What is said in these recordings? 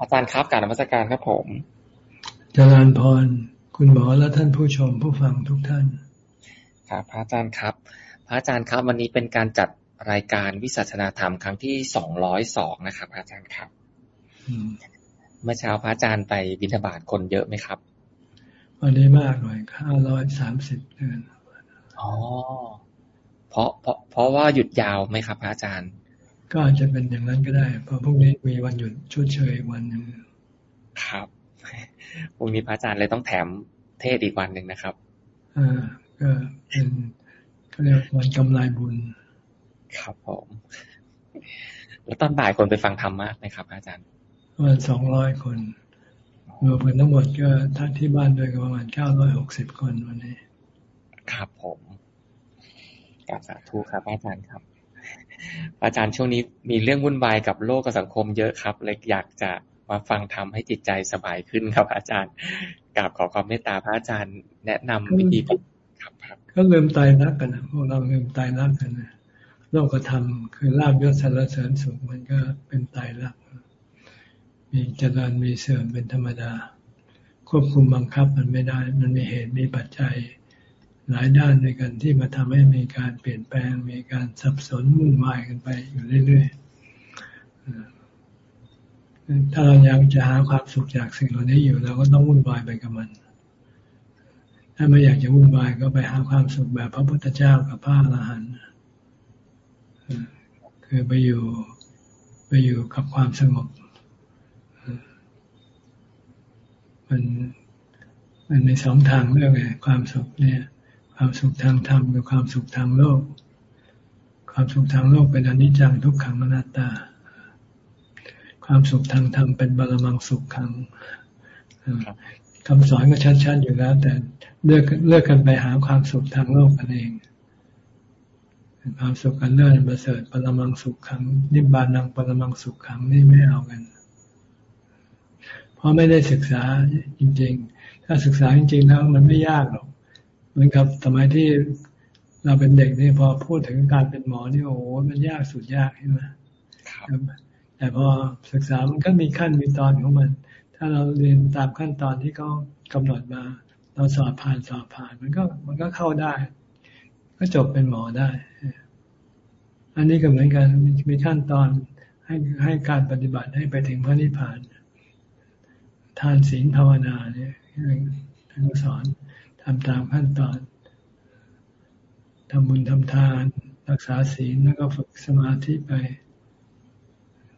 อาจารย์ครับการนมัสการครับผมจารานพร คุณหมอและท่านผู้ชมผู้ฟังทุกท่าน ครับพระอาจารย์ครับ พระอาจารย์ครับ วันนี้เป็นการจัดรายการวิสัชนาธรรมครั้งที่สองร้อยสองนะครับพระอาจารย์ครับเมื่อเช้าพระอาจารย์ไปบิณฑบาตคนเยอะไหมครับ วันนี้มากหน่อยห้าร้อยสามสิบเดือนอ๋อเพราะเพราะเพราะว่าหยุดยาวไหมครับพระอาจารย์ ก็อาจจะเป็นอย่างนั้นก็ได้เพราะพรุ่งนี้มีวันหยุดชุดเชยวันหนึ่งครับพรุ่งนี้พระอาจารย์เลยต้องแถมเทศอีกวันหนึ่งนะครับอ่าก็เป็นเขาเรียกวันกำไรบุญ ครับผมแล้วตอนบ่ายคนไปฟังธรรมมากไหมครับ อาจารย์ประมาณสองร้อยคนรวมกันทั้งหมดก็ทั้งที่บ้านด้วยก็ประมาณเก้าร้อยหกสิบคนวันนี้ ครับผมกราบสาธุครับอาจารย์ครับ อาจารย์ช่วงนี้มีเรื่องวุ่นวายกับโลกกับสังคมเยอะครับ เลยอยากจะมาฟังทำให้จิตใจสบายขึ้นครับ อาจารย์กราบขอความเมตตาพระอาจารย์แนะนำวิธีครับครับ ก็เริ่มตายรักกันนะพวกเราเริ่มตายรักกันนะโลกธรรมคือลาบยศสรรเสริญสุขมันก็เป็นตายรักมีเจริญมีเสื่อมเป็นธรรมดา ควบคุมบังคับมันไม่ได้ มันมีเหตุมีปัจจัย หลายด้านด้วยกันที่มาทำให้มีการเปลี่ยนแปลง มีการสับสนวุ่นวายกันไปอยู่เรื่อยๆ ถ้าเรายังจะหาความสุขจากสิ่งเหล่านี้อยู่เราก็ต้องวุ่นวายไปกับมัน ถ้าไม่อยากจะวุ่นวายก็ไปหาความสุขแบบพระพุทธเจ้ากับพระอรหันต์คือไปอยู่ไปอยู่กับความสงบ มันมันมีสองทางเรื่องไงความสุขเนี่ย ความสุขทางธรรมกับความสุขทางโลก ความสุขทางโลกเป็นอนิจจังทุกขังอนัตตา ความสุขทางธรรมเป็นบาลมังสุขขังคำสอนก็ชัดๆอยู่แล้ว แต่เลือกเลือกกันไปหาความสุขทางโลกกันเองความสุขกันเลิศประเสริฐปรมังสุขขังนิบานังปรมังสุขขังนี่ไม่เอากัน เพราะไม่ได้ศึกษาจริง ๆ ถ้าศึกษาจริงๆแล้วมันไม่ยากหรอก เหมือนกับสมัยที่เราเป็นเด็กนี่พอพูดถึงการเป็นหมอนี่โอ้โหมันยากสุดยากใช่ไหมครับแต่พอศึกษามันก็มีขั้นมีตอนของมัน ถ้าเราเรียนตามขั้นตอนที่เขากำหนดมา เราสอบผ่านสอบผ่าน มันก็มันก็เข้าได้ ก็จบเป็นหมอได้ อันนี้ก็เหมือนกันมีขั้นตอนให้ให้การปฏิบัติให้ไปถึงพระนิพพาน ทานศีลภาวนาเนี่ยท่านสอน ทำตามขั้นตอนทำบุญทำทาน รักษาศีลแล้วก็ฝึกสมาธิไป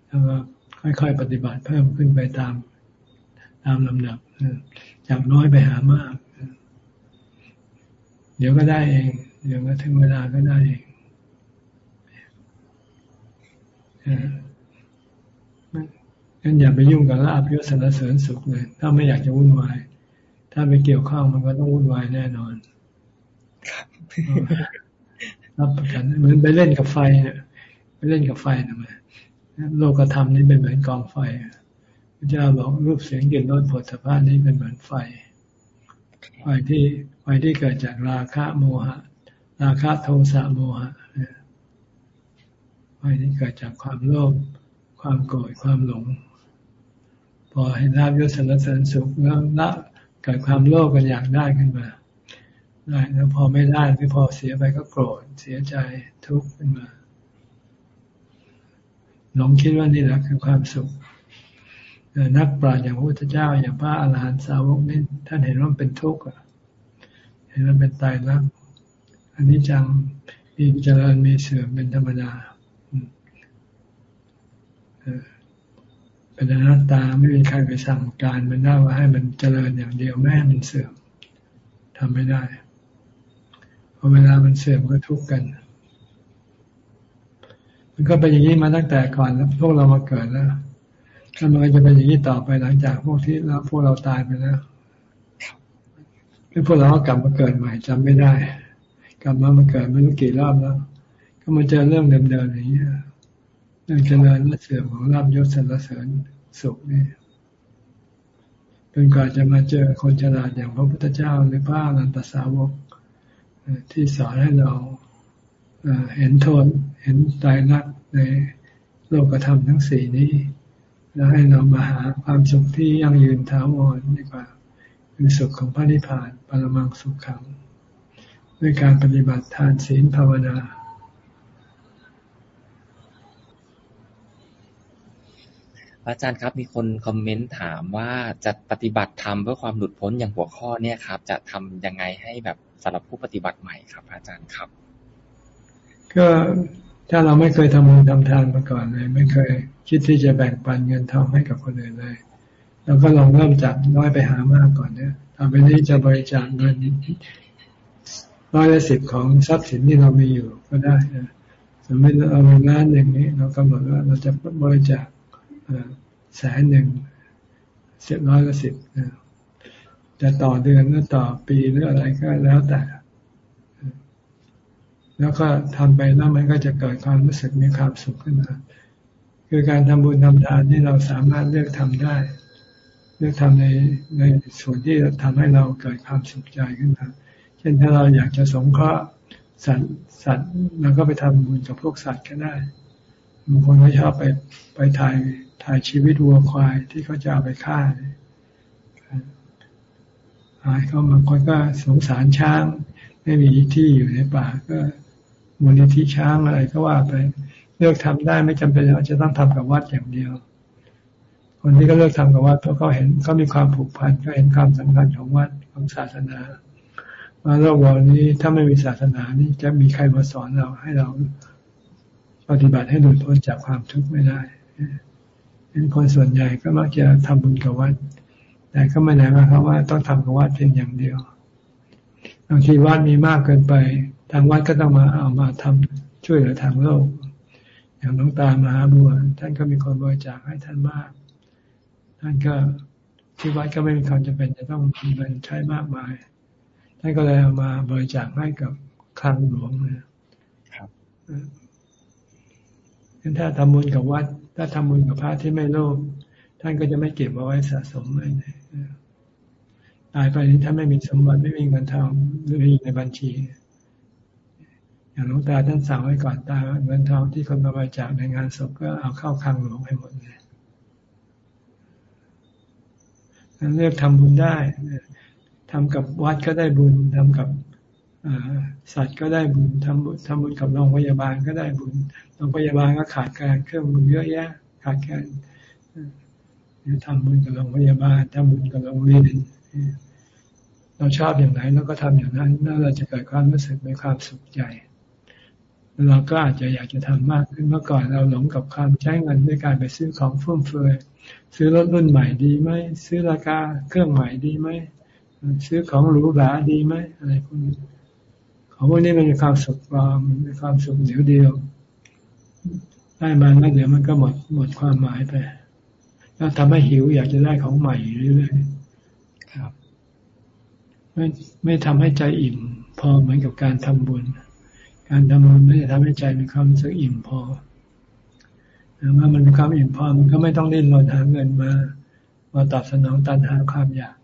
แล้วก็ค่อยๆ ปฏิบัติเพิ่มขึ้นไปตามตามลำดับจากน้อยไปหามาก เดี๋ยวก็ได้เอง เดี๋ยวก็ถึงเวลาก็ได้เองงั้นอย่าไปยุ่งกับลาบยศสรรเสริญสุขเลย ถ้าไม่อยากจะวุ่นวาย ถ้าไปเกี่ยวข้องมันก็ต้องวุ่นวายแน่นอนรับประกันเหมือนไปเล่นกับไฟเนี่ยไปเล่นกับไฟทำไมโลกธรรมนี่เป็นเหมือนกองไฟพระเจ้าบอกรูปเสียงกลิ่นรสผลสภาพนี้เป็นเหมือนไฟ ไฟที่ไฟที่เกิดจากราคะโมหะ ราคะโทสะโมหะไฟที่เกิดจากความโลภความโกรธความหลง พอให้ราบยศสรรเสริญสุขแล้วละ เกิดความโลภกันอยากได้ขึ้นมา ได้แล้วพอไม่ได้หรือพอเสียไปก็โกรธเสียใจทุกข์ขึ้นมาหลงคิดว่านี่แหละคือความสุขนักปราชญ์อย่างพระพุทธเจ้า อย่างพระอรหันตสาวกนี่ท่านเห็นว่าเป็นทุกข์เห็นว่าเป็นตายรักอันนี้จังมีเจริญมีเสื่อมเป็นธรรมดา เป็นอนัตตาไม่มีใครไปสั่งการมันได้ว่าให้มันเจริญอย่างเดียวไม่ให้มันเสื่อมทำไม่ได้พอเวลามันเสื่อมก็ทุกข์กัน มันก็เป็นอย่างนี้มาตั้งแต่ก่อนแล้วพวกเรามาเกิดแล้วถ้ามันจะเป็นอย่างนี้ต่อไปหลังจากพวกที่แล้วพวกเราตายไปแล้วพวกเราก็กลับมาเกิดใหม่จำไม่ได้ กลับมามาเกิดไม่รู้กี่รอบแล้ว ก็มาเจอเรื่องเดิมๆอย่างนี้ เรื่องเจริญและเสื่อมของลาบยศสรรเสริญสุขนี่เป็นกว่าจะมาเจอคนฉลาดอย่างพระพุทธเจ้าหรือพระอรันตสาวกที่สอนให้เราเห็นโทษเห็นตายรักในโลกธรรมทั้งสี่นี้ แล้วให้เรามาหาความสุขที่ยั่งยืนถาวรดีกว่าคือสุขของพระนิพพานปรมังสุขขัง ด้วยการปฏิบัติทานศีลภาวนา อาจารย์ครับ มีคนคอมเมนต์ถามว่าจะปฏิบัติธรรมเพื่อความหลุดพ้นอย่างหัวข้อเนี่ยครับ จะทำยังไงให้แบบสำหรับผู้ปฏิบัติใหม่ครับ อาจารย์ครับ ก็ถ้าเราไม่เคยทำบุญทำทานมาก่อนเลย ไม่เคยคิดที่จะแบ่งปันเงินทองให้กับคนอื่นเลยเราก็ลองเริ่มจากน้อยไปหามากก่อนเนี่ยต่อไปนี้จะบริจาคเงินร้อยละสิบของทรัพย์สินที่เรามีอยู่ก็ได้นะสมมติเรามีล้านอย่างนี้ เรากำหนดว่าเราจะบริจาค แสนหนึ่งเสิบร้อยละสิบจะต่อเดือนหรือต่อปีหรืออะไรก็แล้วแต่ แล้วก็ทำไปแล้วมันก็จะเกิดความรู้สึกมีความสุขขึ้นมา คือการทำบุญทำทานที่เราสามารถเลือกทำได้ เลือกทำในในส่วนที่ทำให้เราเกิดความสุขใจขึ้นมา เช่นถ้าเราอยากจะสงเคราะห์สัตว์สัตว์เราก็ไปทำบุญกับพวกสัตว์ก็ได้บางคนก็ชอบไปไปถ่าย ถ่ายชีวิตวัวควายที่เขาจะเอาไปฆ่าหายเขาบางคนก็สงสารช้าง ไม่มีที่อยู่ในป่าก็มูลนิธิช้างอะไรก็ว่าไป เลือกทำได้ไม่จำเป็นเราจะต้องทำกับวัดอย่างเดียว คนที่ก็เลือกทำกับวัดเพราะเขาเห็นเขามีความผูกพันเขาเห็นความสำคัญของวัดของศาสนาว่าโลกวันนี้ถ้าไม่มีศาสนานี่จะมีใครมาสอนเราให้เราปฏิบัติให้หลุดพ้นจากความทุกข์ไม่ได้ เป็นคนส่วนใหญ่ก็มักจะทำบุญกับวัด แต่ก็ไม่ได้หมายความว่าต้องทำกับวัดเพียงอย่างเดียว บางทีวัดมีมากเกินไป ทางวัดก็ต้องมาเอามาทำช่วยเหลือทางโลก อย่างน้องตามหาบัวท่านก็มีคนบริจาคให้ท่านมาก ท่านก็ที่วัดก็ไม่มีความจำเป็นจะต้องมีเงินใช้มากมาย ท่านก็เลยเอามาบริจาคให้กับคลังหลวงนะครับถ้าทำบุญกับวัด ถ้าทำบุญกับพระที่ไม่โลภท่านก็จะไม่เก็บเอาไว้สะสมไว้ตายไปนี้ถ้าไม่มีสมบัติไม่มีเงินทองหรือในบัญชี อย่างหลวงตาท่านสั่งไว้ก่อนตายเงินทองที่คนมาบริจาคในงานศพก็เอาเข้าคลังหลวงให้หมดเลยเลือกทำบุญได้ทำกับวัดก็ได้บุญทำกับ สัตว์ก็ได้บุญทำบุญทำบุญกับโรงพยาบาลก็ได้บุญโรงพยาบาลก็ขาดการเครื่องมือเยอะแยะ ขาดการทำบุญกับโรงพยาบาลทำบุญกับโรงเรียนเราชอบอย่างไหนเราก็ทำอย่างนั้นแล้วเราจะเกิดความรู้สึกในความสุขใจเราก็อาจจะอยากจะทำมากขึ้นเมื่อก่อนเราหลงกับความใช้เงินด้วยการไปซื้อของฟุ่มเฟือยซื้อรถรุ่นใหม่ดีไหมซื้อราคาเครื่องใหม่ดีไหมซื้อของหรูหราดีไหมอะไรพวกนี้ ของพวกนี้มันมีความสุขปลอมมันมีความสุขเดียวเดียว ได้มาแล้วเดี๋ยวมันก็หมดหมดความหมายไป แล้วทำให้หิวอยากจะได้ของใหม่เรื่อยๆครับ ไม่ไม่ทำให้ใจอิ่ม พอเหมือนกับการทำบุญ การทำบุญไม่ได้ทำให้ใจมีความรู้สึกอิ่มพอเมื่อมันมีความอิ่มพอมันก็ไม่ต้องเล่นรนหาเงินมามาตอบสนองตันหาความอยาก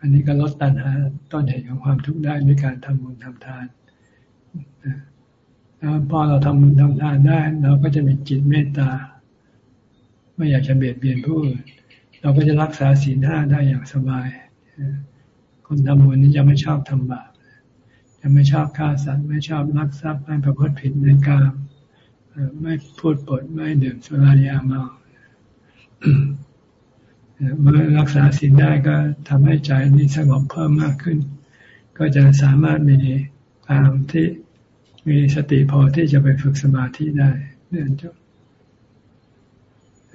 อันนี้ก็ลดตันหาต้นเหตุของความทุกข์ได้ด้วยการทำบุญทำทาน แล้วพอเราทำบุญทำทานได้ เราก็จะมีจิตเมตตา ไม่อยากจะเบียดเบียนผู้อื่นเราก็จะรักษาศีลห้าได้อย่างสบาย คนทำบุญนี้จะไม่ชอบทำบาปจะไม่ชอบฆ่าสัตว์ไม่ชอบรักทรัพย์ไม่ประพฤติผิดในกามไม่พูดปดไม่ดื่มสุรายาเมาเมื่อรักษาศีลได้ก็ทำให้ใจนี้สงบเพิ่มมากขึ้น ก็จะสามารถมี ความที่มีสติพอที่จะไปฝึกสมาธิได้เนื่องจาก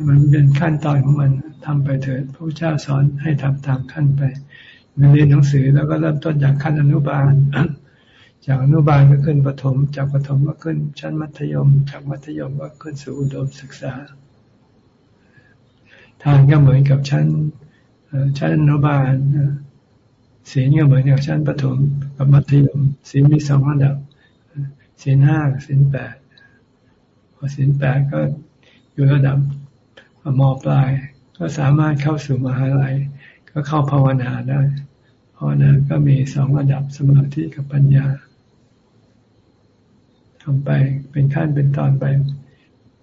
มันเป็นขั้นตอนของมันทำไปเถิดพระเจ้าสอนให้ทำตามขั้นไปมันเรียนหนังสือแล้วก็เริ่มต้นจากขั้นอนุบาล จากอนุบาลก็ขึ้นประถม จากประถมก็ขึ้นชั้นมัธยม จากมัธยมก็ขึ้นสู่อุดมศึกษา ทานก็เหมือนกับชั้นชั้นอนุบาลศีลก็เหมือนกับชั้นประถม กับมัธยมศีลมีสองระดับศีลห้าศีลแปดพอศีลแปดก็อยู่ระดับมปลาย ก็สามารถเข้าสู่มหาลัย ก็เข้าภาวนาได้ภาวนาก็มีสองระดับสมาธิกับปัญญาทำไปเป็นขั้นเป็นตอนไป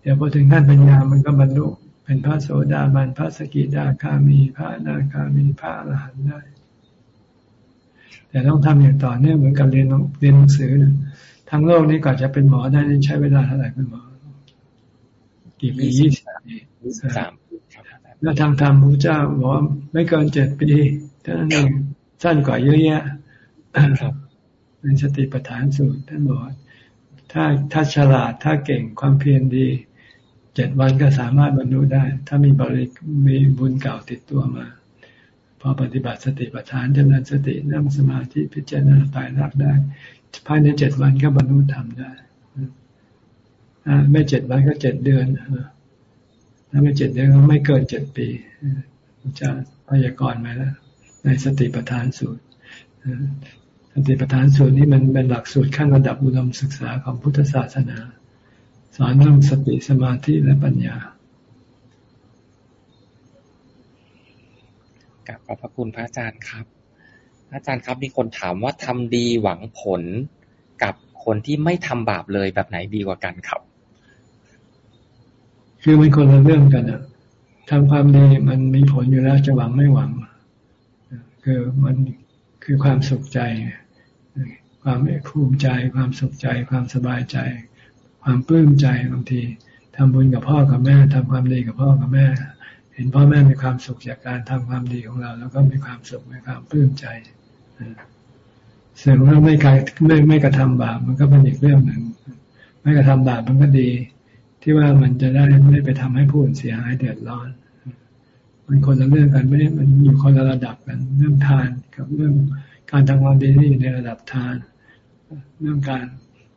เดี๋ยวพอถึงขั้นปัญญามันก็บรรลุเป็นพระโสดาบันพระสกิดาคามี พระนาคามีพระอรหันต์ได้ แต่ต้องทำอย่างต่อเนื่องเหมือนกับเรียนเรียนหนังสือทั้งโลกนี้ก่อนจะเป็นหมอได้ใช้เวลาเท่าไหร่เป็นหมอกี่ปียี่สิบปีสามแล้วทางธรรมพระเจ้าบอกว่าไม่เกินเจ็ดปีท่านั้นเองสั้นกว่าเยอะแยะเป็นสติปัฏฐานสูตรท่านบอกถ้าถ้าฉลาดถ้าเก่งความเพียรดีเจ็ดวันก็สามารถบรรลุได้ ถ้ามีบริมีบุญเก่าติดตัวมา พอปฏิบัติสติปัฏฐานจำเริญสตินั่งสมาธิพิจารณาตายรักได้ภายในเจ็ดวันก็บรรลุธรรมได้ไม่เจ็ดวันก็เจ็ดเดือนถ้าไม่เจ็ดเดือนก็ไม่เกินเจ็ดปีจะพยากรณ์มาแล้ว ในสติปัฏฐานสูตรสติปัฏฐานสูตรนี้มันเป็นหลักสูตรขั้นระดับอุดมศึกษาของพุทธศาสนา สอนเรื่องสติสมาธิและปัญญา กับขอบพระคุณพระอาจารย์ครับ อาจารย์ครับมีคนถามว่าทำดีหวังผลกับคนที่ไม่ทำบาปเลยแบบไหนดีกว่ากันครับ คือมันคนละเรื่องกันอะทำความดีมันมีผลอยู่แล้วจะหวังไม่หวัง คือมันคือความสุขใจ ความภูมิใจ ความสุขใจ ความสบายใจ ความปลื้มใจบางทีทำบุญกับพ่อกับแม่ทำความดีกับพ่อกับแม่ เห็นพ่อแม่มีความสุขจากการทำความดีของเรา แล้วก็มีความสุขมีความปลื้มใจส่วนว่าไม่การไม่ไม่กระทำบาปมันก็เป็นอีกเรื่องหนึ่ง ไม่กระทำบาปมันก็ดี ที่ว่ามันจะได้ไม่ไปทำให้ผู้อื่นเสียหายเดือดร้อน มันคนละเรื่องกันไม่มันอยู่คนละระดับกัน เรื่องทานกับเรื่องการทำความดีนี่อยู่ในระดับทาน เรื่องการ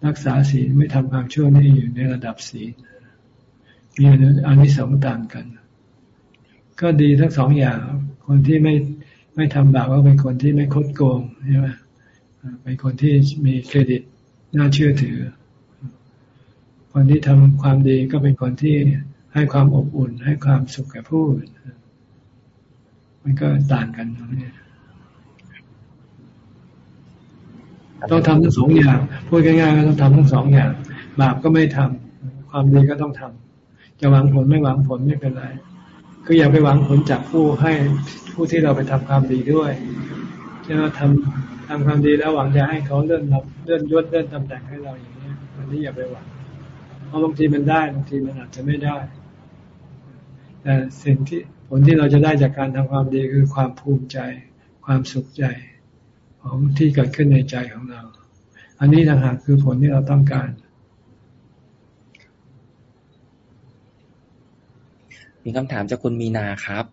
รักษาศีลไม่ทำความชั่วนี่อยู่ในระดับศีลมีอันนี้สองต่างกัน ก็ดีทั้งสองอย่าง คนที่ไม่ไม่ทำบาปก็เป็นคนที่ไม่คดโกงใช่ไหมเป็นคนที่มีเครดิตน่าเชื่อถือ คนที่ทำความดีก็เป็นคนที่ให้ความอบอุ่น ให้ความสุขแก่ผู้อื่นมันก็ต่างกันตรงนี้ต้องทำทั้งสองอย่างพูดง่ายๆก็ต้องทำทั้งสองอย่างบาปก็ไม่ทำความดีก็ต้องทำจะหวังผลไม่หวังผลไม่เป็นไร ก็อย่าไปหวังผลจากผู้ให้ผู้ที่เราไปทำความดีด้วยจะทำทำความดีแล้วหวังจะให้เขาเลื่อนเลื่อนยศเลื่อนตำแหน่งให้เราอย่างนี้มันนี้อย่าไปหวัง เพราะบางทีมันได้บางทีมันอาจจะไม่ได้ แต่สิ่งที่ผลที่เราจะได้จากการทำความดีคือความภูมิใจ ความสุขใจของที่เกิดขึ้นในใจของเรา อันนี้ต่างหากคือผลที่เราต้องการ มีคำถามจากคุณมีนาครับ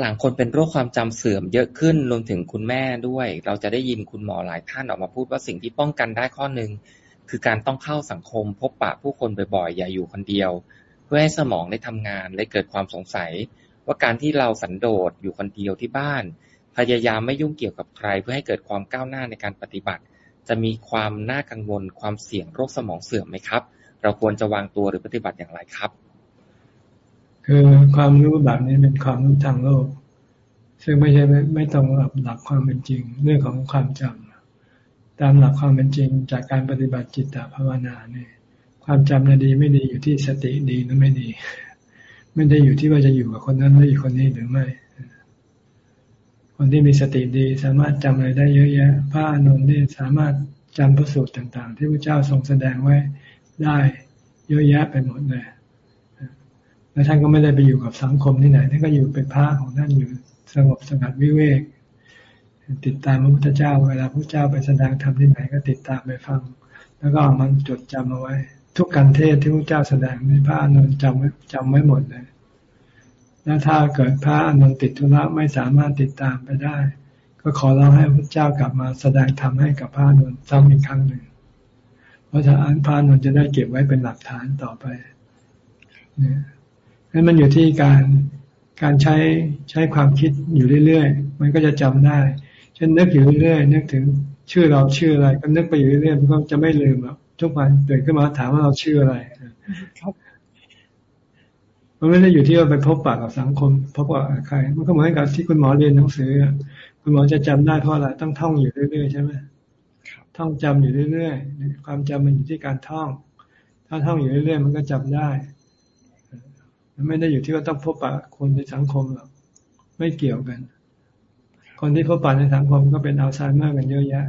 หลังๆ คนเป็นโรคความจำเสื่อมเยอะขึ้นรวมถึงคุณแม่ด้วย เราจะได้ยินคุณหมอหลายท่านออกมาพูดว่าสิ่งที่ป้องกันได้ข้อหนึ่งคือการต้องเข้าสังคมพบปะผู้คนบ่อยๆ อย่าอยู่คนเดียว เพื่อให้สมองได้ทำงานและเกิดความสงสัย ว่าการที่เราสันโดษอยู่คนเดียวที่บ้าน พยายามไม่ยุ่งเกี่ยวกับใคร เพื่อให้เกิดความก้าวหน้าในการปฏิบัติ จะมีความน่ากังวลความเสี่ยงโรคสมองเสื่อมไหมครับ เราควรจะวางตัวหรือปฏิบัติอย่างไรครับ คือความรู้แบบนี้เป็นความรู้ทางโลก ซึ่งไม่ใช่ไม่ตรงกับหลักความเป็นจริง เรื่องของความจำตามหลักความเป็นจริง จากการปฏิบัติจิตตภาวนาเนี่ยความจำจะดีไม่ดีอยู่ที่สติดีหรือไม่ดี ไม่ได้อยู่ที่ว่าจะอยู่กับคนนั้นหรืออยู่คนนี้หรือไม่ คนที่มีสติดีสามารถจำอะไรได้เยอะแยะพระอนุนนี่สามารถจำพระสูตรต่าง ๆ ที่พระเจ้าทรงแสดงไว้ได้เยอะแยะไปหมดเลย แล้วท่านก็ไม่ได้ไปอยู่กับสังคมที่ไหนท่านก็อยู่เป็นพระของท่านอยู่สงบสงัดวิเวก ติดตามพระพุทธเจ้า เวลาพระเจ้าไปแสดงธรรมที่ไหนก็ติดตามไปฟัง แล้วก็เอามันจดจำเอาไว้ ทุกการเทศที่พระเจ้าแสดงในพระอนุนจำไว้จำไว้หมดเลยแล้วถ้าเกิดพระอนุนติดธุระไม่สามารถติดตามไปได้ ก็ขอร้องให้พระเจ้ากลับมาแสดงธรรมให้กับพระอนุนซ้ำอีกครั้งหนึ่งเพราะถ้าอันพระอนุนจะได้เก็บไว้เป็นหลักฐานต่อไปเนี่ย นั่นมันอยู่ที่การการใช้ใช้ความคิดอยู่เรื่อยๆ มันก็จะจำได้ เช่นนึกอยู่เรื่อยๆ นึกถึงชื่อเราชื่ออะไร ก็นึกไปอยู่เรื่อยๆ มันก็จะไม่ลืมอะทุกวันตื่นขึ้นมาถามว่าเราชื่ออะไรครับมันไม่ได้อยู่ที่ว่าไปพบปะกับสังคมพบปะกับใคร มันก็เหมือนกับที่คุณหมอเรียนหนังสือคุณหมอจะจำได้เพราะอะไรต้องท่องอยู่เรื่อยๆ ใช่ไหมท่องจำอยู่เรื่อยๆ ความจำมันอยู่ที่การท่อง ถ้าท่องอยู่เรื่อยๆ มันก็จำได้มัน ไม่ได้อยู่ที่ว่าต้องพบปะคนในสังคมหรอกไม่เกี่ยวกัน คนที่พบปะในสังคมก็เป็นอัลไซเมอร์กันเยอะแยะ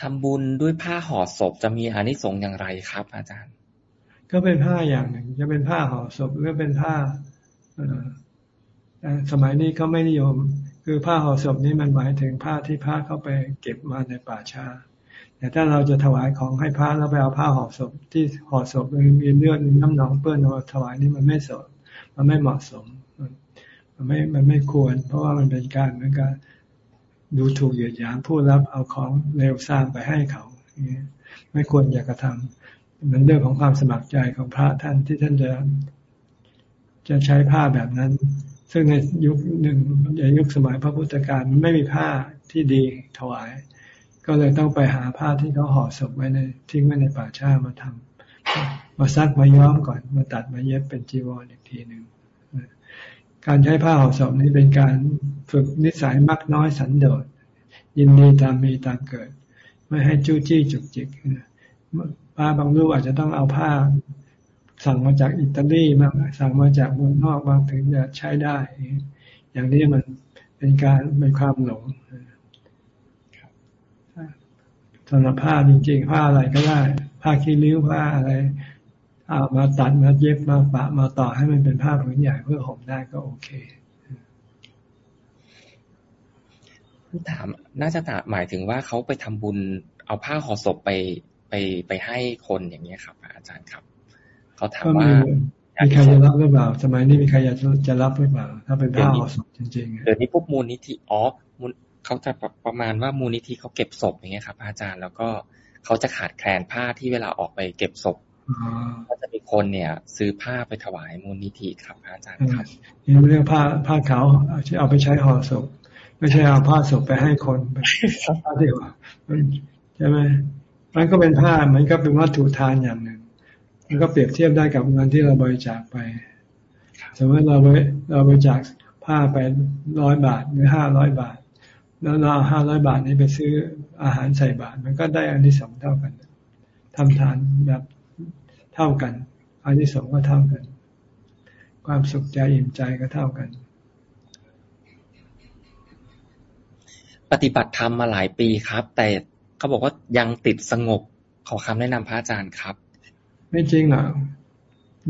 ทำบุญด้วยผ้าห่อศพจะมีอานิสงส์อย่างไรครับ อาจารย์ ก็เป็นผ้าอย่างหนึ่ง จะเป็นผ้าห่อศพหรือเป็นผ้าสมัยนี้เขาไม่นิยม คือผ้าห่อศพนี้มันหมายถึงผ้าที่พระเขาไปเก็บมาในป่าช้า แต่ถ้าเราจะถวายของให้พระแล้วไปเอาผ้าห่อศพที่ห่อศพมีเลือดน้ำหนองเปื้อนมาถวายนี่มันไม่สดมันไม่เหมาะสม มันไม่มันไม่ควร เพราะว่ามันเป็นการเหมือนกันดูถูกเหยียดหยามผู้รับเอาของเร็วสร้างไปให้เขาไม่ควรอย่ากกระทำมันเรื่องของความสมัครใจของพระท่านที่ท่านจะจะใช้ผ้าแบบนั้น ซึ่งในยุคหนึ่งในยุคสมัยพระพุทธการไม่มีผ้าที่ดีถวาย ก็เลยต้องไปหาผ้าที่เขาห่อศพไว้ในทิ้งไว้ในป่าช้ามาทำมาซักมาย้อมก่อนมาตัดมาเย็บเป็นจีวรอีกทีหนึ่งการใช้ผ้าห่อศพนี้เป็นการฝึกนิสัยมักน้อยสันโดษยินดีตามมีตามเกิด ไม่ให้จู้จี้จุกจิกผ้าบางรูปอาจจะต้องเอาผ้า สั่งมาจากอิตาลีมาสั่งมาจากเมืองนอกบางถึงจะใช้ได้ อย่างนี้มันเป็นการเป็นความหลง สำหรับผ้าจริงๆ ผ้าอะไรก็ได้ ผ้าคีริ้วผ้าอะไรเอามาตัดมาเย็บมาปะมาต่อให้มันเป็นผ้าผืนใหญ่เพื่อห่มได้ก็โอเคถามน่าจะหมายถึงว่าเขาไปทำบุญเอาผ้าห่อศพไปไปไปให้คนอย่างเงี้ยครับ อาจารย์ครับเขาถามว่ามีใครจะรับหรือเปล่าสมัยนี้มีใครจะรับหรือเปล่า ถ้าเป็นผ้าห่อศพจริงๆเดี๋ยวนี้พวกมูลนิธิอ๋อมูล เขาจะประมาณว่ามูลนิธิเขาเก็บศพอย่างเงี้ยครับ อาจารย์แล้วก็เขาจะขาดแคลนผ้าที่เวลาออกไปเก็บศพก็จะมีคนเนี่ย ซื้อผ้าไปถวายมูลนิธิครับ อาจารย์ครับนี่เรื่องผ้าผ้าขาวที่เอาไปใช้ห่อศพ ไม่ใช่เอาผ้าศพไปให้คนผ้าเดียวใช่ไหมมันก็เป็นผ้ามันก็เป็นวัตถุทานอย่างหนึ่งมันก็เปรียบเทียบได้กับเงินที่เราบริจาคไปสมมติเราเราบริจาคผ้าไปร้อยบาทหรือห้าร้อยบาท แล้วเราห้าร้อยบาทนี้ไปซื้ออาหารใส่บาท มันก็ได้อันที่สองเท่ากันทำทานแบบเท่ากัน อันที่สองก็เท่ากัน ความสุขใจอิ่มใจก็เท่ากัน ปฏิบัติธรรมมาหลายปีครับ แต่เขาบอกว่ายังติดสงบขอคำแนะนำพระอาจารย์ครับ ไม่จริงหรอก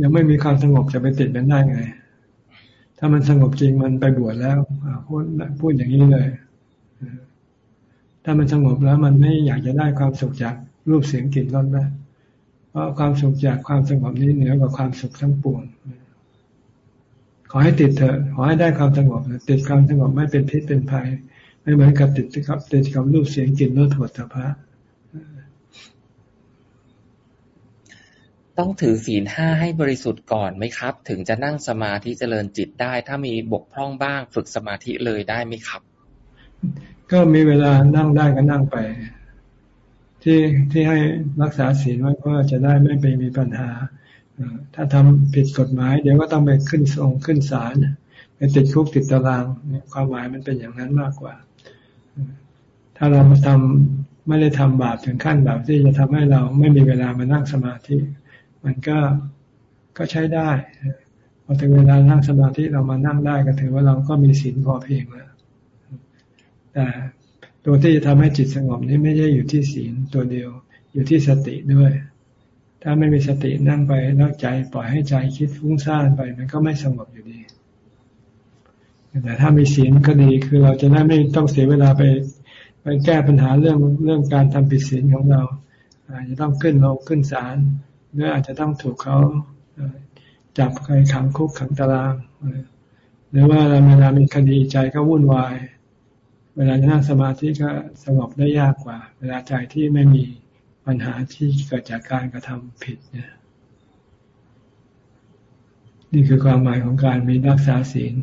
ยังไม่มีความสงบจะไปติดมันได้ไง ถ้ามันสงบจริงมันไปบวชแล้วพูดพูดอย่างนี้เลย ถ้ามันสงบแล้วมันไม่อยากจะได้ความสุขจากรูปเสียงกลิ่นรสนะเพราะความสุขจากความสงบนี้เหนือกว่าความสุขทั้งปวงขอให้ติดเถอะขอให้ได้ความสงบติดความสงบไม่เป็นพิษเป็นภัย ไม่เหมือนกับติดกับติดกับรูปเสียงกลิ่นรสผลตภะต้องถือศีลห้าให้บริสุทธิ์ก่อนไหมครับ ถึงจะนั่งสมาธิเจริญจิตได้ ถ้ามีบกพร่องบ้างฝึกสมาธิเลยได้ไหมครับ ก็มีเวลานั่งได้ก็นั่งไป ที่ที่ให้รักษาศีลไว้เพื่อจะได้ไม่ไปมีปัญหา ถ้าทำผิดกฎหมาย เดี๋ยวก็ต้องไปขึ้นทรงขึ้นศาลไปติดคุกติดตารางความหมายมันเป็นอย่างนั้นมากกว่า ถ้าเรามาทำไม่ได้ทำบาปถึงขั้นแบบที่จะทำให้เราไม่มีเวลามานั่งสมาธิ มันก็ก็ใช้ได้พอถึงเวลานั่งสมาธิเรามานั่งได้ก็ถือว่าเราก็มีศีลพอเพียงแล้ว แต่ตัวที่จะทำให้จิตสงบนี้ไม่ได้อยู่ที่ศีลตัวเดียว อยู่ที่สติด้วย ถ้าไม่มีสตินั่งไปนอกใจปล่อยให้ใจคิดฟุ้งซ่านไปมันก็ไม่สงบอยู่ดี แต่ถ้ามีศีลก็ดีคือเราจะได้ไม่ต้องเสียเวลาไป ไปแก้ปัญหาเรื่องเรื่องการทำผิดศีลของเราอาจจะต้องขึ้นลงขึ้นศาลหรืออาจจะต้องถูกเขาจับใครขังคุกขังตารางหรือว่าเวลามีคดีใจก็วุ่นวาย เวลานั่งสมาธิก็สงบได้ยากกว่า เวลาใจที่ไม่มีปัญหาที่เกิดจากการกระทำผิดเนี่ยนี่คือความหมายของการมีรักษาศีล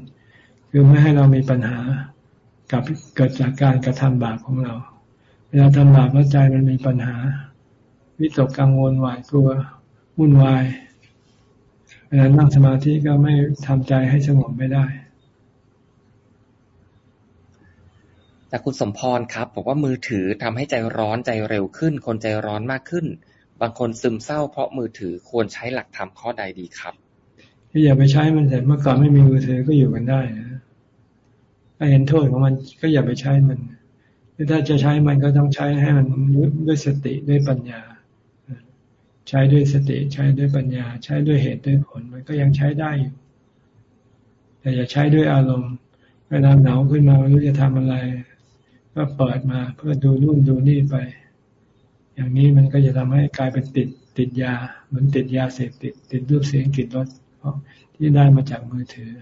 คือไม่ให้เรามีปัญหากับเกิดจากการกระทำบาปของเรา เวลาทำบาปแล้วใจมันมีปัญหา วิตกกังวลหวาดกลัววุ่นวายเวลานั่งสมาธิก็ไม่ทำใจให้สงบไม่ได้ จากคุณสมพรครับ บอกว่ามือถือทำให้ใจร้อนใจเร็วขึ้น คนใจร้อนมากขึ้น บางคนซึมเศร้าเพราะมือถือควรใช้หลักธรรมข้อใดดีครับอย่าไปใช้มันแต่เมื่อก่อนไม่มีมือถือก็อยู่กันได้นะถ้าเห็นโทษของมันก็อย่าไปใช้มันถ้าจะใช้มันก็ต้องใช้ให้มันด้วยสติด้วยปัญญา ใช้ด้วยสติใช้ด้วยปัญญา ใช้ด้วยเหตุด้วยผลมันก็ยังใช้ได้อยู่แต่อย่าใช้ด้วยอารมณ์เวลาหนาวขึ้นมาไม่รู้จะทำอะไร ก็เปิดมาเพื่อดูนู่นดูนี่ไป อย่างนี้มันก็จะทำให้กลายเป็นติดติดยา เหมือนติดยาเสพติด ติดรูปเสียงกลิ่นรสที่ได้มาจากมือถือ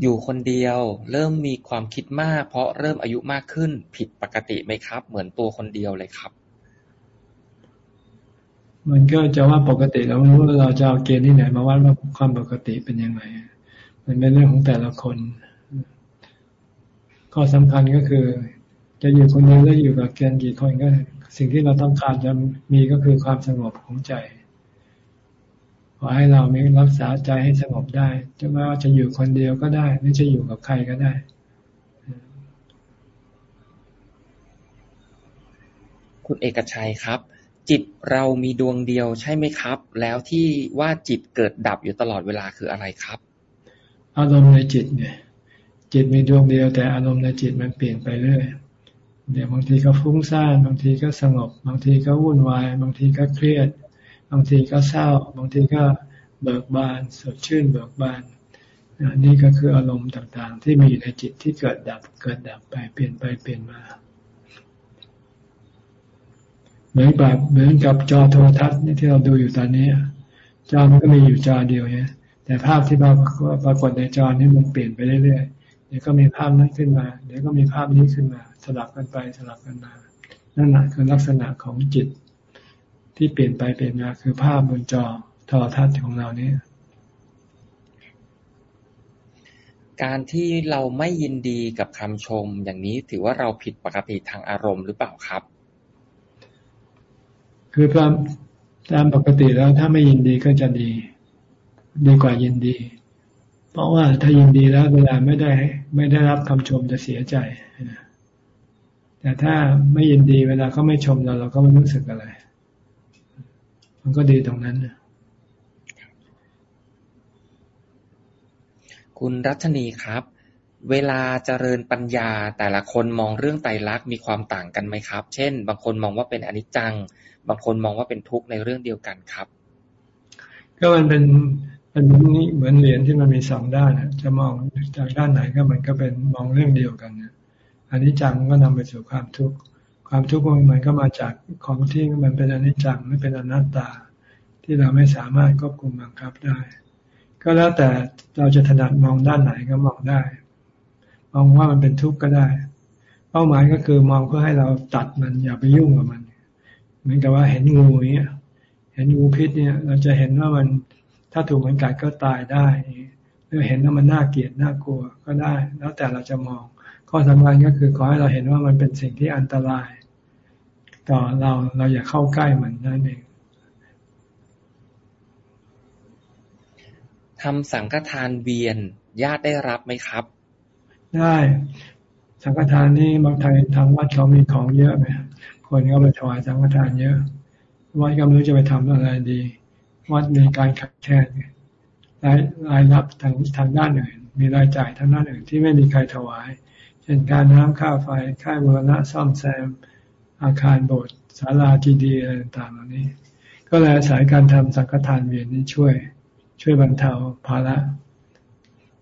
อยู่คนเดียวเริ่มมีความคิดมาก เพราะเริ่มอายุมากขึ้นผิดปกติไหมครับ เหมือนตัวคนเดียวเลยครับ มันก็จะว่าปกติแล้วรู้ว่าเราจะเอาเกณฑ์ที่ไหนมาวัดว่าความปกติเป็นยังไงมันเป็นเรื่องของแต่ละคน ข้อสำคัญก็คือ จะอยู่คนเดียวแล้วอยู่กับเกณฑ์กี่คนก็สิ่งที่เราต้องการจะมีก็คือความสงบของใจขอให้เรามีรักษาใจให้สงบได้จะว่าจะอยู่คนเดียวก็ได้หรือจะอยู่กับใครก็ได้คุณเอกชัยครับ จิตเรามีดวงเดียวใช่ไหมครับ แล้วที่ว่าจิตเกิดดับอยู่ตลอดเวลาคืออะไรครับ อารมณ์ในจิตเนี่ย จิตมีดวงเดียว แต่อารมณ์ในจิตมันเปลี่ยนไปเรื่อยเดี๋ยวบางทีก็ฟุ้งซ่านบางทีก็สงบ บางทีก็วุ่นวาย บางทีก็เครียด บางทีก็เศร้า บางทีก็เบิกบานสดชื่นเบิกบานนี่ก็คืออารมณ์ต่างๆ ที่มีอยู่ในจิตที่เกิดดับเกิดดับไปเปลี่ยนไปเปลี่ยนมาเหมือนแบบเหมือนกับจอโทรทัศน์นี่ที่เราดูอยู่ตอนนี้จอมันก็มีอยู่จอเดียวเนี่ยแต่ภาพที่ปรากฏในจอนี้มันเปลี่ยนไปเรื่อย ดี๋ยวก็มีภาพนั้นขึ้นมา เดี๋ยวก็มีภาพนี้ขึ้นมา สลับกันไปสลับกันมา นั่นแหละคือลักษณะของจิต ที่เปลี่ยนไปเปลี่ยนมาคือภาพบนจอโทรทัศน์ของเรานี้การที่เราไม่ยินดีกับคำชม อย่างนี้ถือว่าเราผิดปกติทางอารมณ์หรือเปล่าครับ คือตามตามปกติแล้วถ้าไม่ยินดีก็จะดี ดีกว่ายินดี เพราะว่าถ้ายินดีแล้วเวลาไม่ได้ ไม่ได้รับคำชมจะเสียใจแต่ถ้าไม่ยินดีเวลาเขาไม่ชมเราเราก็ไม่รู้สึกอะไร มันก็ดีตรงนั้นคุณรัชนีครับ เวลาเจริญปัญญาแต่ละคนมองเรื่องไตรลักษณ์มีความต่างกันไหมครับ เช่น บางคนมองว่าเป็นอนิจจัง บางคนมองว่าเป็นทุกข์ในเรื่องเดียวกันครับ ก็มันเป็น มันนี้เหมือนเหรียญที่มันมีสองด้านจะมองจากด้านไหนก็มันก็เป็นมองเรื่องเดียวกันนะอันนี้จังก็นำไปสู่ความทุกข์ความทุกข์มันก็มาจากของที่มันเป็นอนิจจังไม่เป็นอนัตตา ที่เราไม่สามารถควบคุมบังคับได้ ก็แล้วแต่เราจะถนัดมองด้านไหนก็มองได้ มองว่ามันเป็นทุกข์ก็ได้ เป้าหมายก็คือมองเพื่อให้เราตัดมันอย่าไปยุ่งกับมัน เหมือนกับว่าเห็นงูเนี่ยเห็นงูพิษเนี่ย เราจะเห็นว่ามัน ถ้าถูกมันกัดก็ตายได้หรือเห็นว่ามันน่าเกลียดน่ากลัวก็ได้ แล้วแต่เราจะมอง ข้อสำคัญก็คือขอให้เราเห็นว่ามันเป็นสิ่งที่อันตราย ต่อเราเราอย่าเข้าใกล้มันนั่นเองทำสังฆทานเวียนญาติได้รับไหมครับ ได้ สังฆทานนี่บางทางทางวัดเขามีของเยอะไหมคนก็ไปถวายสังฆทานเยอะวัดก็ไม่รู้จะไปทำอะไรดี วัดมีการขัดแคลนรายรายรับทางทางด้านอื่น มีรายจ่ายทางด้านอื่นที่ไม่มีใครถวาย เช่นการน้ำค่าไฟ ค่าบูรณะซ่อมแซม อาคารโบสถ์ศาลาจีดีอะไรต่างๆเหล่านี้ ก็เลยอาศัยการทำสังฆทานเวียนนี้ช่วย ช่วยบรรเทาภาระ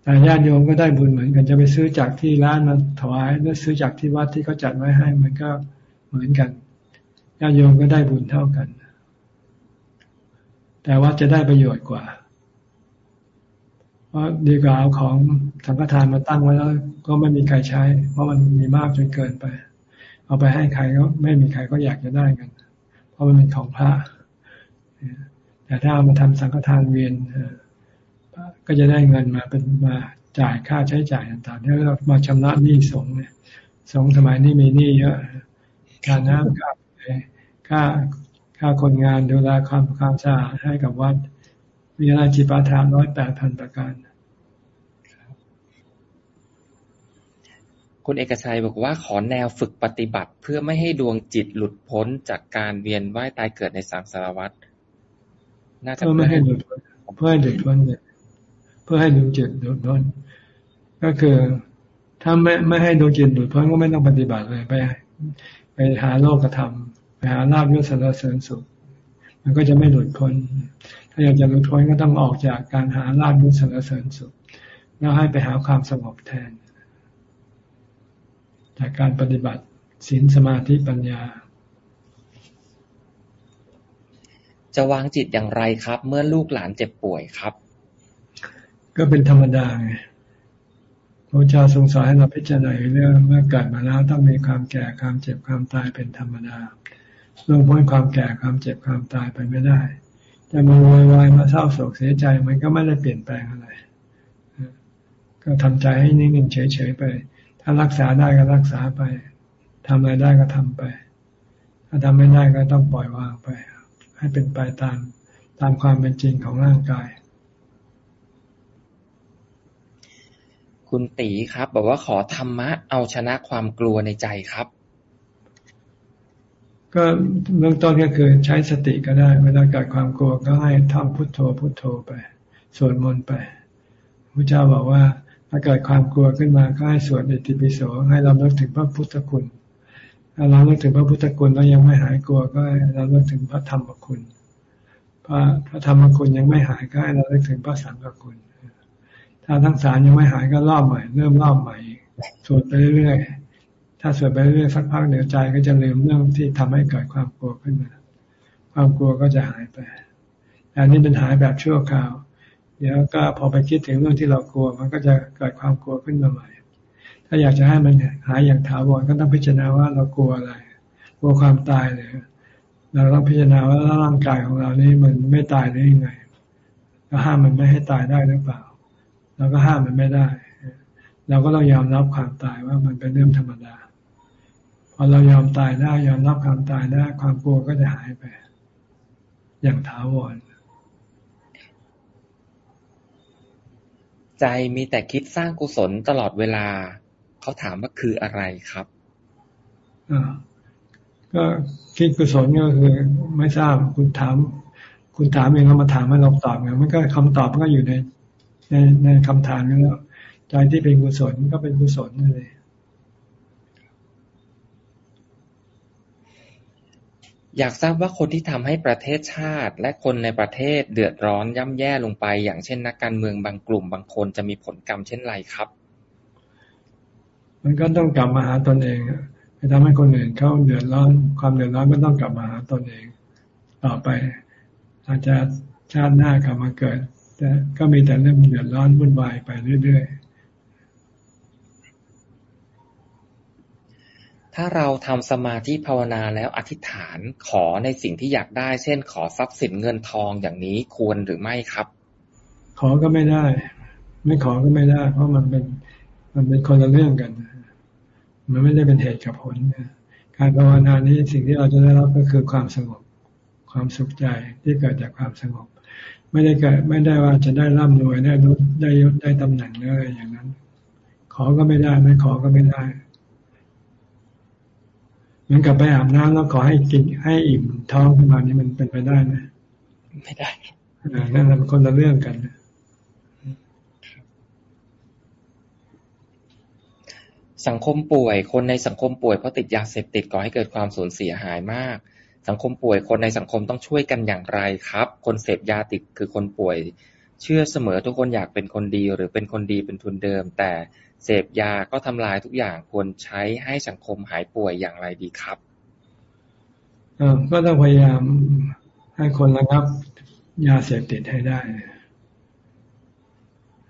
แต่ญาติโยมก็ได้บุญเหมือนกันจะไปซื้อจากที่ร้านมาถวายหรือซื้อจากที่วัดที่เขาจัดไว้ให้มันก็เหมือนกันญาติโยมก็ได้บุญเท่ากัน แต่ว่าจะได้ประโยชน์กว่า เพราะดีกว่าเอาของสังฆทานมาตั้งไว้แล้ว ก็ไม่มีใครใช้ เพราะมันมีมากจนเกินไป เอาไปให้ใครก็ไม่มีใครก็อยากจะได้กัน เพราะมันเป็นของพระ แต่ถ้าเอามาทำสังฆทานเวียนก็จะได้เงินมาเป็นมาจ่ายค่าใช้จ่ายต่างๆที่เรามาชำระหนี้สงเนี่ยสงสมัยนี้มีหนี้เยอะค่าน้ำค่าค่า ค่าคนงานดูแลความความสะอาดให้กับวัด มีอะไรจิปาถาร้อยแปดพันประการคุณเอกชัยบอกว่าขอแนวฝึกปฏิบัติเพื่อไม่ให้ดวงจิตหลุดพ้นจากการเวียนว่ายตายเกิดในสามสารวัฏน่าจะเพื่อไม่ให้หลุดพ้นเพื่อให้หลุดพ้นเนี่ยเพื่อให้ดวงจิตหลุดพ้นก็คือถ้าไม่ไม่ให้ดวงจิตหลุดพ้นก็ไม่ต้องปฏิบัติเลยไป ไปหาโลกธรรมไป หาลาบยศสารเสริญสุข มันก็จะไม่หลุดพ้น ถ้าอยากจะหลุดพ้นก็ต้องออกจากการหาลาบยศสารเสริญสุข แล้วให้ไปหาความสงบแทน จากการปฏิบัติศีลสมาธิปัญญา จะวางจิตอย่างไรครับ เมื่อลูกหลานเจ็บป่วยครับ ก็เป็นธรรมดาไงพระเจ้าทรงสอนให้เราพิจารณาเรื่องเมื่อเกิดมาแล้วต้องมีความแก่ความเจ็บความตายเป็นธรรมดา ล่วงพ้นความแก่ความเจ็บความตายไปไม่ได้ จะมาโวยวายมาเศร้าโศกเสียใจมันก็ไม่ได้เปลี่ยนแปลงอะไร ก็ทำใจให้นิ่งๆเฉยๆไป ถ้ารักษาได้ก็รักษาไปทำอะไรได้ก็ทำไป ถ้าทำไม่ได้ก็ต้องปล่อยวางไป ให้เป็นไปตามตามความเป็นจริงของร่างกายคุณตีครับ บอกว่าขอธรรมะเอาชนะความกลัวในใจครับ ก็เบื้องต้นก็คือใช้สติก็ได้ เวลาเกิดความกลัวก็ให้ท่องพุทโธพุทโธไปสวดมนต์ไปพระเจ้าบอกว่าถ้าเกิดความกลัวขึ้นมาก็ให้สวดอิติปิโสให้เราเลิกถึงพระพุทธคุณถ้าเราเลิกถึงพระพุทธคุณแล้วยังไม่หายกลัวก็ให้เราเลิกถึงพระธรรมคุณ พระพระธรรมคุณยังไม่หายก็ให้เราเลิกถึงพระสังฆคุณ ถ้าทั้งสารยังไม่หายก็รอบใหม่ เริ่มรอบใหม่สวดไปเรื่อยๆ ถ้าสวดไปเรื่อยสักพักเดี๋ยวใจก็จะลืมเรื่องที่ทำให้เกิดความกลัวขึ้นมา ความกลัวก็จะหายไป อันนี้เป็นหายแบบชั่วคราว เดี๋ยวก็พอไปคิดถึงเรื่องที่เรากลัว มันก็จะเกิดความกลัวขึ้นมาใหม่ ถ้าอยากจะให้มันหายอย่างถาวรก็ต้องพิจารณาว่าเรากลัวอะไร กลัวความตายเลยเราต้องพิจารณาว่าร่างกายของเรานี่มันไม่ตายได้ยังไงเราห้ามมันไม่ให้ตายได้หรือเปล่า เราก็ห้ามมันไม่ได้ เราก็ต้องยอมรับความตายว่ามันเป็นเรื่องธรรมดา พอเรายอมตายได้ยอมรับความตายได้ความกลัวก็จะหายไป อย่างถาวรใจมีแต่คิดสร้างกุศลตลอดเวลา เขาถามว่าคืออะไรครับอ่าก็คิดกุศลก็คือ ไม่ทราบคุณถาม คุณถามเองเรามาถามให้เราตอบไงมันก็คำตอบมันก็อยู่ใน ในในคำถามนี้แล้วใจที่เป็นกุศลก็เป็นกุศลเลย อยากทราบว่าคนที่ทำให้ประเทศชาติและคนในประเทศเดือดร้อนย่ำแย่ลงไป อย่างเช่นนักการเมืองบางกลุ่มบางคนจะมีผลกรรมเช่นไรครับ มันก็ต้องกลับมาหาตนเองไปทำให้คนอื่นเขาเดือดร้อน ความเดือดร้อนก็ต้องกลับมาหาตนเอง ต่อไปอาจจะชาติหน้ากลับมาเกิด แต่ก็มีแต่เรื่องเดือดร้อนวุ่นวายไปเรื่อยๆ ถ้าเราทำสมาธิภาวนาแล้วอธิษฐานขอในสิ่งที่อยากได้ เช่น ขอทรัพย์สินเงินทองอย่างนี้ควรหรือไม่ครับ ขอก็ไม่ได้ ไม่ขอก็ไม่ได้ เพราะมันเป็นมันเป็นคนละเรื่องกัน มันไม่ได้เป็นเหตุกับผลการภาวนานี้สิ่งที่เราจะได้รับก็คือความสงบ ความสุขใจที่เกิดจากความสงบ ไม่ได้เกิดไม่ได้ว่าจะได้ร่ำรวยได้รได้ยศได้ตำแหน่งอะไรอย่างนั้น ขอก็ไม่ได้ ไม่ขอก็ไม่ได้ เหมือนกับไปอาบน้ำแล้วขอให้กินให้อิ่มท้องขึ้นมานี่มันเป็นไปได้ไหมไม่ได้นั่นเป็นคนละเรื่องกันสังคมป่วย คนในสังคมป่วยเพราะติดยาเสพติดก่อให้เกิดความสูญเสียหายมาก สังคมป่วยคนในสังคมต้องช่วยกันอย่างไรครับ คนเสพยาติดคือคนป่วย เชื่อเสมอทุกคนอยากเป็นคนดีหรือเป็นคนดีเป็นทุนเดิม แต่ เสพยาก็ทำลายทุกอย่างควรใช้ให้สังคมหายป่วยอย่างไรดีครับก็ต้องพยายามให้คนระงับยาเสพติดให้ได้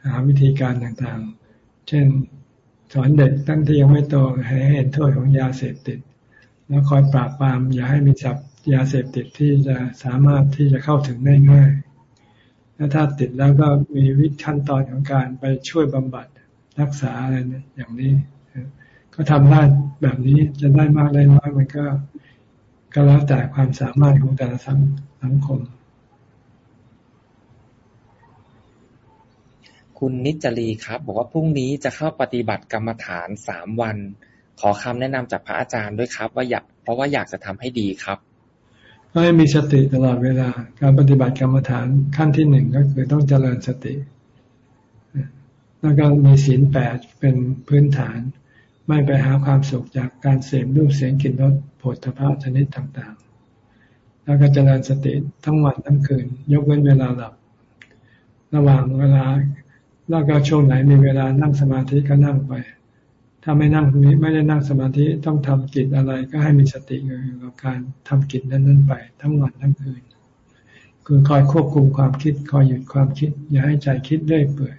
หาวิธีการต่างๆ เช่น สอนเด็กตั้งที่ยังไม่โตให้เห็นโทษของยาเสพติด แล้วคอยปราบปราม อย่าให้มีจับยาเสพติดที่จะสามารถที่จะเข้าถึงได้ง่าย และถ้าติดแล้วก็มีวิธีขั้นตอนของการไปช่วยบำบัด รักษาอะไรเนี่ยอย่างนี้ ก็ทำได้แบบนี้จะได้มากได้น้อยมันก็ ก็แล้วแต่ความสามารถของแต่ละสังคมคุคุณนิจรีครับ บอกว่าพรุ่งนี้จะเข้าปฏิบัติกรรมฐานสามวัน ขอคำแนะนำจากพระอาจารย์ด้วยครับ ว่าอยากเพราะว่าอยากจะทำให้ดีครับก็ให้มีสติตลอดเวลา การปฏิบัติกรรมฐานขั้นที่หนึ่งก็คือต้องเจริญสติ แล้วก็มีศีลแปดเป็นพื้นฐาน ไม่ไปหาความสุขจากการเสพรูปเสียงกลิ่นรสผลพระชนิดต่างๆ แล้วก็เจริญสติทั้งวันทั้งคืน ยกเว้นเวลาหลับ ระหว่างเวลาแล้วก็ช่วงไหนมีเวลานั่งสมาธิก็นั่งไป ถ้าไม่นั่งนี้ไม่ได้นั่งสมาธิต้องทำกิจอะไรก็ให้มีสติอยู่กับการทำกิจนั้นๆไป ทั้งวันทั้งคืน คือคอยควบคุมความคิดคอยหยุดความคิด อย่าให้ใจคิดเรื่อยเปื่อย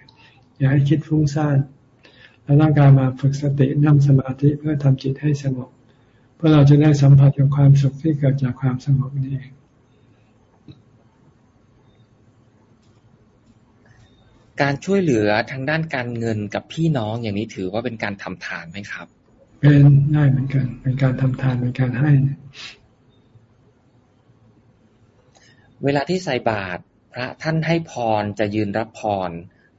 อย่าให้คิดฟุ้งซ่านแล้วร่างกายมาฝึกสตินั่งสมาธิเพื่อทำจิตให้สงบ เพื่อเราจะได้สัมผัสกับความสุขที่เกิดจากความสงบนี้เองการช่วยเหลือทางด้านการเงินกับพี่น้องอย่างนี้ถือว่าเป็นการทำทานไหมครับ เป็นได้เหมือนกัน เป็นการทำทานเป็นการให้ เวลาที่ใส่บาตรพระท่านให้พรจะยืนรับพร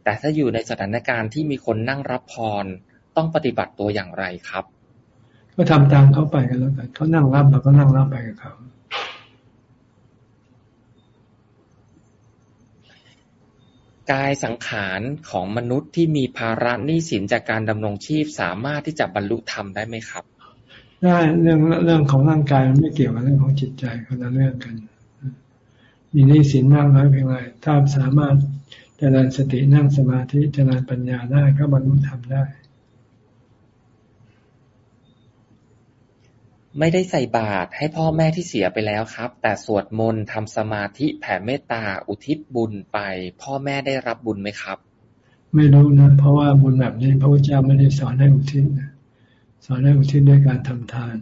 แต่ถ้าอยู่ในสถานการณ์ที่มีคนนั่งรับพร ต้องปฏิบัติตัวอย่างไรครับ ก็ทำตามเขาไปกันแล้วกันเขานั่งรับเราก็นั่งรับไปกับเขากายสังขารของมนุษย์ที่มีภาระหนี้สินจากการดำรงชีพสามารถที่จะบรรลุธรรมได้ไหมครับได้เรื่องเรื่องของร่างกายมันไม่เกี่ยวกับเรื่องของจิตใจคนละเรื่องกัน มีหนี้สินมากน้อยเพียงไรถ้าสามารถ เจริญสตินั่งสมาธิเจริญปัญญาได้ก็บรรลุธรรมได้ ไม่ได้ใส่บาตรให้พ่อแม่ที่เสียไปแล้วครับ แต่สวดมนต์ทำสมาธิแผ่เมตตาอุทิศบุญไป พ่อแม่ได้รับบุญไหมครับ ไม่รู้นะเพราะว่าบุญแบบนี้พระพุทธเจ้าไม่ได้สอนให้อุทิศสอนให้อุทิศด้วยการทำทาน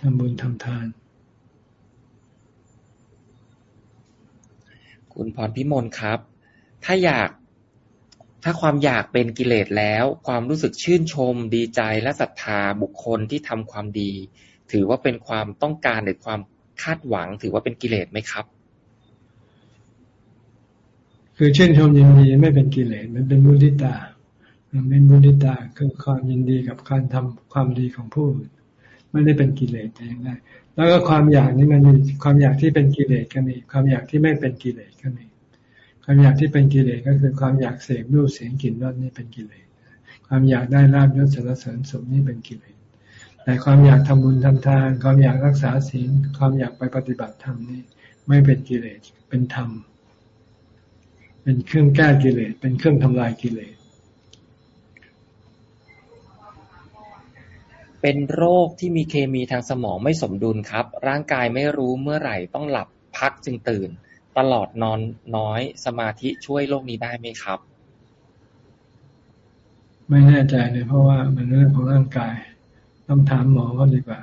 ทำบุญทำทานคุณพรพิมลครับ ถ้าอยาก ถ้าความอยากเป็นกิเลสแล้ว ความรู้สึกชื่นชม ดีใจและศรัทธาบุคคลที่ทำความดี ถือว่าเป็นความต้องการหรือความคาดหวัง ถือว่าเป็นกิเลสไหมครับ คือเช่นชมยินดีไม่เป็นกิเลสมันเป็นมุทิตามันเป็นมุทิตาคือความยินดีกับการทำความดีของผู้อื่นไม่ได้เป็นกิเลสแต่อย่างใดแล้วก็ความอยากนี้มันมีความอยากที่เป็นกิเลสก็มี ความอยากที่ไม่เป็นกิเลสก็มี ความอยากที่เป็นกิเลสก็คือความอยากเสพรูปเสียงกลิ่นรสนี่เป็นกิเลสความอยากได้ลาบยศสารเสริญสุขนี่เป็นกิเลสแต่ความอยากทำบุญทำทานความอยากรักษาศีลความอยากไปปฏิบัติธรรมนี่ไม่เป็นกิเลสเป็นธรรม เป็นเครื่องแก้กิเลสเป็นเครื่องทำลายกิเลสเป็นโรคที่มีเคมีทางสมองไม่สมดุลครับ ร่างกายไม่รู้เมื่อไหร่ต้องหลับพักจึงตื่น ตลอดนอนน้อย สมาธิช่วยโรคนี้ได้ไหมครับ ไม่แน่ใจเลยเพราะว่ามันเรื่องของร่างกาย ต้องถามหมอเขาดีกว่า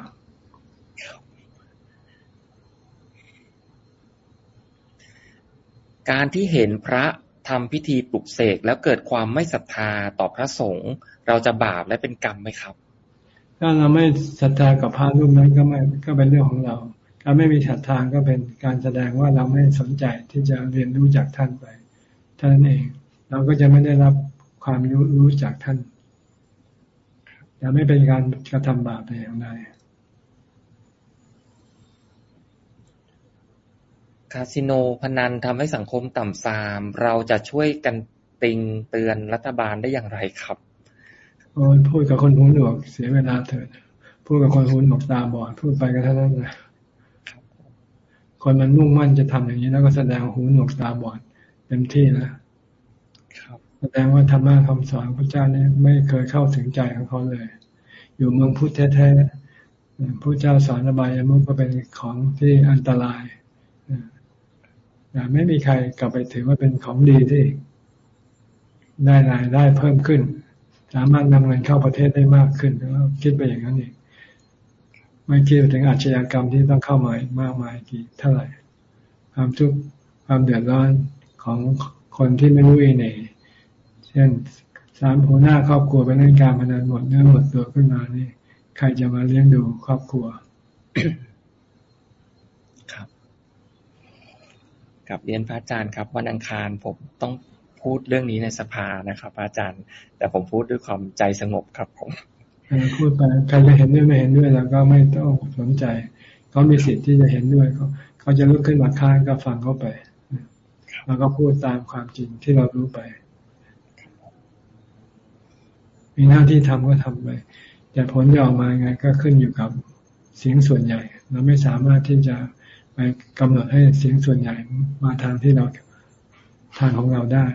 การที่เห็นพระทำพิธีปลุกเสกแล้วเกิดความไม่ศรัทธาต่อพระสงฆ์เราจะบาปและเป็นกรรมไหมครับ ถ้าเราไม่ศรัทธากับพระรูปนั้นก็ไม่ก็เป็นเรื่องของเรา การไม่มีศรัทธาก็เป็นการแสดงว่าเราไม่สนใจที่จะเรียนรู้จากท่านไปท่านเอง เราก็จะไม่ได้รับความรู้รู้จากท่านจะไม่เป็นการกระทำบาปแต่อย่างใดคาสิโนพนันทำให้สังคมต่ำทราม เราจะช่วยกันติงเตือนรัฐบาลได้อย่างไรครับโอ้พูดกับคนหูหนวกเสียเวลาเถิดพูดกับคนหูหนวกตาบอดพูดไปก็เท่านั้นนะ คนมันมุ่งมั่นจะทำอย่างนี้ แล้วก็แสดงหูหนวกตาบอดเต็มที่นะครับ แสดงว่าธรรมะคำสอนพระเจ้านี่ไม่เคยเข้าถึงใจของเขาเลย อยู่เมืองพุทธแท้ๆพระเจ้าสอนระบายมุกก็เป็นของที่อันตรายแต่ไม่มีใครกลับไปถือว่าเป็นของดีที่ได้รายได้เพิ่มขึ้น สามารถนำเงินเข้าประเทศได้มากขึ้นแล้วคิดไปอย่างนั้นเอง ไม่คิดถึงอาชญากรรมที่ต้องเข้ามามากมายกี่เท่าไหร่ ความทุกข์ความเดือดร้อนของคนที่ไม่รู้เองเองเช่นสามหัวหน้าครอบครัวไปเล่นการพนันหมดเนื้อหมดตัวขึ้นมานี่ใครจะมาเลี้ยงดูครอบครัวครับกับเรียนพระอาจารย์ครับ วันอังคารผมต้องพูดเรื่องนี้ในสภานะครับ อาจารย์ แต่ผมพูดด้วยความใจสงบครับผม พูดไปใครจะเห็นด้วยไม่เห็นด้วยแล้วก็ไม่ต้องสนใจเขามีสิทธิ์ที่จะเห็นด้วยเขาเขาจะลุกขึ้นมาค้านก็ฟังเขาไปแล้วก็พูดตามความจริงที่เรารู้ไป มีหน้าที่ทำก็ทำไปแต่ผลจะออกมาไงก็ขึ้นอยู่กับเสียงส่วนใหญ่ เราไม่สามารถที่จะไปกำหนดให้เสียงส่วนใหญ่มาทางที่เราทางของเราได้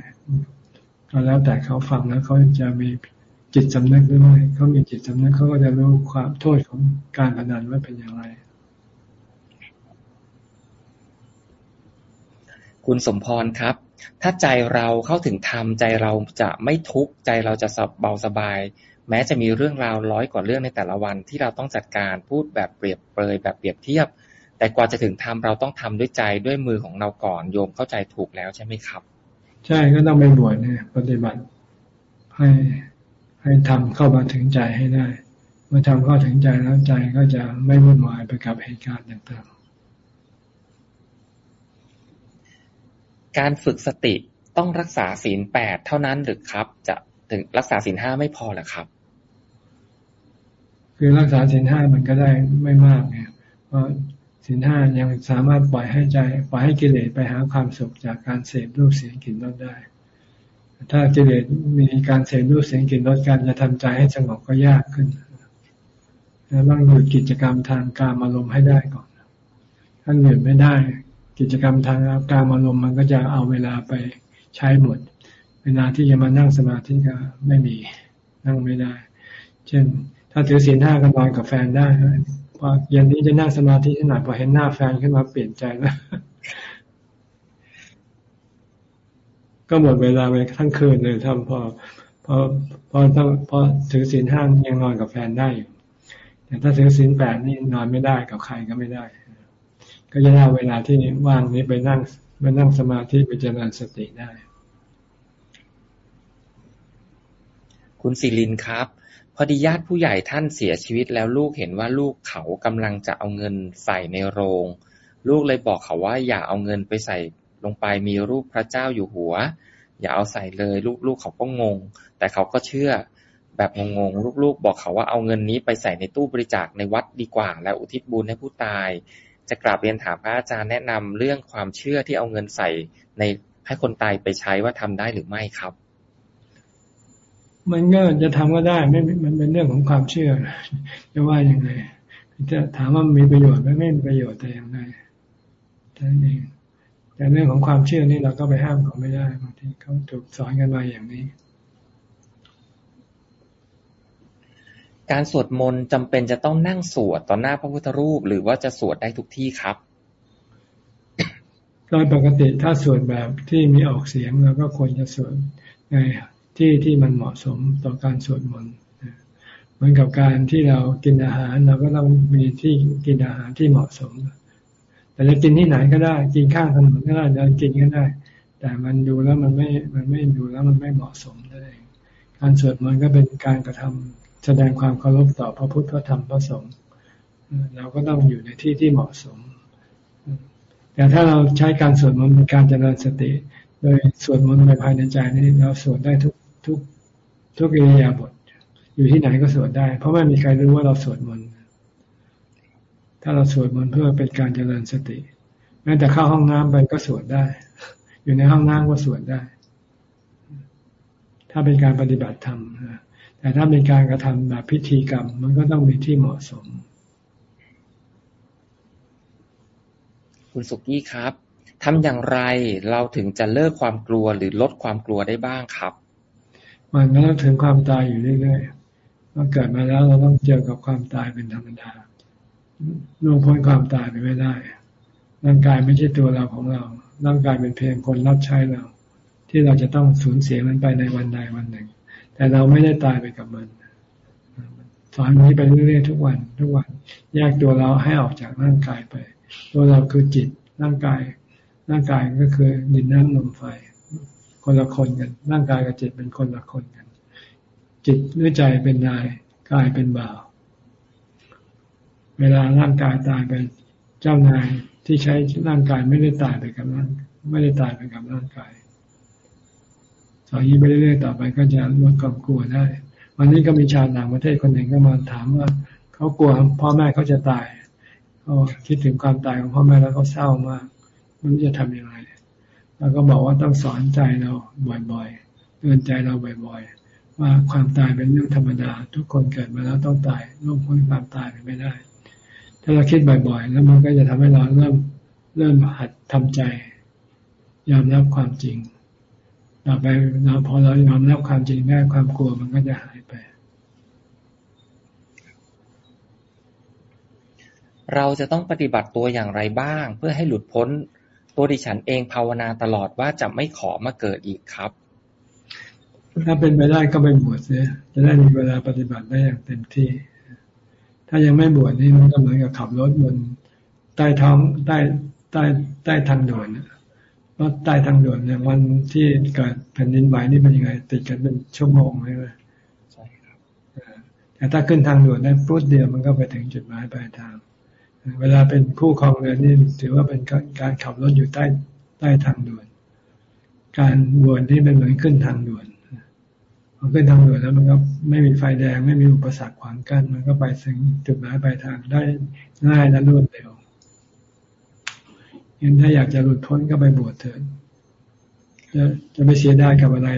ก็แล้วแต่เขาฟังแล้วเขาจะมี จิตสำนึกหรือไม่เขามีจิตสำนึกเขาก็จะรู้ความโทษของการพนันว่าเป็นอย่างไร คุณสมพรครับ ถ้าใจเราเข้าถึงธรรมใจเราจะไม่ทุกข์ใจเราจะสบเบาสบาย แม้จะมีเรื่องราวร้อยกว่าเรื่องในแต่ละวัน ที่เราต้องจัดการพูดแบบเปรียบเปรยแบบเปรียบเทียบ แต่กว่าจะถึงธรรมเราต้องทำด้วยใจด้วยมือของเราก่อนโยมเข้าใจถูกแล้วใช่ไหมครับ ใช่ก็ต้องไปบวชเนี่ยปฏิบัติให้ ให้ทำเข้ามาถึงใจให้ได้ เมื่อทำเข้าถึงใจแล้วใจก็จะไม่วุ่นวายไปกับเหตุการณ์ต่างๆ การฝึกสติต้องรักษาศีลแปดเท่านั้นหรือครับ จะถึงรักษาศีลห้าไม่พอหรือครับ คือรักษาศีลห้ามันก็ได้ไม่มากไงเพราะศีลห้ายังสามารถปล่อยให้ใจปล่อยให้กิเลสไปหาความสุขจากการเสพรูปเสียงกลิ่นรสได้ ถ้ากิเลสมีการเสพรูปเสียงกลิ่นรสการจะทำใจให้สงบก็ยากขึ้นต้องหยุดกิจกรรมทางการอารมณ์ให้ได้ก่อน ถ้าหยุดไม่ได้ กิจกรรมทางการอารมณ์มันก็จะเอาเวลาไปใช้หมด เวลาที่จะมานั่งสมาธิก็ไม่มี นั่งไม่ได้ เช่น ถ้าถือศีลห้าก็นอนกับแฟนได้พอเย็นนี้จะนั่งสมาธิที่ไหนพอเห็นหน้าแฟนขึ้นมาเปลี่ยนใจแล้ว ก็หมดเวลาไปทั้งคืนเลยทำพอพอพอต้องพอถือศีลห้ายังนอนกับแฟนได้อยู่แต่ถ้าถือศีลแปดนี่นอนไม่ได้กับใครก็ไม่ได้ ก็จะเอาเวลาที่ว่างนี้ไปนั่งไปนั่งสมาธิไปเจริญสติได้ คุณศิลินครับ พอดีญาติผู้ใหญ่ท่านเสียชีวิตแล้วลูกเห็นว่าลูกเขากำลังจะเอาเงินใส่ในโรง ลูกเลยบอกเขาว่าอย่าเอาเงินไปใส่ ลงไปมีรูปพระเจ้าอยู่หัว อย่าเอาใส่เลยลูกๆเขาก็งง แต่เขาก็เชื่อ แบบงงๆลูกๆ บอกเขาว่าเอาเงินนี้ไปใส่ในตู้บริจาคในวัดดีกว่า แล้วอุทิศบุญให้ผู้ตาย จะกราบเรียนถามพระอาจารย์แนะนำเรื่องความเชื่อที่เอาเงินใส่ในให้คนตายไปใช้ว่าทำได้หรือไม่ครับ มันก็จะทำก็ได้ไม่มันเป็นเรื่องของความเชื่อจะว่ายังไงจะถามว่ามีประโยชน์ไหมไม่มีประโยชน์แต่อย่างไรแค่นั้นเอง แต่เรื่องของความเชื่อนี่เราก็ไปห้ามเขาไม่ได้บางทีเขาถูกสอนกันมาอย่างนี้ การสวดมนต์จำเป็นจะต้องนั่งสวดต่อหน้าพระพุทธรูป หรือว่าจะสวดได้ทุกที่ครับโดยปกติถ้าสวดแบบที่มีออกเสียงเราก็ควรจะสวดในที่ที่มันเหมาะสมต่อการสวดมนต์เหมือนกับการที่เรากินอาหารเราก็ต้องมีที่กินอาหารที่เหมาะสม แต่จะกินที่ไหนก็ได้ กินข้างถนนก็ได้เดินกินก็ได้ แต่มันดูแล้วมันไม่มันไม่ดูแล้วมันไม่เหมาะสมนั่นเองการสวดมนต์ก็เป็นการกระทำแสดงความเคารพต่อพระพุทธพระธรรมพระสงฆ์เราก็ต้องอยู่ในที่ที่เหมาะสม แต่ถ้าเราใช้การสวดมนต์เป็นการเจริญสติ โดยสวดมนต์ในภายในใจนี้เราสวดได้ทุกทุกทุกอิริยาบถอยู่ที่ไหนก็สวดได้ เพราะไม่มีใครรู้ว่าเราสวดมนต์ ถ้าเราสวดมนต์เพื่อเป็นการเจริญสติ แม้แต่เข้าห้องน้ำไปก็สวดได้ อยู่ในห้องน้ำก็สวดได้ ถ้าเป็นการปฏิบัติธรรมแต่ถ้าเป็นการกระทำแบบพิธีกรรม มันก็ต้องมีที่เหมาะสม คุณสุกี้ครับทำอย่างไรเราถึงจะเลิกความกลัวหรือลดความกลัวได้บ้างครับ มันก็ต้องถึงความตายอยู่เรื่อยๆเมื่อเกิดมาแล้วเราต้องเจอกับความตายเป็นธรรมดา ล่วงพ้นความตายไปไม่ได้ ร่างกายไม่ใช่ตัวเราของเรา ร่างกายเป็นเพียงคนรับใช้เรา ที่เราจะต้องสูญเสียมันไปในวันใดวันหนึ่ง แต่เราไม่ได้ตายไปกับมันสอนนี้ไปเรื่อยๆทุกวัน ทุกวันแยกตัวเราให้ออกจากร่างกายไป ตัวเราคือจิตร่างกาย ร่างกายก็คือดินน้ำลมไฟ คนละคนกัน ร่างกายกับจิตเป็นคนละคนกัน จิตหรือใจเป็นนายกายเป็นบ่าว เวลาร่างกายตายไปเจ้านายที่ใช้ร่างกายไม่ได้ตายไปกับร่างไม่ได้ตายไปกับร่างกายสอนนี้ไปเรื่อยๆต่อไปก็จะลดความกลัวได้ วันนี้ก็มีชาวต่างประเทศคนหนึ่งก็มาถามว่าเขากลัวพ่อแม่เขาจะตายเขาคิดถึงความตายของพ่อแม่แล้วเขาเศร้ามากไม่รู้จะทำยังไงเราก็บอกว่าต้องสอนใจเราบ่อยๆเตือนใจเราบ่อยๆ ว่าความตายเป็นเรื่องธรรมดา ทุกคนเกิดมาแล้วต้องตายล่วงพ้นความตายไปไม่ได้ ถ้าเราคิดบ่อยๆ แล้วมันก็จะทำให้เราเริ่มเริ่มหัดทำใจ ยอมรับความจริงต่อไปเราพอเรายอมรับความจริงได้ความกลัวมันก็จะหายไป เราจะต้องปฏิบัติตัวอย่างไรบ้าง เพื่อให้หลุดพ้น ตัวดิฉันเองภาวนาตลอดว่าจะไม่ขอมาเกิดอีกครับ ถ้าเป็นไปได้ก็ไปบวชเสียจะได้มีเวลาปฏิบัติได้อย่างเต็มที่ ถ้ายังไม่บวชนี่มันก็เหมือนกับขับรถบนใต้ท้องใต้ใต้ใต้ทางด่วนรถใต้ทางด่วนอย่างวันที่เกิดแผ่นดินไหวนี่เป็นยังไง ติดกันเป็นชั่วโมงใช่ไหมใช่ครับแต่ถ้าขึ้นทางด่วนได้ปุ๊บเดียวมันก็ไปถึงจุดหมายปลายทาง เวลาเป็นคู่ครองเรือนนี่ถือว่าเป็นการขับรถอยู่ใต้ใต้ทางด่วน การด่วนที่เป็นเหมือนขึ้นทางด่วน พอขึ้นทางด่วนแล้วมันก็ไม่มีไฟแดง ไม่มีอุปสรรคขวางกั้นมันก็ไปถึงจุดหมายปลายทางได้ง่ายและรวดเร็วยังถ้าอยากจะหลุดพ้นก็ไปบวชเถิดจะจะไม่เสียดายกับอะไร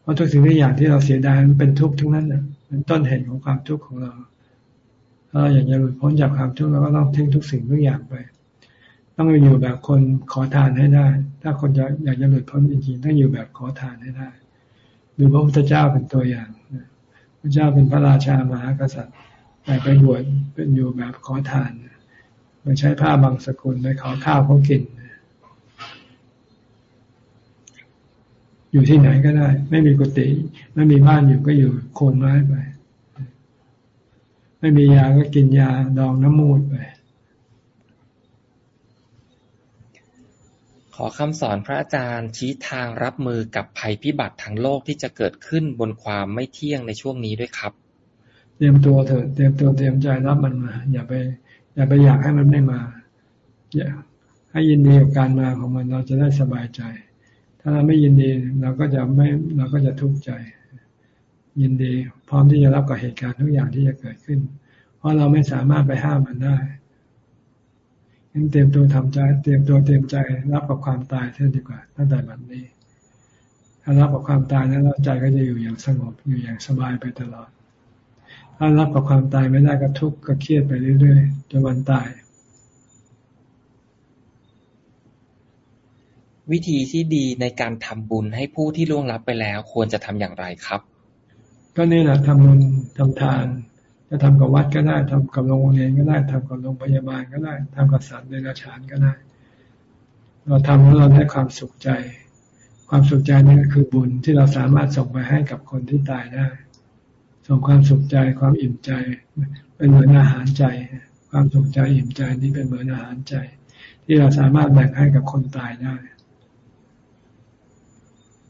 เพราะทุกสิ่งทุกอย่างที่เราเสียดายมันเป็นทุกข์ทั้งนั้นเป็นต้นเหตุของความทุกข์ของเราถ้าอยากจะหลุดพ้นจากความทุกข์เราก็ต้องทิ้งทุกสิ่งทุกอย่างไป ต้องอยู่แบบคนขอทานให้ได้ ถ้าคนจะอยากจะหลุดพ้นจริงๆต้องอยู่แบบขอทานให้ได้ ดูพระพุทธเจ้าเป็นตัวอย่างพระเจ้าเป็นพระราชามหากษัตริย์ แต่ไปบวชเป็นอยู่แบบขอทานไปใช้ผ้าบางสกุลไปขอข้าวเขากิน อยู่ที่ไหนก็ได้ ไม่มีกุฏิไม่มีบ้านอยู่ก็อยู่โคนไม้ไป ไม่มียาก็กินยาดองน้ำมูดไป ข อคำสอนพระอาจารย์ชี้ทางรับมือกับภัยพิบัติทางโลกที่จะเกิดขึ้นบนความไม่เที่ยงในช่วงนี้ด้วยครับ เตรียมตัวเถอะเตรียมตัวเตรียมใจรับมันมา อย่าไป อย่าไปอยากให้มันไม่มา อย่า ให้ยินดีกับการมาของมันเราจะได้สบายใจ ถ้าเราไม่ยินดีเราก็จะไม่เราก็จะทุกข์ใจ ยินดี พร้อมที่จะรับกับเหตุการณ์ทุกอย่างที่จะเกิดขึ้น เพราะเราไม่สามารถไปห้ามมันได้ ยังเตรียมตัวทำใจ เตรียมตัวเตรียมใจรับกับความตายเท่าดีกว่า ตั้งแต่บัดนี้ ถ้ารับกับความตายนั้นใจก็จะอยู่อย่างสงบอยู่อย่างสบายไปตลอด ถ้ารับกับความตายไม่ได้ก็ทุกข์ก็เครียดไปเรื่อยๆจนวันตาย วิธีที่ดีในการทำบุญให้ผู้ที่ล่วงลับไปแล้ว ควรจะทำอย่างไรครับ ก็นี่แหละทำบุญทำทาน จะทำกับวัดก็ได้ทำกับโรงเรียนก็ได้ทำกับโรงพยาบาลก็ได้ทำกับสัตว์ในราชานก็ได้ เราทำแล้วเราได้ความสุขใจ ความสุขใจนี่ก็คือบุญที่เราสามารถส่งไปให้กับคนที่ตายได้ ส่งความสุขใจความอิ่มใจ เป็นเหมือนอาหารใจ ความสุขใจอิ่มใจนี่เป็นเหมือนอาหารใจ ที่เราสามารถแบ่งให้กับคนตายได้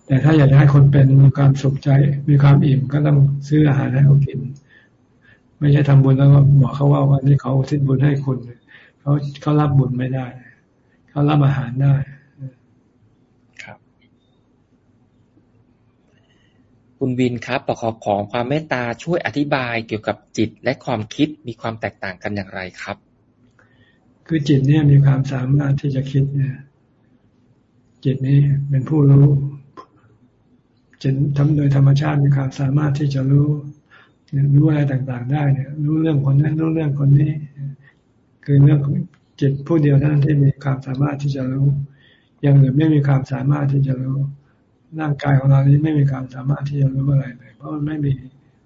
แต่ถ้าอยากให้คนเป็นมีความสุขใจ มีความอิ่มก็ต้องซื้ออาหารให้เขากิน ไม่ใช่ทำบุญแล้วก็บอกเขาว่าวันนี้เขาทิ้งบุญให้คุณเขาเขารับบุญไม่ได้ เขารับอาหารได้ครับ คุณวินครับประขอของความเมตตาช่วยอธิบายเกี่ยวกับจิตและความคิดมีความแตกต่างกันอย่างไรครับ คือจิตเนี่ยมีความสามารถที่จะคิดเนี่ยจิตนี้เป็นผู้รู้จะทำโดยธรรมชาติมีความสามารถที่จะรู้ รู้อะไรต่างๆ ได้เนี่ย รู้เรื่องคนนั้นรู้เรื่องคนนี้ คือเรื่องจิตผู้เดียวเท่านั้นที่มีความสามารถที่จะรู้อย่างอื่นไม่มีความสามารถที่จะรู้ร่างกายของเรานี้ไม่มีความสามารถที่จะรู้อะไรเลย เพราะมันไม่มี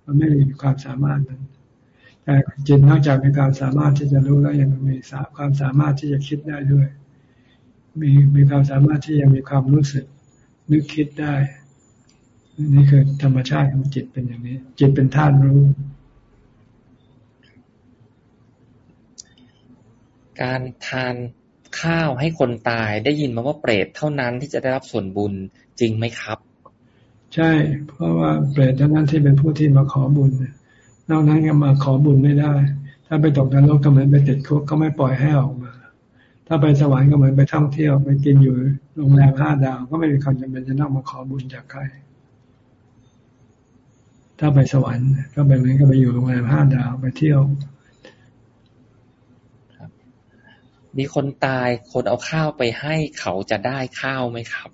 มันไม่มีความสามารถนั้นแต่จิตนอกจากมีความสามารถที่จะรู้แล้วยังมีความสามารถที่จะคิดได้ด้วย มีมีความสามารถที่ยังมีความรู้สึกนึกคิดได้ นี่คือธรรมชาติของจิตเป็นอย่างนี้ จิตเป็นธาตุรู้ การทานข้าวให้คนตายได้ยินมาว่าเปรตเท่านั้นที่จะได้รับส่วนบุญจริงไหมครับ ใช่ เพราะว่าเปรตเท่านั้นที่เป็นผู้ที่มาขอบุญนอกนั้นก็มาขอบุญไม่ได้ ถ้าไปตกนรกก็เหมือนไปติดคุกก็ไม่ปล่อยให้ออกมา ถ้าไปสวรรค์ก็เหมือนไปท่องเที่ยว ไปกินอยู่โรงแรมห้าดาว ก็ไม่มีความจำเป็นจะต้องมาขอบุญจากใคร ถ้าไปสวรรค์ ก็ไปเหมือนกับไปอยู่โรงแรมห้าดาวไปเที่ยวมีคนตายคนเอาข้าวไปให้เขาจะได้ข้าวไหมครับ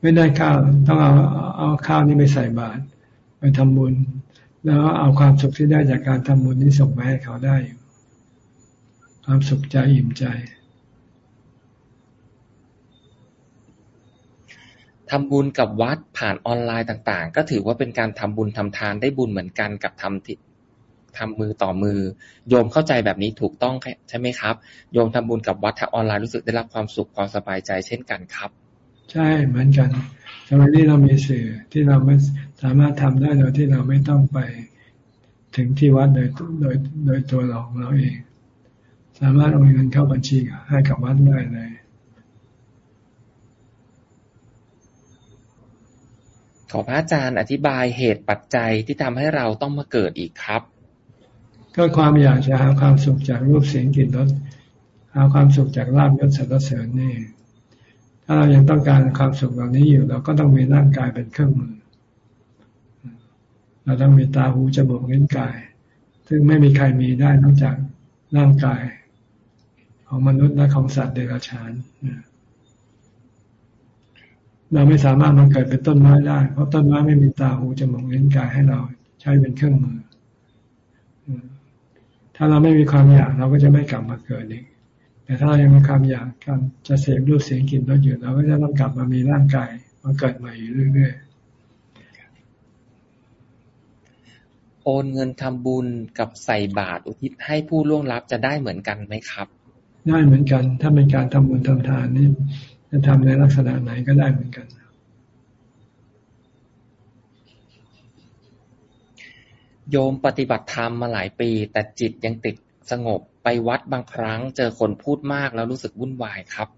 ไม่ได้ข้าวต้องเอาเอาข้าวนี้ไปใส่บาตรไปทำบุญ แล้วเอาความสุขที่ได้จากการทำบุญนี้ส่งไปให้เขาได้ ความสุขใจอิ่มใจ ทำบุญกับวัดผ่านออนไลน์ต่าง ๆ ก็ถือว่าเป็นการทำบุญทำทานได้บุญเหมือนกันกับทำทิทำมือต่อมือ โยมเข้าใจแบบนี้ถูกต้องใช่ไหมครับ โยมทำบุญกับวัดทางออนไลน์รู้สึกได้รับความสุขความสบายใจเช่นกันครับ ใช่เหมือนกันสมัยนี้เรามีสื่อที่เราไม่สามารถทำได้โดยที่เราไม่ต้องไปถึงที่วัดโดยโดยโดยตัวเราของเราเอง สามารถโอนเงินเข้าบัญชีให้กับวัดได้เลย ขอพระอาจารย์อธิบายเหตุปัจจัยที่ทำให้เราต้องมาเกิดอีกครับ ก็ความอยากจะหาความสุขจากรูปเสียงกลิ่นรสหาความสุขจากลาบยศสรรเสริญนี่ ถ้าเรายังต้องการความสุขเหล่านี้อยู่ เราก็ต้องมีร่างกายเป็นเครื่องมือ เราต้องมีตาหูจมูกลิ้นกาย ซึ่งไม่มีใครมีได้นอกจากร่างกาย ของมนุษย์และของสัตว์เดรัจฉาน เราไม่สามารถมาเกิดเป็นต้นไม้ได้ เพราะต้นไม้ไม่มีตาหูจมูกลิ้นกายให้เราใช้เป็นเครื่องมือ ถ้าเราไม่มีความอยากเราก็จะไม่กลับมาเกิดอีกแต่ถ้าเรายังมีความอยากการจะเสพรูปเสียงกลิ่นรสอยู่เราก็จะต้องกลับมามีร่างกายมาเกิดใหม่อยู่เรื่อยๆ โอนเงินทำบุญกับใส่บาตรอุทิศให้ผู้ล่วงลับจะได้เหมือนกันไหมครับ ได้เหมือนกัน ถ้าเป็นการทำบุญทำทานนี่ จะทำในลักษณะไหนก็ได้เหมือนกันโยมปฏิบัติธรรมมาหลายปี แต่จิตยังติดสงบไปวัดบางครั้ง เจอคนพูดมากแล้วรู้สึกวุ่นวายครับ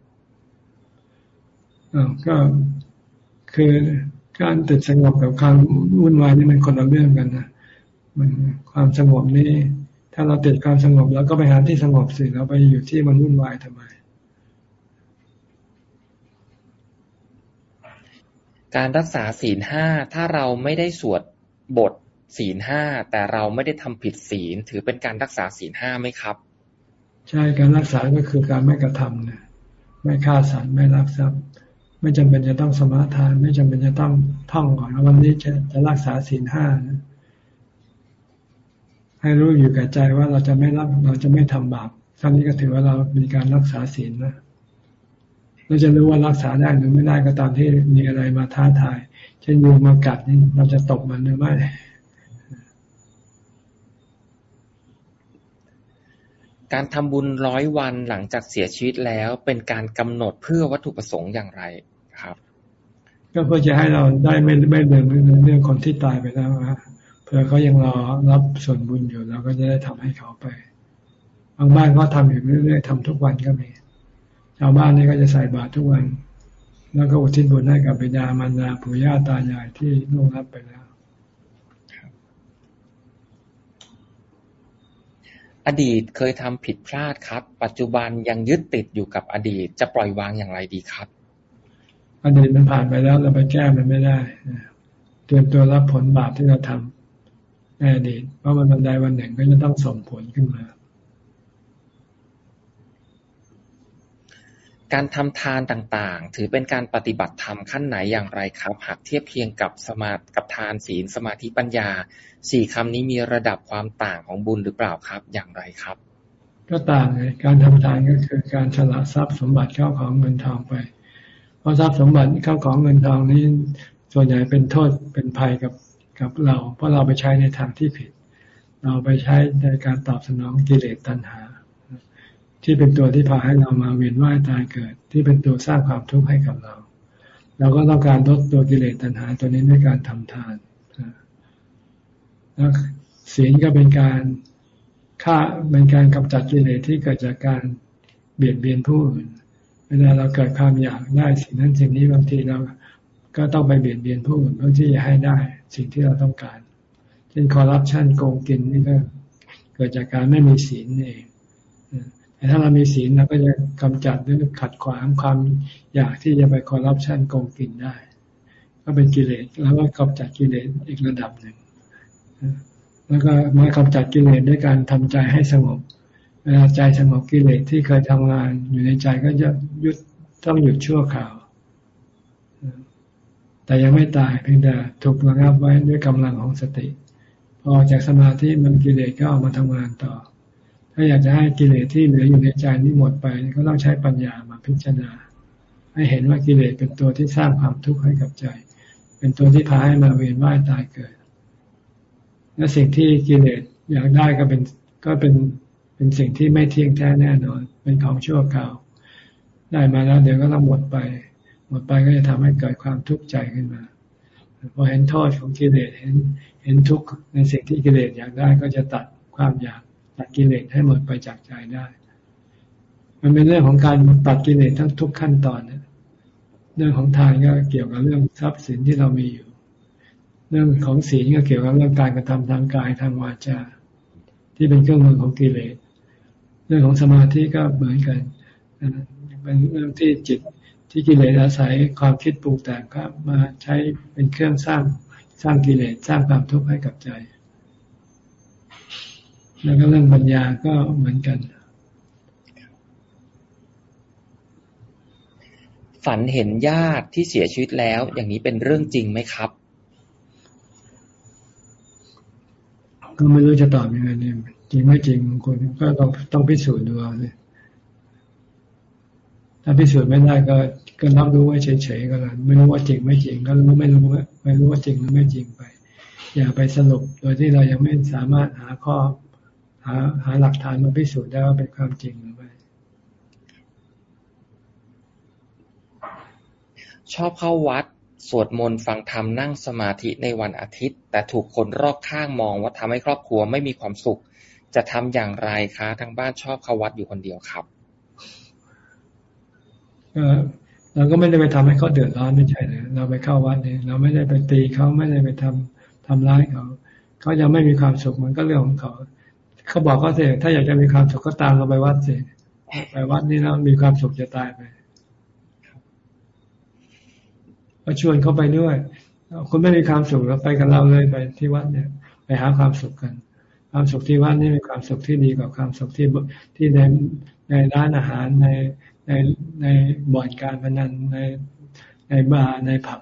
ก็คือการติดสงบกับความวุ่นวายนี่มันคนละเรื่องกันนะมันความสงบนี่ ถ้าเราติดความสงบแล้วก็ไปหาที่สงบสิเราไปอยู่ที่มันวุ่นวายทำไม การรักษาศีลห้าถ้าเราไม่ได้สวดบทศีลห้าแต่เราไม่ได้ทำผิดศีล ถือเป็นการรักษาศีลห้าไหมครับ ใช่การรักษาก็คือการไม่กระทำนี่ยไม่ฆ่าสัตว์ไม่รักทรัพย์ ไม่จำเป็นจะต้องสมาทาน ไม่จำเป็นจะต้องท่องก่อนวันนี้จะจะรักษาศีลห้านะให้รู้อยู่กับใจว่าเราจะไม่รับเราจะไม่ทำบาปท่านี้ก็ถือว่าเรามีการรักษาศีลนะ เราจะรู้ว่ารักษาได้หรือไม่ได้ก็ตามที่มีอะไรมาท้าทาย เช่นยุงมากัดนี่เราจะตกมันหรือไม่การทำบุญร้อยวันหลังจากเสียชีวิตแล้วเป็นการกำหนดเพื่อวัตถุประสงค์อย่างไรครับ ก็เพื่อจะให้เราได้ไม่ไม่เดินเรื่องคนที่ตายไปแล้วนะเพื่อเขายังรอรับส่วนบุญอยู่เราก็จะได้ทำให้เขาไป บางบ้านก็ทำอยู่เรื่อยๆทำทุกวันก็มี ชาวบ้านนี่ก็จะใส่บาตรทุกวัน แล้วก็อุทิศบุญให้กับบิดามารดาปู่ย่าตายายที่ล่วงลับไปแล้วอดีตเคยทำผิดพลาดครับ ปัจจุบันยังยึดติดอยู่กับอดีต จะปล่อยวางอย่างไรดีครับ อดีตมันผ่านไปแล้วเราไปแก้มันไม่ได้เตรียมตัวรับผลบาปที่เราทำในอดีตเพราะมันวันใดวันหนึ่งก็จะต้องส่งผลขึ้นมา การทำทานต่าง ๆ ถือเป็นการปฏิบัติธรรมขั้นไหนอย่างไรครับ หากเทียบเคียงกับสมากับทานศีล สมาธิปัญญาสี่คำนี้มีระดับความต่างของบุญหรือเปล่าครับ อย่างไรครับ ก็ต่างเลยการทำทานก็คือการฉละทรัพย์สมบัติเข้าของเงินทองไป เพราะทรัพย์สมบัติเข้าของเงินทองนี้ ส่วนใหญ่เป็นโทษเป็นภัยกับกับเรา เพราะเราไปใช้ในทางที่ผิด เราไปใช้ในการตอบสนองกิเลสตัณหา ที่เป็นตัวที่พาให้เรามาเวียนว่ายตายเกิด ที่เป็นตัวสร้างความทุกข์ให้กับเราเราก็ต้องการลดตัวกิเลสตัณหาตัวนี้ด้วยการทำทานแล้วศีลก็เป็นการฆ่าเป็นการกำจัดกิเลสที่เกิดจากการเบียดเบียนผู้อื่น เวลาเราเกิดความอยากได้สิ่งนั้นสิ่งนี้บางทีเราก็ต้องไปเบียดเบียนผู้อื่นเพื่อที่จะให้ได้สิ่งที่เราต้องการ เช่นคอร์รัปชันโกงกินนี่ก็เกิดจากการไม่มีศีลเอง แต่ถ้าเรามีศีลเราก็จะกำจัดหรือขัดขวางความอยากที่จะไปคอร์รัปชันโกงกินได้ ก็เป็นกิเลสแล้วก็กำจัดกิเลสอีกระดับหนึ่งแล้วก็มากำจัดกิเลสด้วยการทำใจให้สงบ เวลาใจสงบกิเลสที่เคยทำงานอยู่ในใจก็จะหยุดต้องหยุดชั่วคราว แต่ยังไม่ตายเพียงแต่ถูกระงับไว้ด้วยกำลังของสติ พอจากสมาธิมันกิเลสก็ออกมาทำงานต่อ ถ้าอยากจะให้กิเลสที่เหลืออยู่ในใจนี้หมดไป ก็ต้องใช้ปัญญามาพิจารณา ให้เห็นว่ากิเลสเป็นตัวที่สร้างความทุกข์ให้กับใจ เป็นตัวที่พาให้มาเวียนว่ายตายเกิด และสิ่งที่กิเลสอยากได้ก็เป็นก็เป็นเป็นสิ่งที่ไม่เที่ยงแท้แน่นอน เป็นของชั่วคราว ได้มาแล้วเดี๋ยวก็ต้องหมดไป หมดไปก็จะทำให้เกิดความทุกข์ใจขึ้นมาพอเห็นโทษของกิเลสเห็นเห็นทุกข์ในสิ่งที่กิเลสอยากได้ก็จะตัดความอยาก ตัดกิเลสให้หมดไปจากใจได้ มันเป็นเรื่องของการตัดกิเลสทั้งทุกขั้นตอนเนี่ยเรื่องของทานก็เกี่ยวกับเรื่องทรัพย์สินที่เรามีอยู่ เรื่องของศีลก็เกี่ยวกับเรื่องการกระทำทางกายทางวาจาที่เป็นเครื่องมือของกิเลส เรื่องของสมาธิก็เหมือนกันเป็นเรื่องที่จิตที่กิเลสอาศัยความคิดปรุงแต่งก็มาใช้เป็นเครื่องสร้างสร้างกิเลสสร้างความทุกข์ให้กับใจ แล้วก็เรื่องปัญญาก็เหมือนกัน ฝันเห็นญาติที่เสียชีวิตแล้ว อย่างนี้เป็นเรื่องจริงไหมครับ ก็ไม่รู้จะตอบยังไงเนี่ยจริงไม่จริงคนก็ต้องต้องพิสูจน์ดูเอาเลยถ้าพิสูจน์ไม่ได้ก็ก็รับรู้ไว้เฉยๆก็แล้วไม่รู้ว่าจริงไม่จริงก็รู้ไม่รู้ไม่รู้ว่าจริงหรือไม่จริงไป อย่าไปสรุปโดยที่เรายังไม่สามารถหาข้อ หาหาหลักฐานมาพิสูจน์ได้ว่าเป็นความจริงหรือไม่ชอบเข้าวัดสวดมนต์ฟังธรรมนั่งสมาธิในวันอาทิตย์ แต่ถูกคนรอบข้างมองว่าทำให้ครอบครัวไม่มีความสุข จะทำอย่างไรคะทางบ้านชอบเข้าวัดอยู่คนเดียวครับเราก็ไม่ได้ไปทำให้เขาเดือดร้อนไม่ใช่เลยเราไปเข้าวัดเนี่ยเราไม่ได้ไปตีเขาไม่ได้ไปทำทำร้ายเขาเขาจะไม่มีความสุขมันก็เรื่องของเขา เขาบอกเขาเสียถ้าอยากจะมีความสุขก็ตามเราไปวัดเสียไปวัดนี่แล้วมีความสุขจะตายไปก็ชวนเขาไปด้วยคุณไม่มีความสุขเราไปกับเราเลยไปที่วัดเนี่ย ไปหาความสุขกัน ความสุขที่วัดนี่เป็นความสุขที่ดีกว่าความสุขที่ที่ในในร้านอาหารในในในบ่อนการพนันในในบาร์ในผับ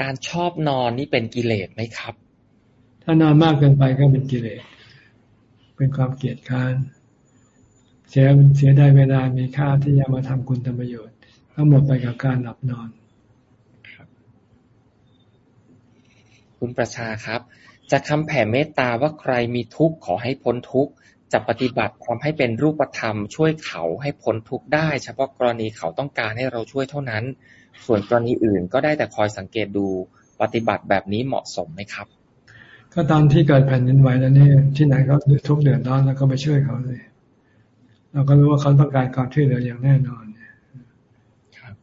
การชอบนอนนี่เป็นกิเลสไหมครับ ถ้านอนมากเกินไปก็เป็นกิเลส เป็นความเกลียดค้าน เสียเสียได้เวลามีค่าที่จะมาทำคุณทำประโยชน์ทั้งหมดไปกับการหลับนอนคุณประชาครับ จะคำแผ่เมตตาว่าใครมีทุกข์ขอให้พ้นทุกข์จะปฏิบัติทำให้เป็นรูปธรรม ช่วยเขาให้พ้นทุกข์ได้ เฉพาะกรณีเขาต้องการให้เราช่วยเท่านั้น ส่วนกรณีอื่นก็ได้แต่คอยสังเกตดูปฏิบัติแบบนี้เหมาะสมไหมครับ ก็ตอนที่เกิดแผ่นดินไหวแล้วนี่ที่ไหนก็ทุกเดือดร้อนแล้วก็ไปช่วยเขาเลย เราก็รู้ว่าเขาต้องการความช่วยเหลืออย่างแน่นอนครับ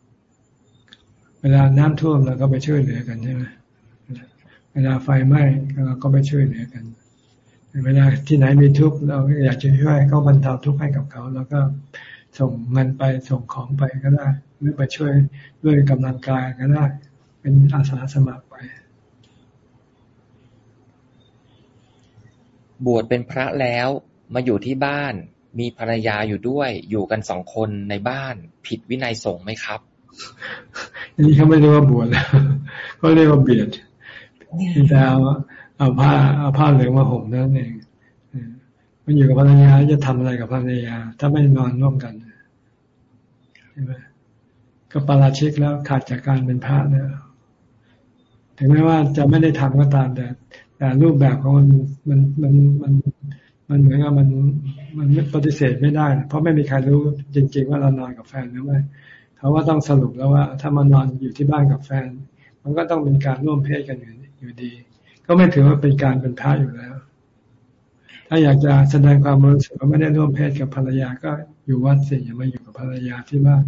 เวลาน้ำท่วมเราก็ไปช่วยเหลือกันใช่ไหมเวลาไฟไหม้เราก็ไปช่วยเหลือกัน เวลาที่ไหนมีทุกข์เราอยากจะช่วยเขาบรรเทาทุกข์ให้กับเขาเราก็ส่งเงินไปส่งของไปก็ได้ หรือไปช่วยด้วยกำลังกายก็ได้ เป็นอาสาสมัครไป บวชเป็นพระแล้ว มาอยู่ที่บ้าน มีภรรยาอยู่ด้วย อยู่กันสองคนในบ้าน ผิดวินัยสงฆ์ไหมครับนี่เขาไม่เรียกว่าบวชแล้วเขาเรียกว่าเบียดแต่เอาเอาผ้าเอาผ้าเหลืองมาห่มนั่นเองมันอยู่กับภรรยาจะทำอะไรกับภรรยา ถ้าไม่นอนร่วมกันใช่ไหมก็ปาราชิกแล้วขาดจากการเป็นพระแล้วถึงแม้ว่าจะไม่ได้ทำก็ตามแต่ แต่รูปแบบของมันมันมันมันมันเหมือนกับมันมันปฏิเสธไม่ได้ เพราะไม่มีใครรู้จริง ๆ ว่าเรานอนกับแฟนหรือไม่เขาว่าต้องสรุปแล้วว่า ถ้ามานอนอยู่ที่บ้านกับแฟน มันก็ต้องเป็นการร่วมเพศกันอยู่อยู่ดี ก็ไม่ถือว่าเป็นการเป็นพระอยู่แล้ว ถ้าอยากจะแสดงความบริสุทธิ์ว่าไม่ได้ร่วมเพศกับภรรยาก็อยู่วัดสิอย่ามาอยู่กับภรรยาที่บ้าน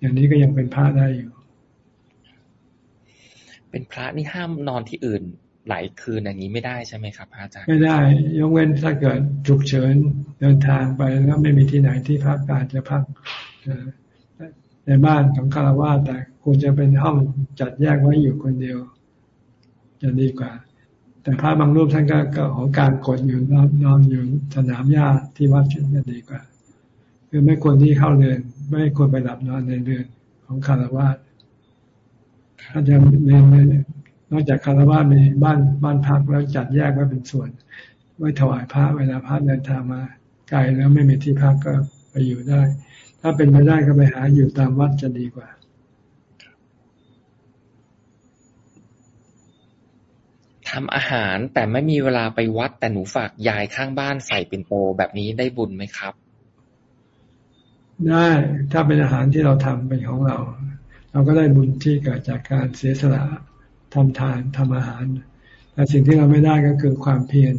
อย่างนี้ก็ยังเป็นพระได้อยู่ เป็นพระนี่ห้ามนอนที่อื่น หลายคืนอย่างนี้ไม่ได้ใช่ไหมครับอาจารย์ไม่ได้ ยกเว้นถ้าเกิดฉุกเฉินเดินทางไปแล้วไม่มีที่ไหนที่พักการจะพักในบ้านของคารวะแต่ควรจะเป็นห้องจัดแยกไว้อยู่คนเดียว จะดีกว่า แต่พระบางรูปท่านก็ของการกดอยู่นอนอยู่สนามหญ้าที่วัดจะดีกว่า คือไม่ควรที่เข้าเรือน ไม่ควรไปหลับนอนในเรือนของคารวะถ้าจะเรียน นอกจากคารวะมีบ้านบ้านพักแล้วจัดแยกไว้เป็นส่วน ไว้ถวายพระเวลาพระเดินทางมาไกลแล้วไม่มีที่พักก็ไปอยู่ได้ ถ้าเป็นไปได้ก็ไปหาอยู่ตามวัดจะดีกว่าทำอาหารแต่ไม่มีเวลาไปวัด แต่หนูฝากยายข้างบ้านใส่เป็นโตแบบนี้ได้บุญไหมครับ ได้ถ้าเป็นอาหารที่เราทำเป็นของเรา เราก็ได้บุญที่เกิดจากการเสียสละ ทำทานทำอาหาร แต่สิ่งที่เราไม่ได้ก็คือความเพียร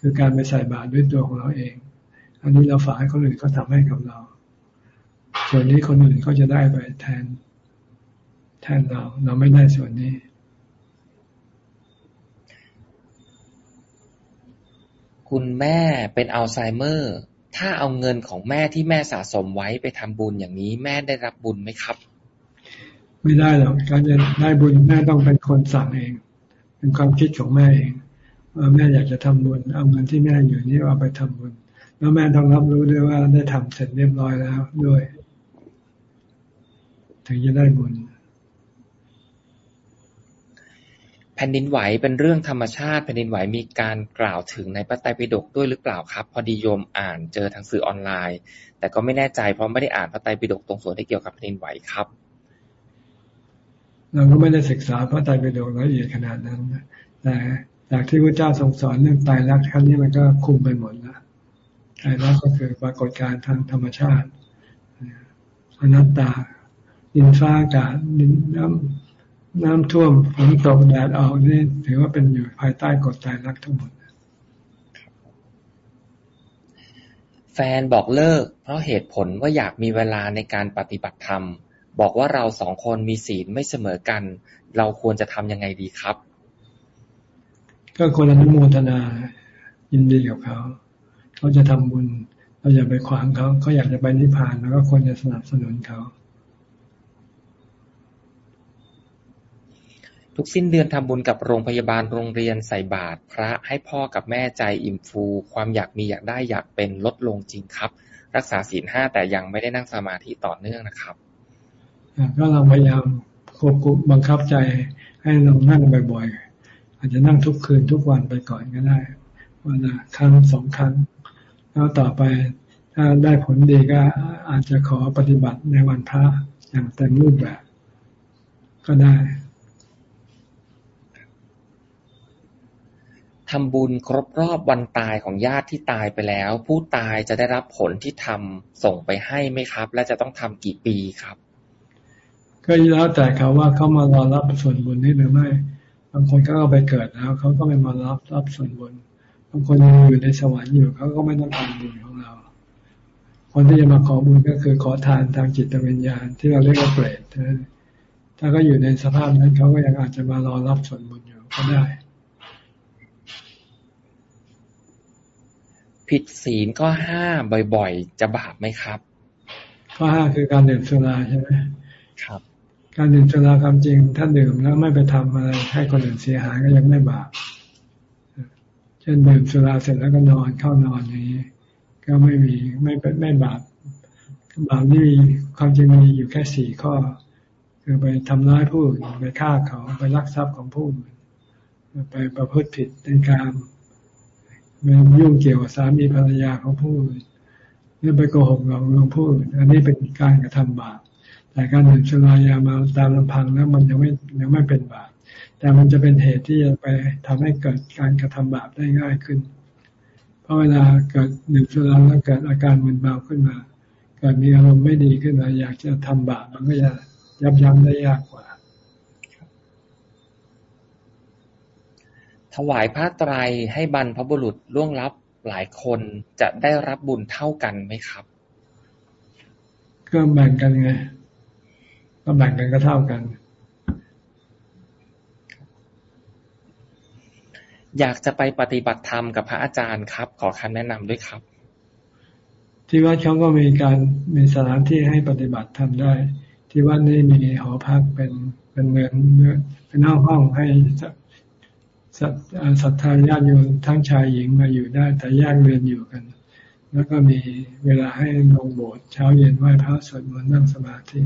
คือการไปใส่บาตรด้วยตัวของเราเอง อันนี้เราฝากให้คนอื่นเขาทาให้กับเรา ส่วนนี้คนอื่นเขาจะได้ไปแทน แทนเรา เราไม่ได้ส่วนนี้คุณแม่เป็นอัลไซเมอร์ ถ้าเอาเงินของแม่ที่แม่สะสมไว้ไปทำบุญอย่างนี้ แม่ได้รับบุญไหมครับ ไม่ได้หรอกการจะได้บุญแม่ต้องเป็นคนสั่งเอง เป็นความคิดของแม่เองว่าแม่อยากจะทำบุญเอาเงินที่แม่อยู่นี่เอาไปทำบุญ แล้วแม่ต้องรับรู้ด้วยว่าได้ทำเสร็จเรียบร้อยแล้วด้วย ถึงจะได้บุญแผ่นดินไหวเป็นเรื่องธรรมชาติแผ่นดินไหวมีการกล่าวถึงในพระไตรปิฎกด้วยหรือเปล่าครับ พอดีโยมอ่านเจอทางสื่อออนไลน์ แต่ก็ไม่แน่ใจเพราะไม่ได้อ่านพระไตรปิฎกตรงส่วนที่เกี่ยวกับแผ่นดินไหวครับ เราก็ไม่ได้ศึกษาพระไตรปิฎกละเอียดขนาดนั้นแต่จากที่พระเจ้าทรงสอนเรื่องตายรักครั้งนี้มันก็คุมไปหมดแล้วตายรักก็คือปรากฏการณ์ทางธรรมชาติอนัตตาดินฟ้าอากาศดินน้ำน้ำท่วมฝนตกแดดออกนี่ถือว่าเป็นอยู่ภายใต้กฎตายรักทั้งหมดแฟนบอกเลิก เพราะเหตุผลว่าอยากมีเวลาในการปฏิบัติธรรม บอกว่าเราสองคนมีศีลไม่เสมอกัน เราควรจะทำยังไงดีครับ ก็ควรอนุโมทนายินดีกับเขา เขาจะทำบุญ เราอย่าไปขวางเขา เขาอยากจะไปนิพพานแล้วก็ควรจะสนับสนุนเขาทุกสิ้นเดือนทำบุญกับโรงพยาบาลโรงเรียนใส่บาตรพระให้พ่อกับแม่ใจอิ่มฟู ความอยากมีอยากได้อยากเป็นลดลงจริงครับ รักษาศีลห้าแต่ยังไม่ได้นั่งสมาธิต่อเนื่องนะครับ ก็เราพยายามควบคุมบังคับใจให้เรานั่งบ่อยๆ อาจจะนั่งทุกคืนทุกวันไปก่อนก็ได้ วันละครั้งสองครั้ง แล้วต่อไปถ้าได้ผลดีก็อาจจะขอปฏิบัติในวันพระอย่างเต็มรูปแบบ ก็ได้ทำบุญครบรอบวันตายของญาติที่ตายไปแล้ว ผู้ตายจะได้รับผลที่ทำส่งไปให้ไหมครับ และจะต้องทำกี่ปีครับ ก็แล้วแต่เขาว่าเขามารอรับส่วนบุญนี่หรือไม่ บางคนเขาก็ไปเกิดแล้วเขาก็ไม่มารับรับส่วนบุญ บางคนยังอยู่ในสวรรค์อยู่เขาก็ไม่ต้องการบุญของเรา คนที่จะมาขอบุญก็คือขอทานทางจิตวิญญาณ ที่เราเรียกว่าเปรตถ้าก็อยู่ในสภาพนั้นเขาก็ยังอาจจะมารอรับส่วนบุญอยู่ก็ได้ ผิดศีลก็ห้าบ่อยๆ จะบาปไหมครับ ข้อห้าคือการดื่มสุราใช่ไหมครับ การดื่มสุราความจริง ถ้าดื่มแล้วไม่ไปทำอะไรให้คนอื่นเสียหายก็ยังไม่บาปเช่นดื่มสุราเสร็จแล้วก็นอนเข้านอนอย่างนี้ ก็ไม่มีไม่เป็นไม่บาปบาปนี่มีความจริงมีอยู่แค่สี่ข้อ คือไปทำร้ายผู้อื่นไปฆ่าเขาไปลักทรัพย์ของผู้อื่นไปประพฤติผิดในการไปยุ่งเกี่ยวกับสามีภรรยาของผู้อื่นหรือไปโกหกหลอกลวงผู้อื่นอันนี้เป็นการกระทำบาป แต่การดื่มสุรายามาตามลำพังแล้วมันยังไม่ยังไม่เป็นบาปแต่มันจะเป็นเหตุที่จะไปทำให้เกิดการกระทำบาปได้ง่ายขึ้น เพราะเวลาเกิดดื่มสุราแล้วเกิดอาการมึนเมาขึ้นมาเกิดมีอารมณ์ไม่ดีขึ้นมาอยากจะทำบาปมันก็จะยับยั้งได้ยากกว่าถวายผ้าไตรให้บรรพบุรุษล่วงลับหลายคนจะได้รับบุญเท่ากันไหมครับ ก็แบ่งกันไง ก็แบ่งกันก็เท่ากัน อยากจะไปปฏิบัติธรรมกับพระอาจารย์ครับ ขอคำแนะนำด้วยครับ ที่วัดเขาก็มีการมีสถานที่ให้ปฏิบัติธรรมได้ ที่วัดนี้มีหอพักเป็นเป็นเมือนเป็นห้องห้องให้ศรัทธาญาติโยมทั้งชายหญิงมาอยู่ได้ แต่แยกเรียนอยู่กัน แล้วก็มีเวลาให้ลงโบสถ์เช้าเย็นไหว้พระสวดมนต์นั่งสมาธิ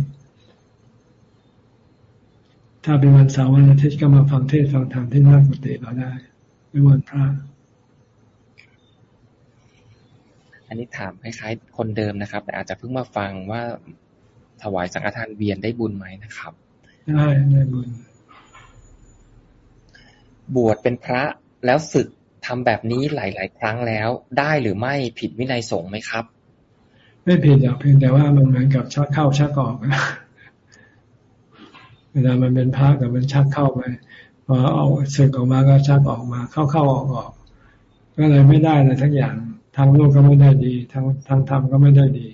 ถ้าเป็นวันเสาร์วันอาทิตย์ก็มาฟังเทศฟังธรรมที่หน้ากุฏิเราได้ในวันพระอันนี้ถามคล้ายๆคนเดิมนะครับ แต่อาจจะเพิ่งมาฟังว่าถวายสังฆทานเวียนได้บุญไหมนะครับได้ได้บุญ บวชเป็นพระแล้วศึกทำแบบนี้หลาย ๆ ครั้งแล้ว ได้หรือไม่ผิดวินัยสงฆ์ไหมครับ ไม่ผิดหรอกเพียงแต่ว่ามันเหมือนกับชักเข้าชักออกเวลามันเป็นพระกับมันชักเข้าไปพอเอาศึกออกมาก็ชักออกมา เข้าเข้าออกออกก็เลยไม่ได้เลยทั้งอย่างทางโลกก็ไม่ได้ดีทางทางธรรมก็ไม่ได้ดี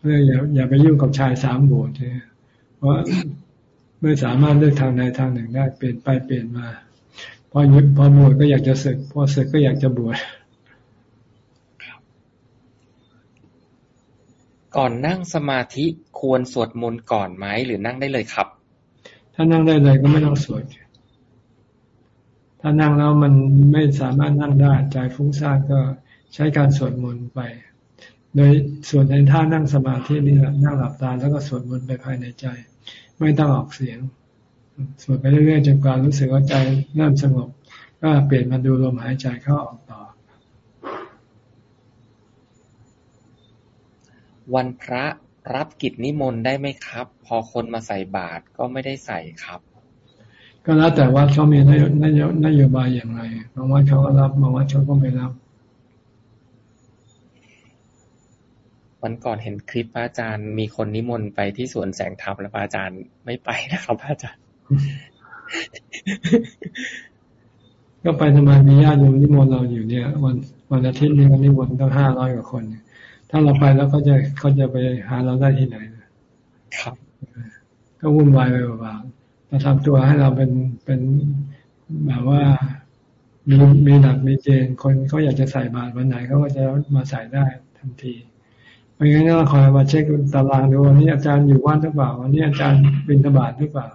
เลยอย่าอย่าไปยุ่งกับชายสามโบสถ์เพราะไม่สามารถเลือกทางใดทางหนึ่งได้เปลี่ยนไปเปลี่ยนมาพอยุดพอบวชก็อยากจะศึกพอศึกก็อยากจะบวช ก่อนนั่งสมาธิควรสวดมนต์ก่อนไหม หรือนั่งได้เลยครับ ถ้านั่งได้เลยก็ไม่ต้องสวด ถ้านั่งแล้วมันไม่สามารถนั่งได้ใจฟุ้งซ่านก็ใช้การสวดมนต์ไป โดยส่วนในท่านั่งสมาธินี่แหละนั่งหลับตาแล้วก็สวดมนต์ไปภายในใจ ไม่ต้องออกเสียง สวดไปเรื่อยๆจนกว่ารู้สึกว่าใจเริ่มสงบ ก็เปลี่ยนมาดูลมหายใจเข้าออกต่อ วันพระรับกิจนิมนต์ได้ไหมครับ พอคนมาใส่บาตรก็ไม่ได้ใส่ครับ ก็แล้วแต่ว่าเขามีนโยนโยนโยบายอย่างไรบางวัดเขาก็รับบางวัดเขาก็ไม่รับ วันก่อนเห็นคลิปพระอาจารย์ มีคนนิมนต์ไปที่สวนแสงธรรมแล้วพระอาจารย์ไม่ไปนะครับพระอาจารย์ ก็ไปทำไมมีญาติโยมนิมนต์เราอยู่เนี่ย วันวันอาทิตย์นี้วันนิมนต์ตั้งห้าร้อยกว่าคนเนี่ย ถ้าเราไปแล้วเขาจะเขาจะไปหาเราได้ที่ไหนครับ ก็วุ่นวายไปเปล่าๆเราทำตัวให้เราเป็นเป็นแบบว่ามีมีหลักมีเกณฑ์คนเขาอยากจะใส่บาตรวันไหนเขาก็จะมาใส่ได้ทันทีไม่งั้นเราคอยมาเช็คตารางดูวันนี้อาจารย์อยู่ว่านหรือเปล่า วันนี้อาจารย์บินธบาตหรือเปล่า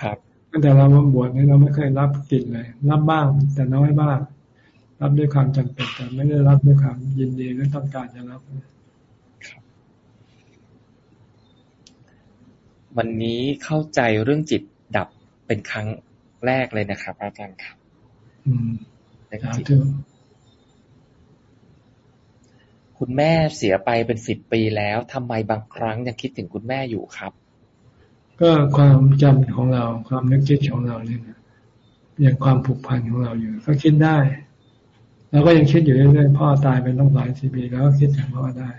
ครับตั้งแต่เรามาบวชนี่เราไม่เคยรับกิจเลย รับบ้างแต่น้อยบ้าง รับด้วยความจำเป็นแต่ไม่ได้รับด้วยความยินดีหรือต้องการจะรับวันนี้เข้าใจเรื่องจิตดับเป็นครั้งแรกเลยนะครับอาจารย์ครับ อืมจิตคุณแม่เสียไปเป็นสิบปีแล้วทำไมบางครั้งยังคิดถึงคุณแม่อยู่ครับ ก็ความจำของเรา ความนึกคิดของเราเนี่ยยังความผูกพันของเราอยู่ ก็คิดได้ เราก็ยังคิดอยู่เรื่อยๆพ่อตายเป็นต้องหลายสิบปีแล้วก็คิดถึงพ่อได้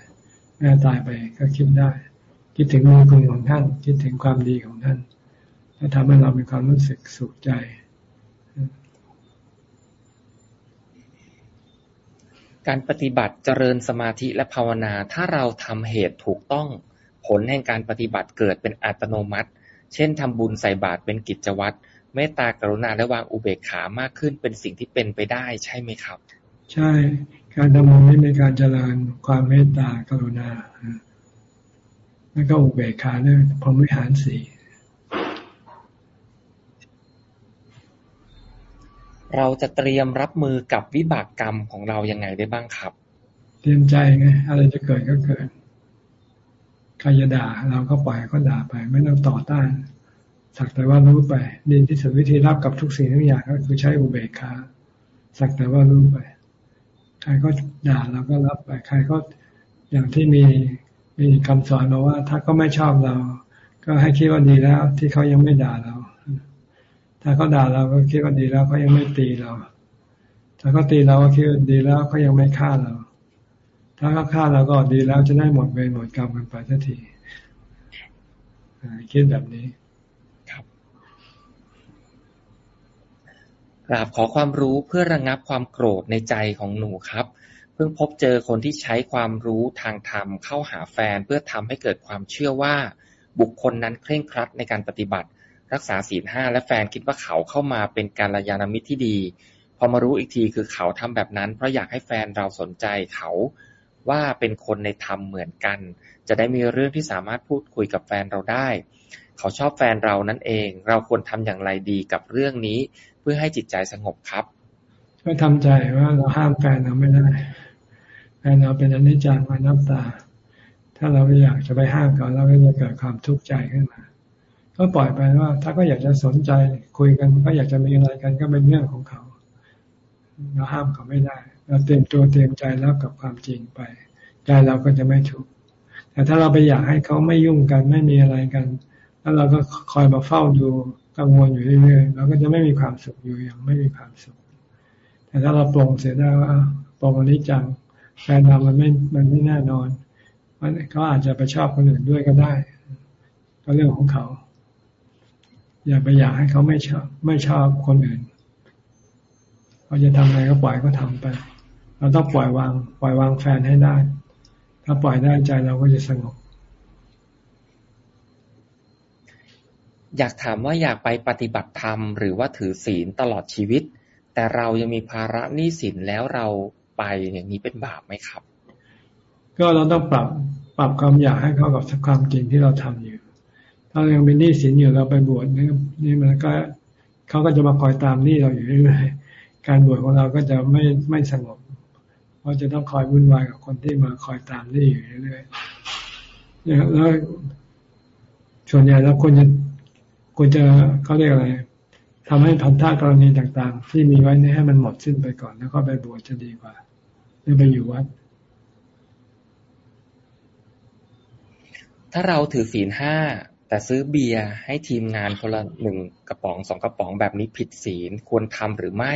แม่ตายไปก็คิดได้ คิดถึงบุญคุณของท่าน คิดถึงความดีของท่านแล้วทำให้เรามีความรู้สึกสุขใจการปฏิบัติเจริญสมาธิและภาวนา ถ้าเราทำเหตุถูกต้องผลแห่งการปฏิบัติเกิดเป็นอัตโนมัติ เช่นทำบุญใส่บาตรเป็นกิจวัตรเมตตากรุณาและวางอุเบกขามากขึ้นเป็นสิ่งที่เป็นไปได้ใช่ไหมครับ ใช่ การทำบุญนี่เป็นการเจริญความเมตตากรุณา แล้วก็อุเบกขาเนี่ยพรหมวิหารสี่เราจะเตรียมรับมือกับวิบากกรรมของเรายังไงได้บ้างครับ เตรียมใจไงอะไรจะเกิดก็เกิดใครจะด่าเราก็ปล่อยก็ด่าไป ไม่ต้องต่อต้านสักแต่ว่ารู้ไปดีที่สุดวิธีรับกับทุกสิ่งทุกอย่างก็คือใช้อุเบกขาสักแต่ว่ารู้ไป ใครก็ด่าเราก็รับไป ใครก็อย่างที่มีมีคำสอนมาว่า ถ้าก็ไม่ชอบเรา ก็ให้คิดว่าดีแล้ว ที่เขายังไม่ด่าเรา ถ้าเขาด่าเราก็คิดว่าดีแล้วเขายังไม่ตีเรา ถ้าเขาตีเราก็คิดว่าดีแล้วเขายังไม่ฆ่าเรา ถ้าเขาฆ่าเราก็ดีแล้วจะได้หมดเวรหมดกรรมกันไปสักทีคิดแบบนี้ กราบขอความรู้เพื่อระงับความโกรธในใจของหนูครับ เพิ่งพบเจอคนที่ใช้ความรู้ทางธรรมเข้าหาแฟนเพื่อทำให้เกิดความเชื่อว่าบุคคลนั้นเคร่งครัดในการปฏิบัติ รักษาศีลห้าและแฟนคิดว่าเขาเข้ามาเป็นการยานามิตรที่ดี พอมารู้อีกทีคือเขาทำแบบนั้น เพราะอยากให้แฟนเราสนใจเขาว่าเป็นคนในธรรมเหมือนกัน จะได้มีเรื่องที่สามารถพูดคุยกับแฟนเราได้ เขาชอบแฟนเรานั่นเอง เราควรทำอย่างไรดีกับเรื่องนี้ เพื่อให้จิตใจสงบครับ ก็ทำใจว่าเราห้ามแฟนเราไม่ได้แฟนเราเป็นอนิจจังมานับตา ถ้าเราไม่อยากจะไปห้ามเขาเราก็จะเกิดความทุกข์ใจขึ้นมาก็ปล่อยไปว่า ถ้าก็อยากจะสนใจคุยกันก็อยากจะมีอะไรกันก็เป็นเรื่องของเขา เราห้ามเขาไม่ได้ เราเตรียมตัวเตรียมใจรับกับความจริงไปใจเราก็จะไม่ทุกข์แต่ถ้าเราไปอยากให้เขาไม่ยุ่งกันไม่มีอะไรกัน แล้วเราก็คอยมาเฝ้าดู กังวลอยู่เรื่อยๆเราก็จะไม่มีความสุขอยู่อย่างไม่มีความสุข แต่ถ้าเราปรงเสียได้ว่าปรงอนิจจังแฟนเรามันไม่มันไม่แน่นอนมันเขาอาจจะไปชอบคนอื่นด้วยก็ได้ ก็เรื่องของเขา อย่าไปอยากให้เขาไม่ชอบ ไม่ชอบคนอื่นเขาจะทำอะไรก็ปล่อยก็ทำไป เราต้องปล่อยวาง ปล่อยวางแฟนให้ได้ ถ้าปล่อยได้ใจเราก็จะสงบ อยากถามว่าอยากไปปฏิบัติธรรม หรือว่าถือศีลตลอดชีวิต แต่เรายังมีภาระหนี้สินแล้วเราไปอย่างนี้เป็นบาปไหมครับ ก็เราต้องปรับปรับความอยากให้เข้ากับความจริงที่เราทำอยู่ ถ้าเรายังเป็นหนี้สินอยู่เราไปบวชนี่นี่มันก็เขาก็จะมาคอยตามหนี้เราอยู่เรื่อยๆการบวชของเราก็จะไม่ไม่สงบ เพราะจะต้องคอยวุ่นวายกับคนที่มาคอยตามหนี้อยู่เรื่อยๆแล้วส่วนใหญ่แล้วควรจะ ควรจะเขาเรียกอะไรทำให้พันธะกรณีต่างๆ ที่มีไว้นี้ให้มันหมดสิ้นไปก่อน แล้วก็ไปบวชจะดีกว่าหรือไปอยู่วัด ถ้าเราถือศีลห้าแต่ซื้อเบียร์ให้ทีมงานคนละหนึ่งกระป๋องสองกระป๋องแบบนี้ผิดศีลควรทำหรือไม่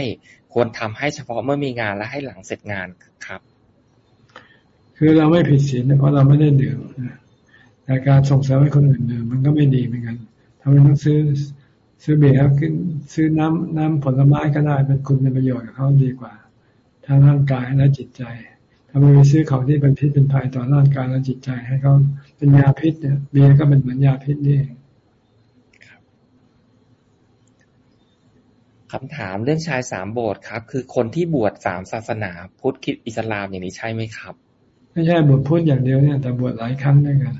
ควรทำให้เฉพาะเมื่อมีงานและให้หลังเสร็จงานครับ คือเราไม่ผิดศีลเพราะเราไม่ได้ดื่มแต่การส่งเสริมให้คนอื่นดื่มมันก็ไม่ดีเหมือนกันทำ ไมต้องซื้อซื้อเบียร์ขึ้นซื้อน้ำน้ำผลไม้ก็ได้เป็นคุณเป็นประโยชน์กับเขาดีกว่าทางร่างกายและจิตใจทำไมไปซื้อของที่เป็นพิษเป็นภัยต่อร่างกายและจิตใจ ให้เขาเป็นยาพิษเนี่ยเบียร์ก็เป็นเหมือนยาพิษนี่คำถามเรื่องชายสามโบสถ์ครับ คือคนที่บวชสามศาสนา พุทธคิดอิสลามอย่างนี้ใช่ไหมครับ ไม่ใช่บวชพุทธอย่างเดียวเนี่ยแต่บวชหลายครั้งด้วยกัน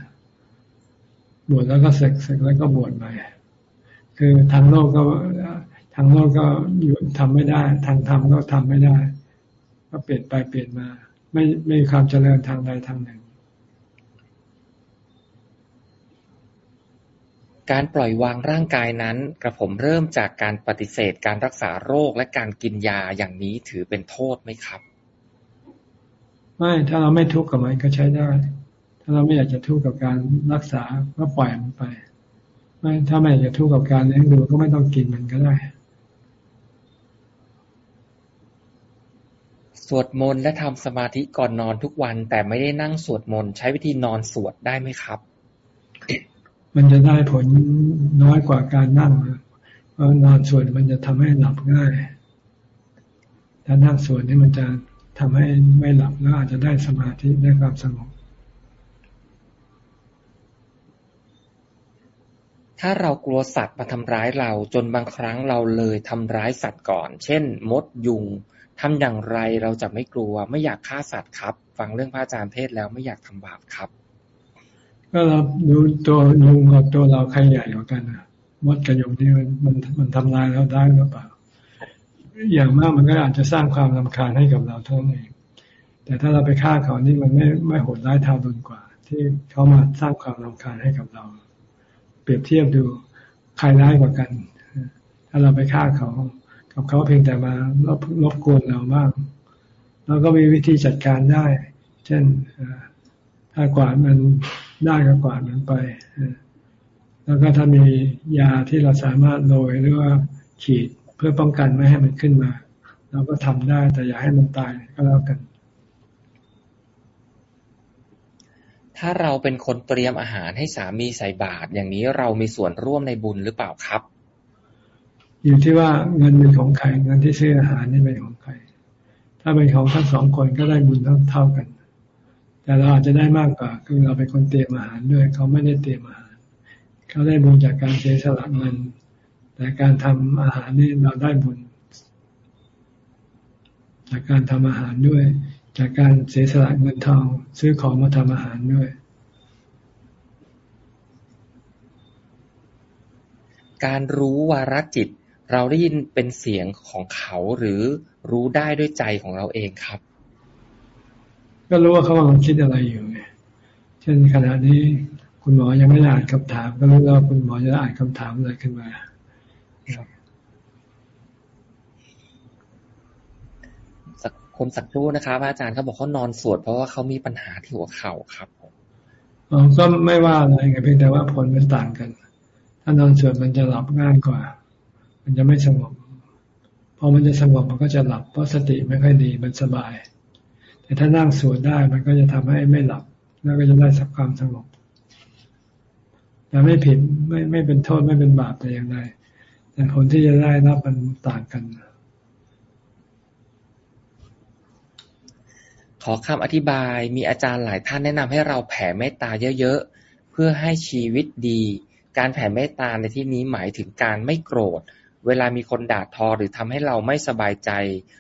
บวชแล้วก็เสกเสกแล้วก็บวชใหม่ คือทางโลกก็ทางโลกก็อยู่ทำไม่ได้ ทางธรรมก็ทำไม่ได้ ก็เปลี่ยนไปเปลี่ยนมา ไม่ไม่มีความเจริญทางใดทางหนึ่ง การปล่อยวางร่างกายนั้น กระผมเริ่มจากการปฏิเสธการรักษาโรคและการกินยาอย่างนี้ถือเป็นโทษไหมครับ ไม่ถ้าเราไม่ทุกข์กับมันก็ใช้ได้ ถ้าเราไม่อยากจะทุกข์กับการรักษาก็ปล่อยมันไป ไม่ถ้าไม่อยากทุกข์กับการเลี้ยงดูก็ไม่ต้องกินมันก็ได้ สวดมนต์และทำสมาธิก่อนนอนทุกวัน แต่ไม่ได้นั่งสวดมนต์ใช้วิธีนอนสวดได้ไหมครับ มันจะได้ผลน้อยกว่าการนั่งเพราะนอนสวดมันจะทำให้หลับง่ายถ้านั่งสวดนี่มันจะทำให้ไม่หลับแล้วอาจจะได้สมาธิได้ความสงบ ถ้าเรากลัวสัตว์มาทำร้ายเรา จนบางครั้งเราเลยทำร้ายสัตว์ก่อน เช่น มดยุงทำอย่างไรเราจะไม่กลัว ไม่อยากฆ่าสัตว์ครับ ฟังเรื่องพระอาจารย์เทศแล้วไม่อยากทำบาปครับ ก็เราดูตัวยุงกับตัวเราใครใหญ่กว่ากันนะมดกับยุงนี่มันมันมันทำลายเราได้หรือเปล่า อย่างมากมันก็อาจจะสร้างความลาคาญให้กับเราเท่านั้นเองแต่ถ้าเราไปฆ่าเขานี่มันไม่ไม่โหดร้ายทารุณกว่า ที่เขามาสร้างความลาคาญให้กับเรา เปรียบเทียบดูใครร้ายกว่ากัน ถ้าเราไปฆ่าเขา กับเขาเพียงแต่มารบรบกวนเราบ้างเราก็มีวิธีจัดการได้ เช่นถ้ากวาดมันได้ก็กวาดมันไป แล้วก็ถ้ามียาที่เราสามารถโรยหรือว่าฉีดเพื่อป้องกันไม่ให้มันขึ้นมา เราก็ทำได้แต่อย่าให้มันตายก็แล้วกัน ถ้าเราเป็นคนเตรียมอาหารให้สามีใส่บาตรอย่างนี้เรามีส่วนร่วมในบุญหรือเปล่าครับ อยู่ที่ว่าเงินเป็นของใครเงินที่ซื้ออาหารนี่เป็นของใคร ถ้าเป็นของทั้งสองคนก็ได้บุญเท่าเท่ากัน แต่เราอาจจะได้มากกว่าคือเราเป็นคนเตรียมอาหารด้วยเขาไม่ได้เตรียมอาหาร เขาได้บุญจากการเสียสละเงิน แต่การทำอาหารนี่เราได้บุญจากการทำอาหารด้วย จากการเสียสละเงินทองซื้อของมาทำอาหารด้วย การรู้วาระจิต เราได้ยินเป็นเสียงของเขาหรือรู้ได้ด้วยใจของเราเองครับ ก็รู้ว่าเขากำลังคิดอะไรอยู่ไงเช่นขณะนี้คุณหมอยังไม่ได้อ่านคำถาม ก็รู้ว่าคุณหมอจะอ่านคำถามอะไรขึ้นมา คนสักครู่นะครับอาจารย์เขาบอกเขานอนสวดเพราะว่าเขามีปัญหาที่หัวเข่าครับอ๋อก็ไม่ว่าอะไรไงเพียงแต่ว่าผลมันต่างกัน ถ้านอนสวดมันจะหลับง่ายกว่า มันจะไม่สงบพอมันจะสงบมันก็จะหลับเพราะสติไม่ค่อยดีมันสบาย แต่ถ้านั่งสวดได้มันก็จะทำให้ไม่หลับ แล้วก็จะได้สักความสงบแต่ไม่ผิดไม่ไม่เป็นโทษไม่เป็นบาปแต่อย่างใดแต่ผลที่จะได้รับมันต่างกันข อคำอธิบาย มีอาจารย์หลายท่านแนะนำให้เราแผ่เมตตาเยอะๆ เพื่อให้ชีวิตดี การแผ่เมตตาในที่นี้หมายถึงการไม่โกรธ เวลามีคนด่าทอหรือทำให้เราไม่สบายใจ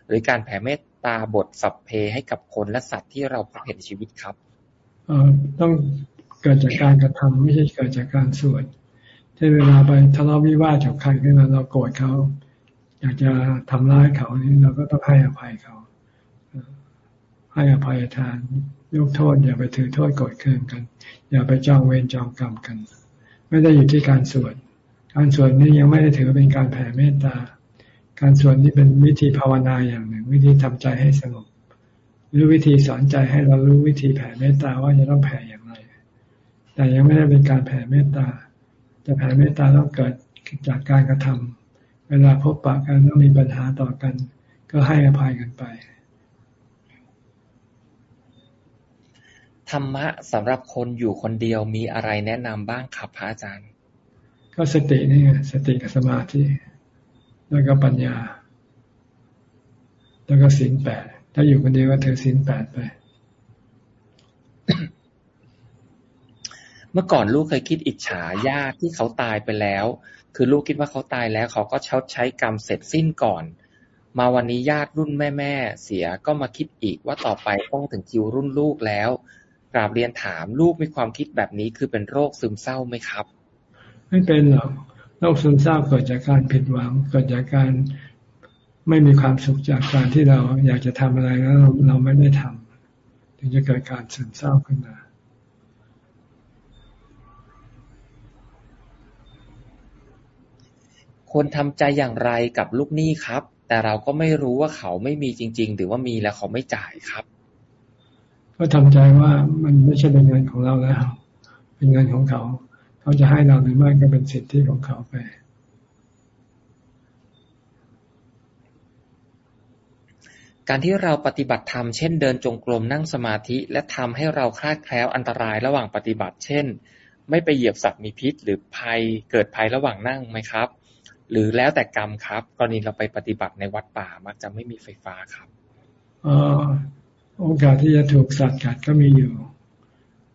หรือการแผ่เมตตาบทสัพเพให้กับคนและสัตว์ที่เราพบเห็นชีวิตครับต้องเกิดจากการกระทำไม่ใช่เกิดจากการสวดเช่นเวลาไปทะเลาะวิวาทกับใครขึ้นมาเราโกรธเขา อยากจะทำร้ายเขานี่เราก็ต้องให้อภัยเขา ให้อภัยทานยกโทษ อย่าไปถือโทษกรธเคืองกัน อย่าไปจองเวรจองกรรมกัน ไม่ได้อยู่ที่การสวดการสวดนี่ยังไม่ได้ถือเป็นการแผ่เมตตา การสวดนี่เป็นวิธีภาวนาอย่างหนึ่ง วิธีทำใจให้สงบหรือวิธีสอนใจให้เรารู้วิธีแผ่เมตตาว่าจะต้องแผ่อย่างไร แต่ยังไม่ได้เป็นการแผ่เมตตาจะแผ่เมตตาต้องเกิดจากการกระทำเวลาพบปะกันต้องมีปัญหาต่อกัน ก็ให้อภัยกันไป ธรรมะสำหรับคนอยู่คนเดียวมีอะไรแนะนำบ้างครับพระอาจารย์ ก็สตินี่สติกับสมาธิแล้วก็ปัญญา แล้วก็ศีลแปดถ้าอยู่คนเดียวก็ถือศีลแปดไป เมื่อก่อนลูกเคยคิดอิจฉาญาติที่เขาตายไปแล้ว คือลูกคิดว่าเขาตายแล้วเขาก็ชดใช้กรรมเสร็จสิ้นก่อน มาวันนี้ญาติรุ่นแม่แม่เสียก็มาคิดอีกว่าต่อไปต้องถึงคิวรุ่นลูกแล้ว กราบเรียนถามลูกมีความคิดแบบนี้คือเป็นโรคซึมเศร้าไหมครับ ไม่เป็นหรอกโรคซึมเศร้าเกิดจากการผิดหวังเกิดจากการไม่มีความสุขจากการที่เราอยากจะทำอะไรแล้ว เราเราไม่ได้ทำถึงจะเกิดการซึมเศร้าขึ้นมาควรทำใจอย่างไรกับลูกหนี้ครับ แต่เราก็ไม่รู้ว่าเขาไม่มีจริง ๆ หรือว่ามีแล้วเขาไม่จ่ายครับ ก็ทำใจว่ามันไม่ใช่เป็นเงินของเราแล้ว เป็นเงินของเขา เขาจะให้เราหรือไม่ก็เป็นสิทธิของเขาไปการที่เราปฏิบัติธรรมเช่นเดินจงกรมนั่งสมาธิ และทำให้เราคลาดแคล้วอันตรายระหว่างปฏิบัติ เช่น ไม่ไปเหยียบสัตว์มีพิษ หรือภัยเกิดภัยระหว่างนั่งไหมครับ หรือแล้วแต่กรรมครับ กรณีเราไปปฏิบัติในวัดป่ามักจะไม่มีไฟฟ้าครับอ โอกาสที่จะถูกสัตว์กัดก็มีอยู่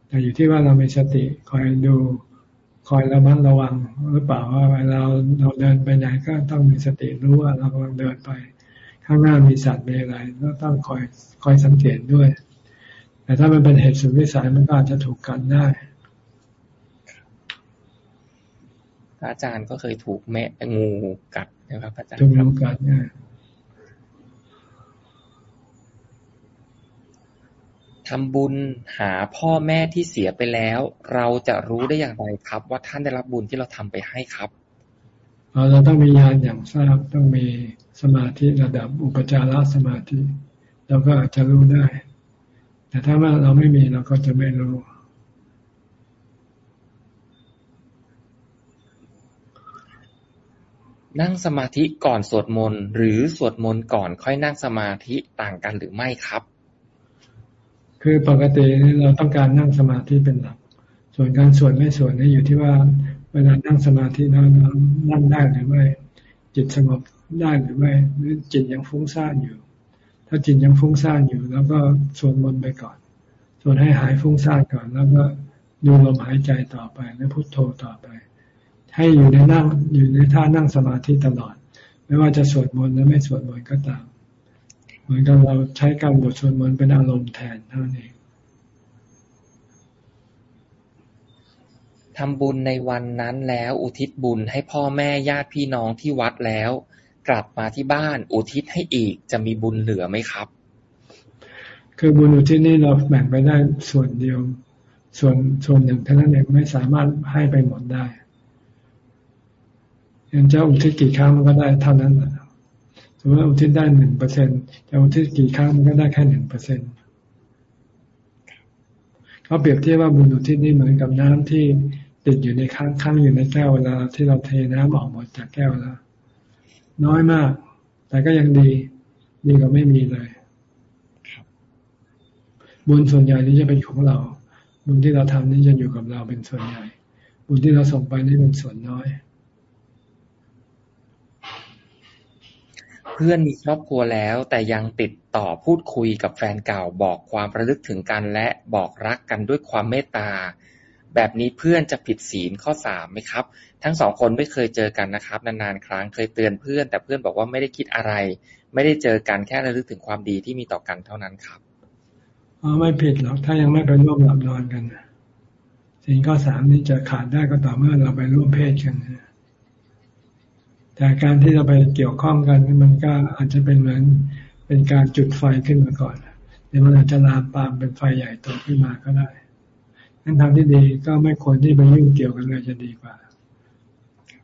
แต่อยู่ที่ว่าเรามีสติคอยดูคอยระมัดระวังหรือเปล่าว่าเวลาเราเดินไปไหนก็ต้องมีสติรู้ว่าเรากำลังเดินไป ข้างหน้ามีสัตว์มีอะไรก็ต้องคอยคอยสังเกตด้วย แต่ถ้ามันเป็นเหตุสุดวิสัยมันก็อาจจะถูกกันได้อาจารย์ก็เคยถูกแม่งูกัดนะครับอาจารย์ถูกงูกัดเนี่ย ทำบุญหาพ่อแม่ที่เสียไปแล้ว เราจะรู้ได้อย่างไรครับ ว่าท่านได้รับบุญที่เราทำไปให้ครับเราต้องมีญาณอย่างทราบต้องมีสมาธิระดับอุปจารสมาธิเราก็อาจจะรู้ได้ แต่ถ้าว่าเราไม่มีเราก็จะไม่รู้ นั่งสมาธิก่อนสวดมนต์หรือสวดมนต์ก่อนค่อยนั่งสมาธิต่างกันหรือไม่ครับ คือปกติเราต้องการนั่งสมาธิเป็นหลัก ส่วนการสวดไม่สวดนี่อยู่ที่ว่าเวลานั่งสมาธินั้นนั่งได้หรือไม่ จิตสงบได้หรือไม่ หรือจิตยังฟุ้งซ่านอยู่ ถ้าจิตยังฟุ้งซ่านอยู่ แล้วก็สวดมนต์ไปก่อน สวดให้หายฟุ้งซ่านก่อน แล้วก็ดูลมหายใจต่อไป แล้วพุโทโธต่อไป ให้อยู่ในนั่งอยู่ในท่านั่งสมาธิตลอด ไม่ว่าจะสวดมนต์หรือไม่สวดมนต์ก็ตาม มือนกับเราใช้การบทสวดมนต์เป็นอารมณ์แทนเท่านั้นเองทำบุญในวันนั้นแล้วอุทิศบุญให้พ่อแม่ญาติพี่น้องที่วัดแล้ว กลับมาที่บ้านอุทิศให้อีกจะมีบุญเหลือไหมครับ คือบุญอุทิศนี่เราแบ่งไปได้ส่วนเดียว ส่วนส่วนหนึ่งเท่านั้นเองไม่สามารถให้ไปหมดได้ยังจะอุทิศกี่ครั้งมันก็ได้เท่านั้นแหละ สมมติว่าอุทิศได้หนึ่งเปอร์เซ็นจะอุทิศกี่ครั้งมันก็ได้แค่หนึ่งเปอร์เซ็นเขาเปรียบเทียบว่าบุญอุทิศนี่เหมือนกับน้ำที่ติดอยู่ในค้างค้างอยู่ในแก้วเวลาที่เราเทน้ำออกหมดจากแก้วแล้วน้อยมาก แต่ก็ยังดีดีกว่าไม่มีเลยบุญส่วนใหญ่นี่จะเป็นของเรา บุญที่เราทำนี่จะอยู่กับเราเป็นส่วนใหญ่ บุญที่เราส่งไปนี่เป็นส่วนน้อย เพื่อนมีครอบครัวแล้ว แต่ยังติดต่อพูดคุยกับแฟนเก่า บอกความระลึกถึงกันและบอกรักกันด้วยความเมตตา แบบนี้เพื่อนจะผิดศีลข้อสามไหมครับ ทั้งสองคนไม่เคยเจอกันนะครับ นานๆครั้งเคยเตือนเพื่อน แต่เพื่อนบอกว่าไม่ได้คิดอะไร ไม่ได้เจอกันแค่ระลึกถึงความดีที่มีต่อกันเท่านั้นครับอ๋อไม่ผิดหรอกถ้ายังไม่ไปร่วมหลับนอนกันสิ่งข้อสามนี้จะขาดได้ก็ต่อเมื่อเราไปร่วมเพศกันนะ แต่การที่เราไปเกี่ยวข้องกันมันก็อาจจะเป็นเหมือนเป็นการจุดไฟขึ้นมาก่อนเดี๋ยวมันอาจจะลามปามเป็นไฟใหญ่โตขึ้นมาก็ได้นั้นทางที่ดีก็ไม่ควรที่ไปยุ่งเกี่ยวกันเลยจะดีกว่า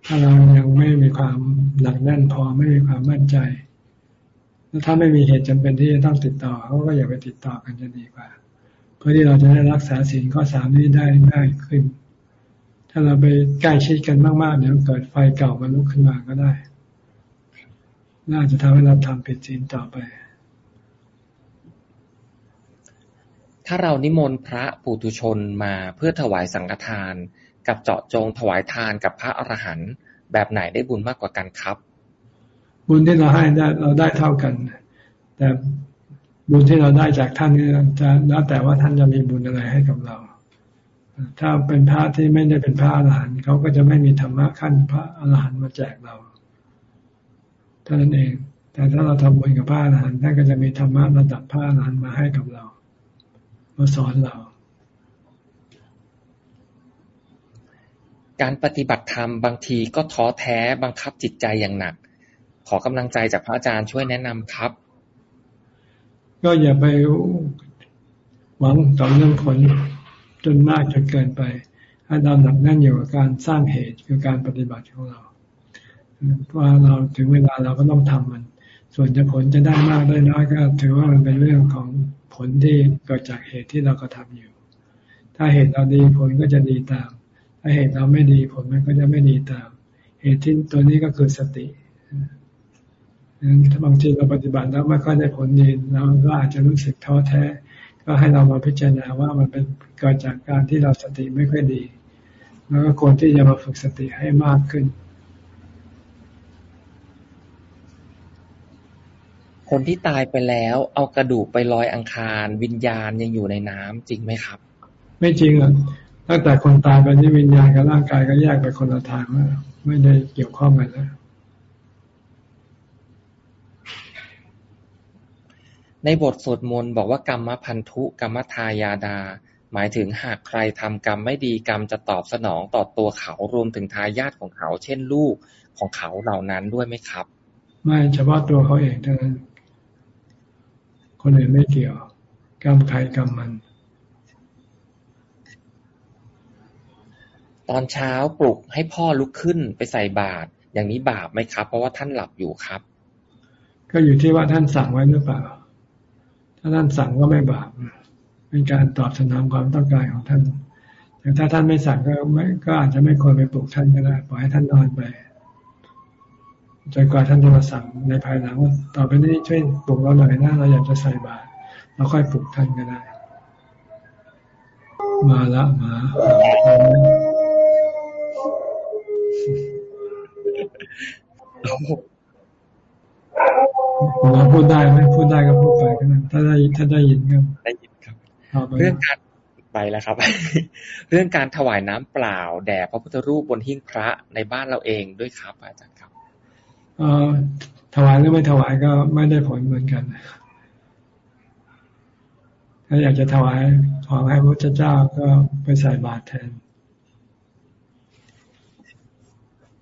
ถ้าเรายังไม่มีความหลักแน่นพอไม่มีความมั่นใจ แล้วถ้าไม่มีเหตุจำเป็นที่จะต้องติดต่อเขาก็อย่าไปติดต่อกันจะดีกว่า เพื่อที่เราจะได้รักษาสิ่งข้อสามนี้ได้ง่ายขึ้น ถ้าเราไปใกล้ชิดกันมากๆเดี๋ยวเกิดไฟเก่ามันลุกขึ้นมาก็ได้ น่าจะทำให้เราทำผิดศีลต่อไป ถ้าเรานิมนต์พระปุถุชนมาเพื่อถวายสังฆทาน กับเจาะจงถวายทานกับพระอรหันต์แบบไหนได้บุญมากกว่ากันครับ บุญที่เราให้ได้เราได้เท่ากัน แต่บุญที่เราได้จากท่านนี่จะแล้วแต่ว่าท่านจะมีบุญอะไรให้กับเรา ถ้าเป็นพระที่ไม่ได้เป็นพระอรหันต์เขาก็จะไม่มีธรรมะขั้นพระอรหันต์มาแจกเราเท่านั้นเอง แต่ถ้าเราทำบุญกับพระอรหันต์ท่านก็จะมีธรรมะระดับพระอรหันต์มาให้กับเรามาสอนเรา การปฏิบัติธรรมบางทีก็ท้อแท้บังคับจิตใจอย่างหนัก ขอกำลังใจจากพระอาจารย์ช่วยแนะนำครับ ก็อย่าไปหวังต่อเรื่องผลจ นมากจนเกินไป ให้เราหนักแน่นอยู่กับการสร้างเหตุคือการปฏิบัติของเราว่าเราถึงเวลาเราก็ต้องทำมัน ส่วนจะผลจะได้มากได้น้อยก็ ถือว่ามันเป็นเรื่องของผลที่เกิดจากเหตุที่เราก็ทำอยู่ ถ้าเหตุเราดีผลก็จะดีตาม ถ้าเหตุเราไม่ดีผลมันก็จะไม่ดีตาม เหตุที่ตัวนี้ก็คือสติถ้าบางทีเราปฏิบัติแล้วไม่ค่อยได้ผลดีเราก็อาจจะรู้สึกท้อแท้ ก็ให้เรามาพิจารณาว่ามันเป็นเกิดจากการที่เราสติไม่ค่อยดี แล้วก็ควรที่จะมาฝึกสติให้มากขึ้น คนที่ตายไปแล้วเอากระดูกไปลอยอังคาร วิญญาณยังอยู่ในน้ำจริงไหมครับ ไม่จริงอะตั้งแต่คนตายไปนี่วิญญาณกับร่างกายก็แยกไปคนละทางแล้วไม่ได้เกี่ยวข้องกันแล้ว ในบทสวดมนต์บอกว่ากรรมพันธุ กรรมทายาดา หมายถึงหากใครทำกรรมไม่ดีกรรมจะตอบสนองต่อตัวเขารวมถึงทายาทของเขา เช่นลูกของเขาเหล่านั้นด้วยไหมครับ ไม่เฉพาะตัวเขาเองเท่านั้น คนอื่นไม่เกี่ยว กรรมใครกรรมมันตอนเช้าปลุกให้พ่อลุกขึ้นไปใส่บาตรอย่างนี้บาปไหมครับ เพราะว่าท่านหลับอยู่ครับ ก็อยู่ที่ว่าท่านสั่งไว้หรือเปล่า ถ้าท่านสั่งก็ไม่บาปเป็นการตอบสนองความต้องการของท่านแต่ถ้าท่านไม่สั่งก็ไม่ก็อาจจะไม่ควรไปปลุกท่านก็ได้ปล่อยให้ท่านนอนไปจนกว่าท่านจะมาสั่งในภายหลังว่าต่อไปนี้ช่วยปลุกเราหน่อยนะเราอยากจะใส่บาตรเราค่อยปลุกท่านก็ได้ มาละมา เราพูดได้ไหมพูดได้ก็พูดไปก็นั้นถ้าได้ถ้าได้ยินก็ได้ยินครับเรื่องการไปแล้วครับ เรื่องการถวายน้ำเปล่า แด่พระพุทธรูปบนหิ้งพระในบ้านเราเองด้วยครับ อาจารย์ครับเออถวายหรือไม่ถวายก็ไม่ได้ผลเหมือนกัน ถ้าอยากจะถวายของให้พระเจ้าก็ไปใส่บาตรแทน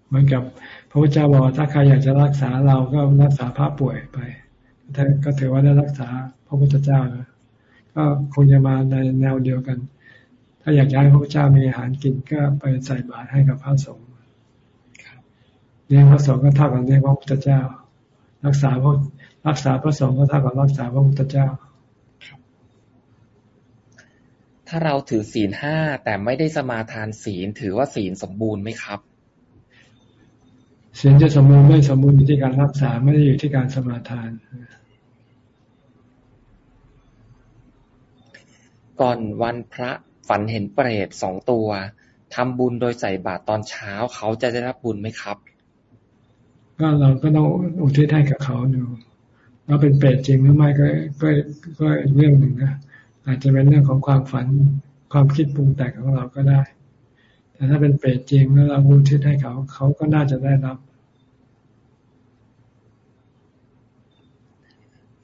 เหมือนกับพ ระพุทธเจ้าบอกถ้าใครอยากจะรักษาเราก็รักษาพระป่วยไปท่ก็ถือว่าได้รักษาพระพุทธเจ้านะก็คงจะมาในแนวเดียวกัน ถ้าอยากให้พระพุทธเจ้ามีอาหารกินก็ไปใส่บาตรให้กับพระสงฆ์เลี้ยงพระสงฆ์ก็เท่ากับเลี้ยงพระพุทธเจ้า รักษาพระรักษาพระสงฆ์ก็เท่ากับรักษาพระพุทธเจ้า ถ้าเราถือศีลห้าแต่ไม่ได้สมาทานศีลถือว่าศีลสมบูรณ์ไหมครับ ศีลจะสมบูรณ์ไม่สมบูรณ์อยู่ที่การรักษาไม่ได้อยู่ที่การสมาทาน ก่อนวันพระฝันเห็นเปรตสองตัวทำบุญโดยใส่บาตรตอนเช้าเขาจะได้รับบุญไหมครับ ก็เราก็ต้องอุทิศให้กับเขาดูว่าเป็นเปรตจริงหรือไม่ก็ก็ก็เรื่องหนึ่งนะอาจจะเป็นเรื่องของความฝันความคิดปรุงแต่งของเราก็ได้ แต่ถ้าเป็นเปรตจริงแล้วเราบูทิศให้เขา เขาก็น่าจะได้รับ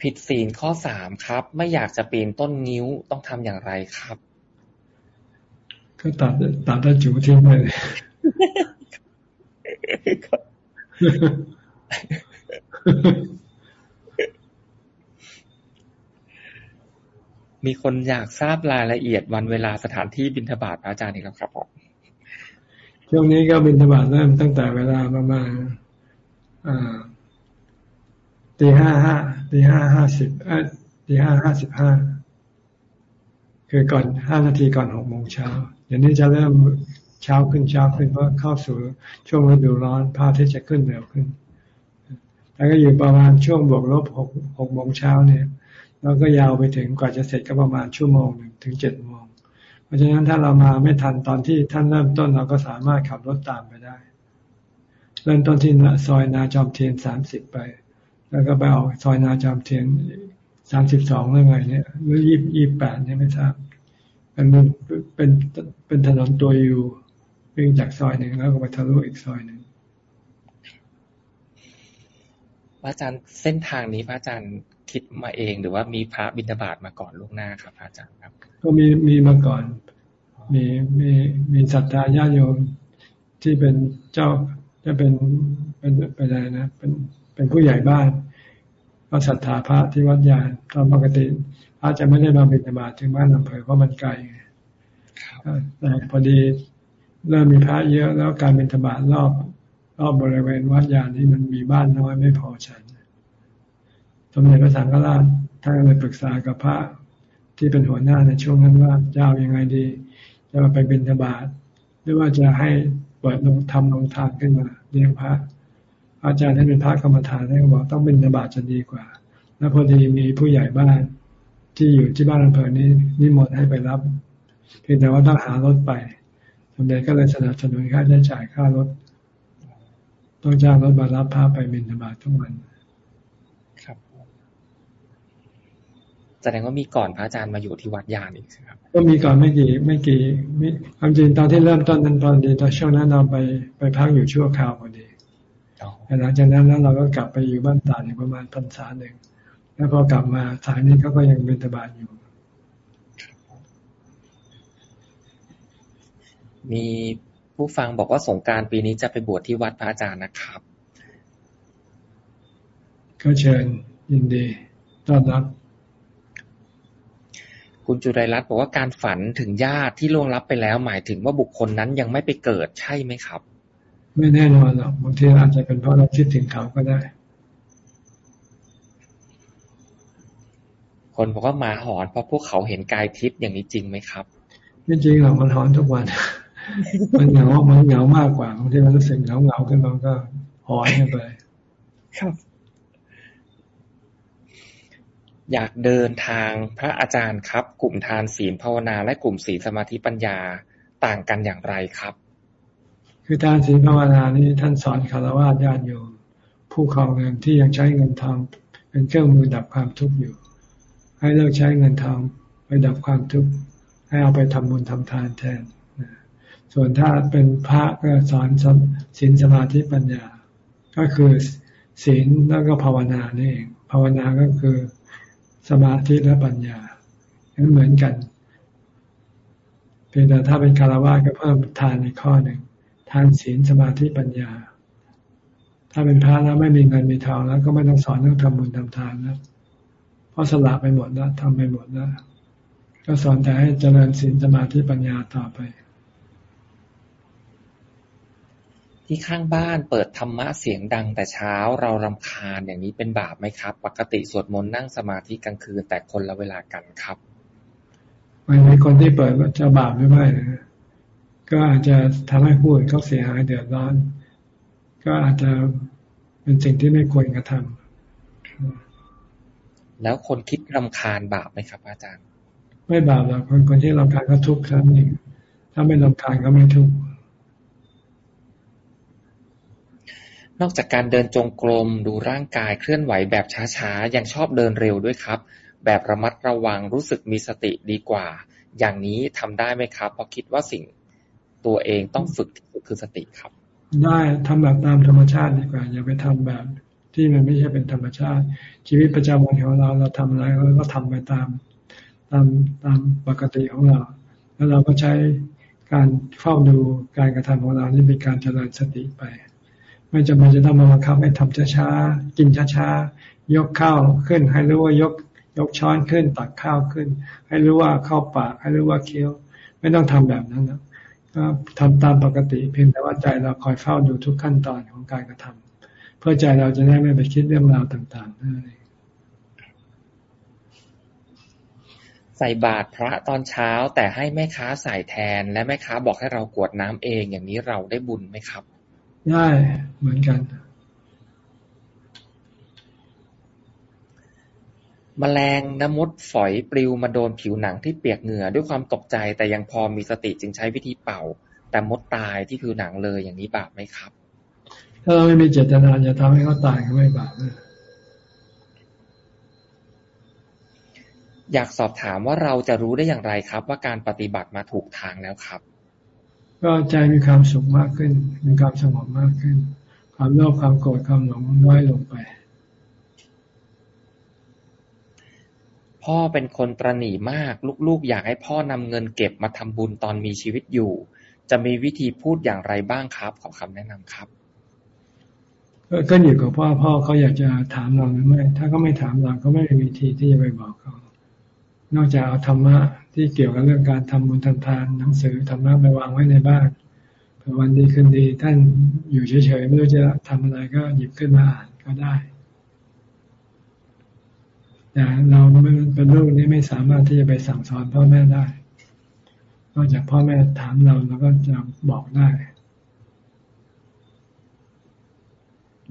ผิดศีลข้อสามครับ ไม่อยากจะปีนต้นนิ้วต้องทำอย่างไรครับ ก็ตัดตัดตะจูทิ้งไปเลยมีคนอยากทราบรายละเอียดวันเวลาสถานที่บินทบาทพระอาจารย์นี่ครับครับผมช่วงนี้ก็บินทบาทเริ่มตั้งแต่เวลาประมาณ ตีห้าห้าตีห้าห้าสิบตีห้าห้าสิบห้าคือก่อนห้านาทีก่อนหกโมงเช้าเดี๋ยวนี้จะเริ่มเช้าขึ้นเช้าขึ้นเพราะเข้าสู่ช่วงฤดูร้อนพาที่จะขึ้นเร็วขึ้น แล้วก็อยู่ประมาณช่วงบวกลบหกหกโมงเช้าเนี่ยแล้วก็ยาวไปถึงกว่าจะเสร็จก็ประมาณชั่วโมงหนึ่งถึงเจ็ดโมงเพราะฉะนั้นถ้าเรามาไม่ทันตอนที่ท่านเริ่มต้นเราก็สามารถขับรถตามไปได้ เริ่มต้นที่ซอยนาจอมเทียนสามสิบไป แล้วก็ไปออกซอยนาจอมเทียนสามสิบสองเรื่องไงเนี่ยหรือยี่ยี่แปดเนี่ยไม่ทราบเป็นเป็นเป็นถนนตัวอยู่วิ่งจากซอยหนึ่งแล้วก็ไปทะลุอีกซอยหนึ่งพระอาจารย์เส้นทางนี้พระอาจารย์คิดมาเอง หรือว่ามีพระบิณฑบาตมาก่อนล่วงหน้าครับอาจารย์ครับ ก็มีมีมาก่อน มีมีมีศรัทธาญาโยมที่เป็นเจ้าจะเป็นเป็นเป็นอะไรนะเป็น เป็นผู้ใหญ่บ้านก็ศรัทธาพระที่วัดยานตามปกติพระจะไม่ได้มาบิณฑบาตถึงบ้านอำเภอเพราะมันไกลแต่พอดีเริ่มมีพระเยอะแล้วการบิณฑบาตรอบรอบบริเวณวัดยานนี่มันมีบ้านน้อยไม่พอฉันสมเด็จพระสังฆราชท่านเลยปรึกษากับพระที่เป็นหัวหน้าในช่วงนั้นว่าจะเอาอยัางไงดี จะมาไปบิณฑบาตหรือว่าจะให้เปิดลงทำลงทานขึ้นมาเลี้ยงพระ อาจารย์ท่านเป็นพระกรรมฐานท่านบอกต้องบิณฑบาตจะดีกว่า แล้วพอดีมีผู้ใหญ่บ้านที่อยู่ที่บ้านอำเภอนี้นิมนต์ให้ไปรับ เพียงแต่ว่าต้องหารถไปสมเด็จก็เลยสนับสนุนค่าใช้จ่ายค่ารถ ต้องจ้างรถมารับพระไปบิณฑบาตทุกวันแสดงว่ามีก่อนพระอาจารย์มาอยู่ที่วัดยานอีกครับ ก็มีก่อนไม่กี่ไม่กี่ไม่ความจริงตอนที่เริ่มต้นนั้นตอนดีตอนช่วงนั้นเราไปไปพักอยู่ชั่วคราวพอดี หลังจากนั้นแล้วเราก็กลับไปอยู่บ้านตาอยู่ประมาณพรรษาหนึ่งแล้วพอกลับมาสายนี้เขาก็ยังเป็นตบาอยู่ มีผู้ฟังบอกว่าสงการปีนี้จะไปบวชที่วัดพระอาจารย์นะครับ ก็เชิญยินดีต้อนรับคุณจุไรรัตน์บอกว่าการฝันถึงญาติที่ล่วงลับไปแล้ว หมายถึงว่าบุคคลนั้นยังไม่ไปเกิดใช่ไหมครับ ไม่แน่นอนหรอกบางทีอาจจะเป็นเพราะเราคิดถึงเขาก็ได้ คนบอกว่าหมาหอนเพราะพวกเขาเห็นกายทิพย์อย่างนี้จริงไหมครับ ไม่จริงหรอกมันหอนทุกวัน มันเหงามันเหงามากกว่าบางทีมันรู้สึกเหงาเหงาขึ้นมาก็หอนไป ครับ อยากเดินทางพระอาจารย์ครับ กลุ่มทานศีลภาวนาและกลุ่มศีลสมาธิปัญญาต่างกันอย่างไรครับ คือทานศีลภาวนานี้ท่านสอนคารวะญาติโยมผู้ครองเงินที่ยังใช้เงินทองเป็นเครื่องมือดับความทุกข์อยู่ ให้เลิกใช้เงินทองไปดับความทุกข์ให้เอาไปทำบุญทำทานแทน ส่วนถ้าเป็นพระก็สอนศีลสมาธิปัญญา ก็คือศีลแล้วก็ภาวนานี่เอง ภาวนาก็คือสมาธิและปัญญาเหมือนกันเพียงแต่ถ้าเป็นคารวะก็เพิ่มทานในข้อหนึ่ง ทานศีลสมาธิปัญญา ถ้าเป็นพระแล้วไม่มีเงินมีทองแล้ว ก็ไม่ต้องสอนเรื่องทำบุญทำทานแล้วเพราะสละไปหมดแล้วทำไปหมดแล้ว ก็สอนแต่ให้เจริญศีลสมาธิปัญญาต่อไป ที่ข้างบ้านเปิดธรรมะเสียงดังแต่เช้าเรารำคาญอย่างนี้เป็นบาปไหมครับ ปกติสวดมนต์นั่งสมาธิกลางคืนแต่คนละเวลากันครับมันมีคนที่เปิดจะบาปหรือไม่นะ ก็อาจจะทำให้ผู้อื่นเขาเสียหายเดือดร้อน ก็อาจจะเป็นสิ่งที่ไม่ควรกระทำแล้วคนคิดรำคาญบาปไหมครับ อาจารย์ ไม่บาปหรอกคนคนที่รำคาญก็ทุกข์ครับนี่ถ้าไม่รำคาญก็ไม่ทุกข์นอกจากการเดินจงกรมดูร่างกายเคลื่อนไหวแบบช้าๆ ยังชอบเดินเร็วด้วยครับ แบบระมัดระวังรู้สึกมีสติดีกว่า อย่างนี้ทำได้ไหมครับเพราะคิดว่าสิ่ง ตัวเองต้องฝึกที่คือสติครับ ได้ทำแบบตามธรรมชาติดีกว่า อย่าไปทำแบบที่มันไม่ใช่เป็นธรรมชาติ ชีวิตประจำวันของเราเราทำอะไรเราก็ทำไปตามตามตามปกติของเรา แล้วเราก็ใช้การเฝ้าดูการกระทำของเรานี่เป็นการเจริญสติไป ไม่จำเป็นจะต้องมาบังคับให้ทำช้าๆกินช้าๆยกข้าวขึ้น ให้รู้ว่ายกยกช้อนขึ้นตักข้าวขึ้น ให้รู้ว่าเข้าปากให้รู้ว่าเคี้ยว ไม่ต้องทำแบบนั้นนะ ก็ทำตามปกติ เพียงแต่ว่าใจเราคอยเฝ้าดูทุกขั้นตอนของการกระทำเพื่อใจเราจะได้ไม่ไปคิดเรื่องราวต่างๆนั่นเองใส่บาตรพระตอนเช้า แต่ให้แม่ค้าใส่แทน และแม่ค้าบอกให้เรากวดน้ำเองอย่างนี้เราได้บุญไหมครับ ได้เหมือนกัน แมลงน้ำมดฝอยปลิวมาโดนผิวหนังที่เปียกเหงื่อ ด้วยความตกใจแต่ยังพอมีสติจึงใช้วิธีเป่า แต่มดตายที่ผิวหนังเลยอย่างนี้บาปไหมครับ ถ้าเราไม่มีเจตนาจะทำให้เขาตายก็ไม่บาปอยากสอบถามว่าเราจะรู้ได้อย่างไรครับ ว่าการปฏิบัติมาถูกทางแล้วครับ ก็ใจมีความสุขมากขึ้น มีความสงบมากขึ้น ความโลภความโกรธความหลงน้อยลงไป พ่อเป็นคนตรณีมาก ลูก ๆ อยากให้พ่อนำเงินเก็บมาทำบุญตอนมีชีวิตอยู่ จะมีวิธีพูดอย่างไรบ้างครับ ขอคำแนะนำครับก็อยู่กับพ่อพ่อเขาอยากจะถามเราหรือไม่ถ้าเขาไม่ถามเราก็ไม่มีวิธีที่จะไปบอกเขา นอกจากเอาธรรมะที่เกี่ยวกับเรื่องการทำบุญทำทานหนังสือธรรมะไปวางไว้ในบ้านเผื่อวันดีคืนดีท่านอยู่เฉยๆไม่รู้จะทำอะไรก็หยิบขึ้นมาอ่านก็ได้ แต่เราเป็นลูกนี้ไม่สามารถที่จะไปสั่งสอนพ่อแม่ได้ นอกจากพ่อแม่ถามเราเราก็จะบอกได้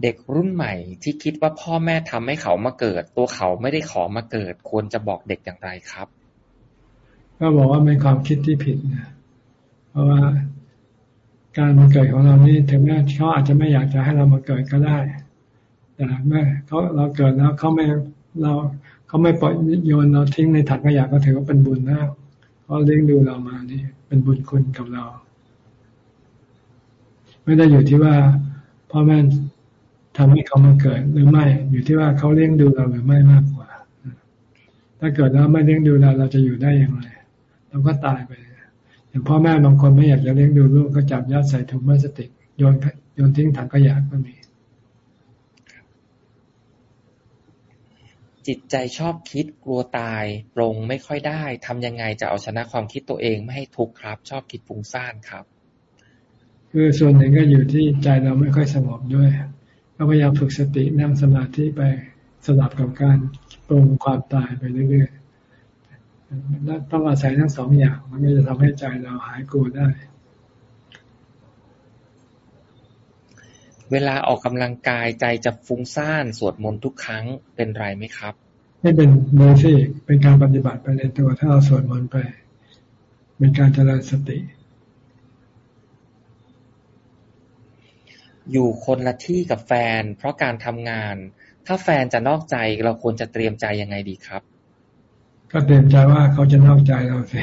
เด็กรุ่นใหม่ที่คิดว่าพ่อแม่ทำให้เขามาเกิด ตัวเขาไม่ได้ขอมาเกิด ควรจะบอกเด็กอย่างไรครับ ก็บอกว่าเป็นความคิดที่ผิดนะเพราะว่าการมาเกิดของเรานี่ถึงแม้เขาอาจจะไม่อยากจะให้เรามาเกิดก็ได้ แต่เมื่อเขาเราเกิดแล้วเขาไม่เรา เขาไม่ปล่อยโยนเราทิ้งในถังขยะก็ถือว่าเป็นบุญนะเขาเลี้ยงดูเรามานี่เป็นบุญคุณกับเรา ไม่ได้อยู่ที่ว่าพ่อแม่ทำให้เขามาเกิดหรือไม่ อยู่ที่ว่าเขาเลี้ยงดูเราหรือไม่มากกว่า ถ้าเกิดแล้วไม่เลี้ยงดูเราเราจะอยู่ได้อย่างไรเราก็ตายไปอย่างพ่อแม่บางคนไม่อยากจะเลี้ยงดูลูกก็จับยัดใส่ถุงพลาสติกโยนโยนทิ้งถังขยะก็มี จิตใจชอบคิดกลัวตายปรงไม่ค่อยได้ทำยังไงจะเอาชนะความคิดตัวเองไม่ให้ทุกข์ครับ ชอบคิดฟุ้งซ่านครับ คือส่วนหนึ่งก็อยู่ที่ใจเราไม่ค่อยสงบด้วยก็พยายามฝึกสตินั่งสมาธิไปสลับกับการปรงความตายไปเรื่อยๆต้องอาศัยทั้งสองอย่าง มันก็จะทำให้ใจเราหายกลัวได้ เวลาออกกำลังกายใจจะฟุ้งซ่านสวดมนต์ทุกครั้งเป็นไรไหมครับ ไม่เป็นโมสิเป็นการปฏิบัติไปในตัวถ้าเราสวดมนต์ไป เป็นการเจริญสติ อยู่คนละที่กับแฟน เพราะการทำงาน ถ้าแฟนจะนอกใจเราควรจะเตรียมใจยังไงดีครับ ก็เตรียมใจว่าเขาจะนอกใจเราสิ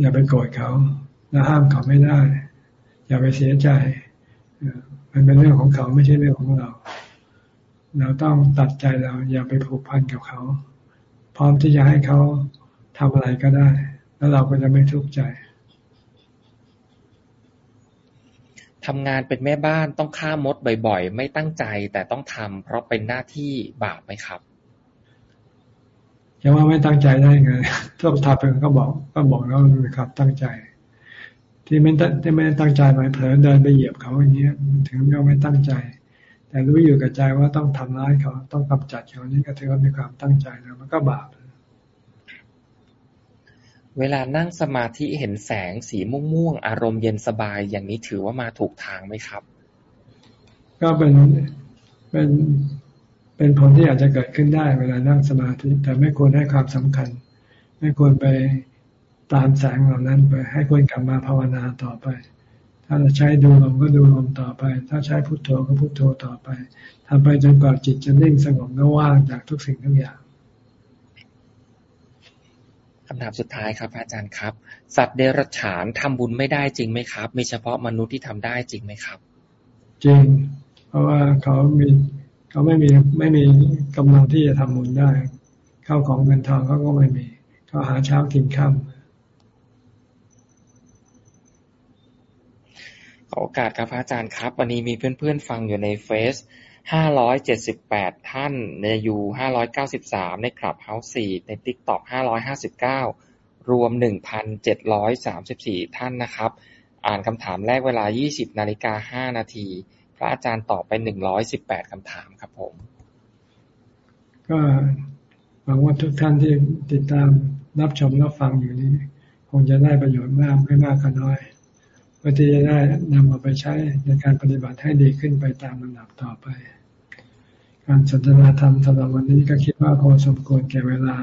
อย่าไปโกรธเขาแล้วห้ามเขาไม่ได้ อย่าไปเสียใจ มันเป็นเรื่องของเขาไม่ใช่เรื่องของเรา เราต้องตัดใจเราอย่าไปผูกพันกับเขา พร้อมที่จะให้เขาทำอะไรก็ได้ แล้วเราก็จะไม่ทุกข์ใจทำงานเป็นแม่บ้านต้องฆ่ามดบ่อย ๆ ไม่ตั้งใจแต่ต้องทำเพราะเป็นหน้าที่บาปไหมครับยังว่าไม่ตั้งใจได้ไงต้องทำเป็นก็บอกก็บอกแล้วนะครับตั้งใจ ที่ไม่ที่ไม่ตั้งใจหมายเผลอเดินไปเหยียบเขาอย่างเงี้ยถึงเรียกไม่ตั้งใจ แต่รู้อยู่กับใจว่าต้องทำร้ายเขาต้องกำจัดเขานี่ก็ถือว่ามีความตั้งใจแล้วมันก็บาปเวลานั่งสมาธิเห็นแสงสีม่วงๆอารมณ์เย็นสบายอย่างนี้ถือว่ามาถูกทางไหมครับ ก็เป็นเป็นเป็นผลที่อาจจะเกิดขึ้นได้ เวลานั่งสมาธิ แต่ไม่ควรให้ความสำคัญ ไม่ควรไป ตามแสงเหล่านั้นไป ให้ควรกลับมาภาวนาต่อไป ถ้าจะใช้ดูลมก็ดูลมต่อไป ถ้าใช้พุทโธก็พุทโธต่อไปทำไปจนกว่าจิตจะนิ่งสงบและว่างจากทุกสิ่งทุกอย่างคำถามสุดท้ายครับ อาจารย์ครับ สัตว์เดรัจฉานทำบุญไม่ได้จริงไหมครับ มีเฉพาะมนุษย์ที่ทำได้จริงไหมครับ จริง เพราะว่าเขามีเขาไม่มีไม่มีกำลังที่จะทำบุญได้ เข้าของเงินทองเขาก็ไม่มี เขาหาเช้ากินค่ำ ขอโอกาสครับอาจารย์ครับ วันนี้มีเพื่อนๆฟังอยู่ในเฟซห้าร้อยเจ็ดสิบแปดท่าน ในยูห้าร้อยเก้าสิบสามในคลับเฮาส์สี่ในติ๊กต็อกห้าร้อยห้าสิบเก้ารวมหนึ่งพันเจ็ดร้อยสามสิบสี่ท่านนะครับ อ่านคำถามแรกเวลายี่สิบนาฬิกาห้านาที พระอาจารย์ตอบไปหนึ่งร้อยสิบแปดคำถามครับผม ก็หวังว่าทุกท่านที่ติดตามรับชมรับฟังอยู่นี้ คงจะได้ประโยชน์มากไม่มากก็น้อย เพื่อที่จะได้นำเอาไปใช้ในการปฏิบัติให้ดีขึ้นไปตามลำดับต่อไป การสนทนาธรรมสำหรับวันนี้ก็คิดว่าพอสมควรแก่เวลา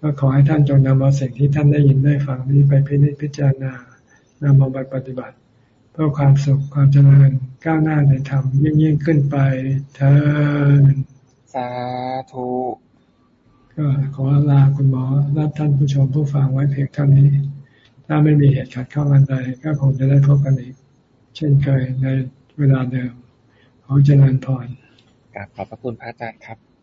ก็ขอให้ท่านจงนำเอาสิ่งที่ท่านได้ยินได้ฟังนี้ไปพิจิตพิจารณานำมาไปปฏิบัติ เพื่อความสุขความเจริญก้าวหน้าในธรรมยิ่งยิ่งขึ้นไปเถิดสาธุก็ขอลาคุณหมอรับท่านผู้ชมผู้ฟังไว้เพียงเท่านี้ ถ้าไม่มีเหตุขัดข้องอันใดก็คงจะได้พบกันอีก เช่นเคยในเวลาเดิมขอเจริญพรคราบขอบพระคุณพระอาจารย์ครับ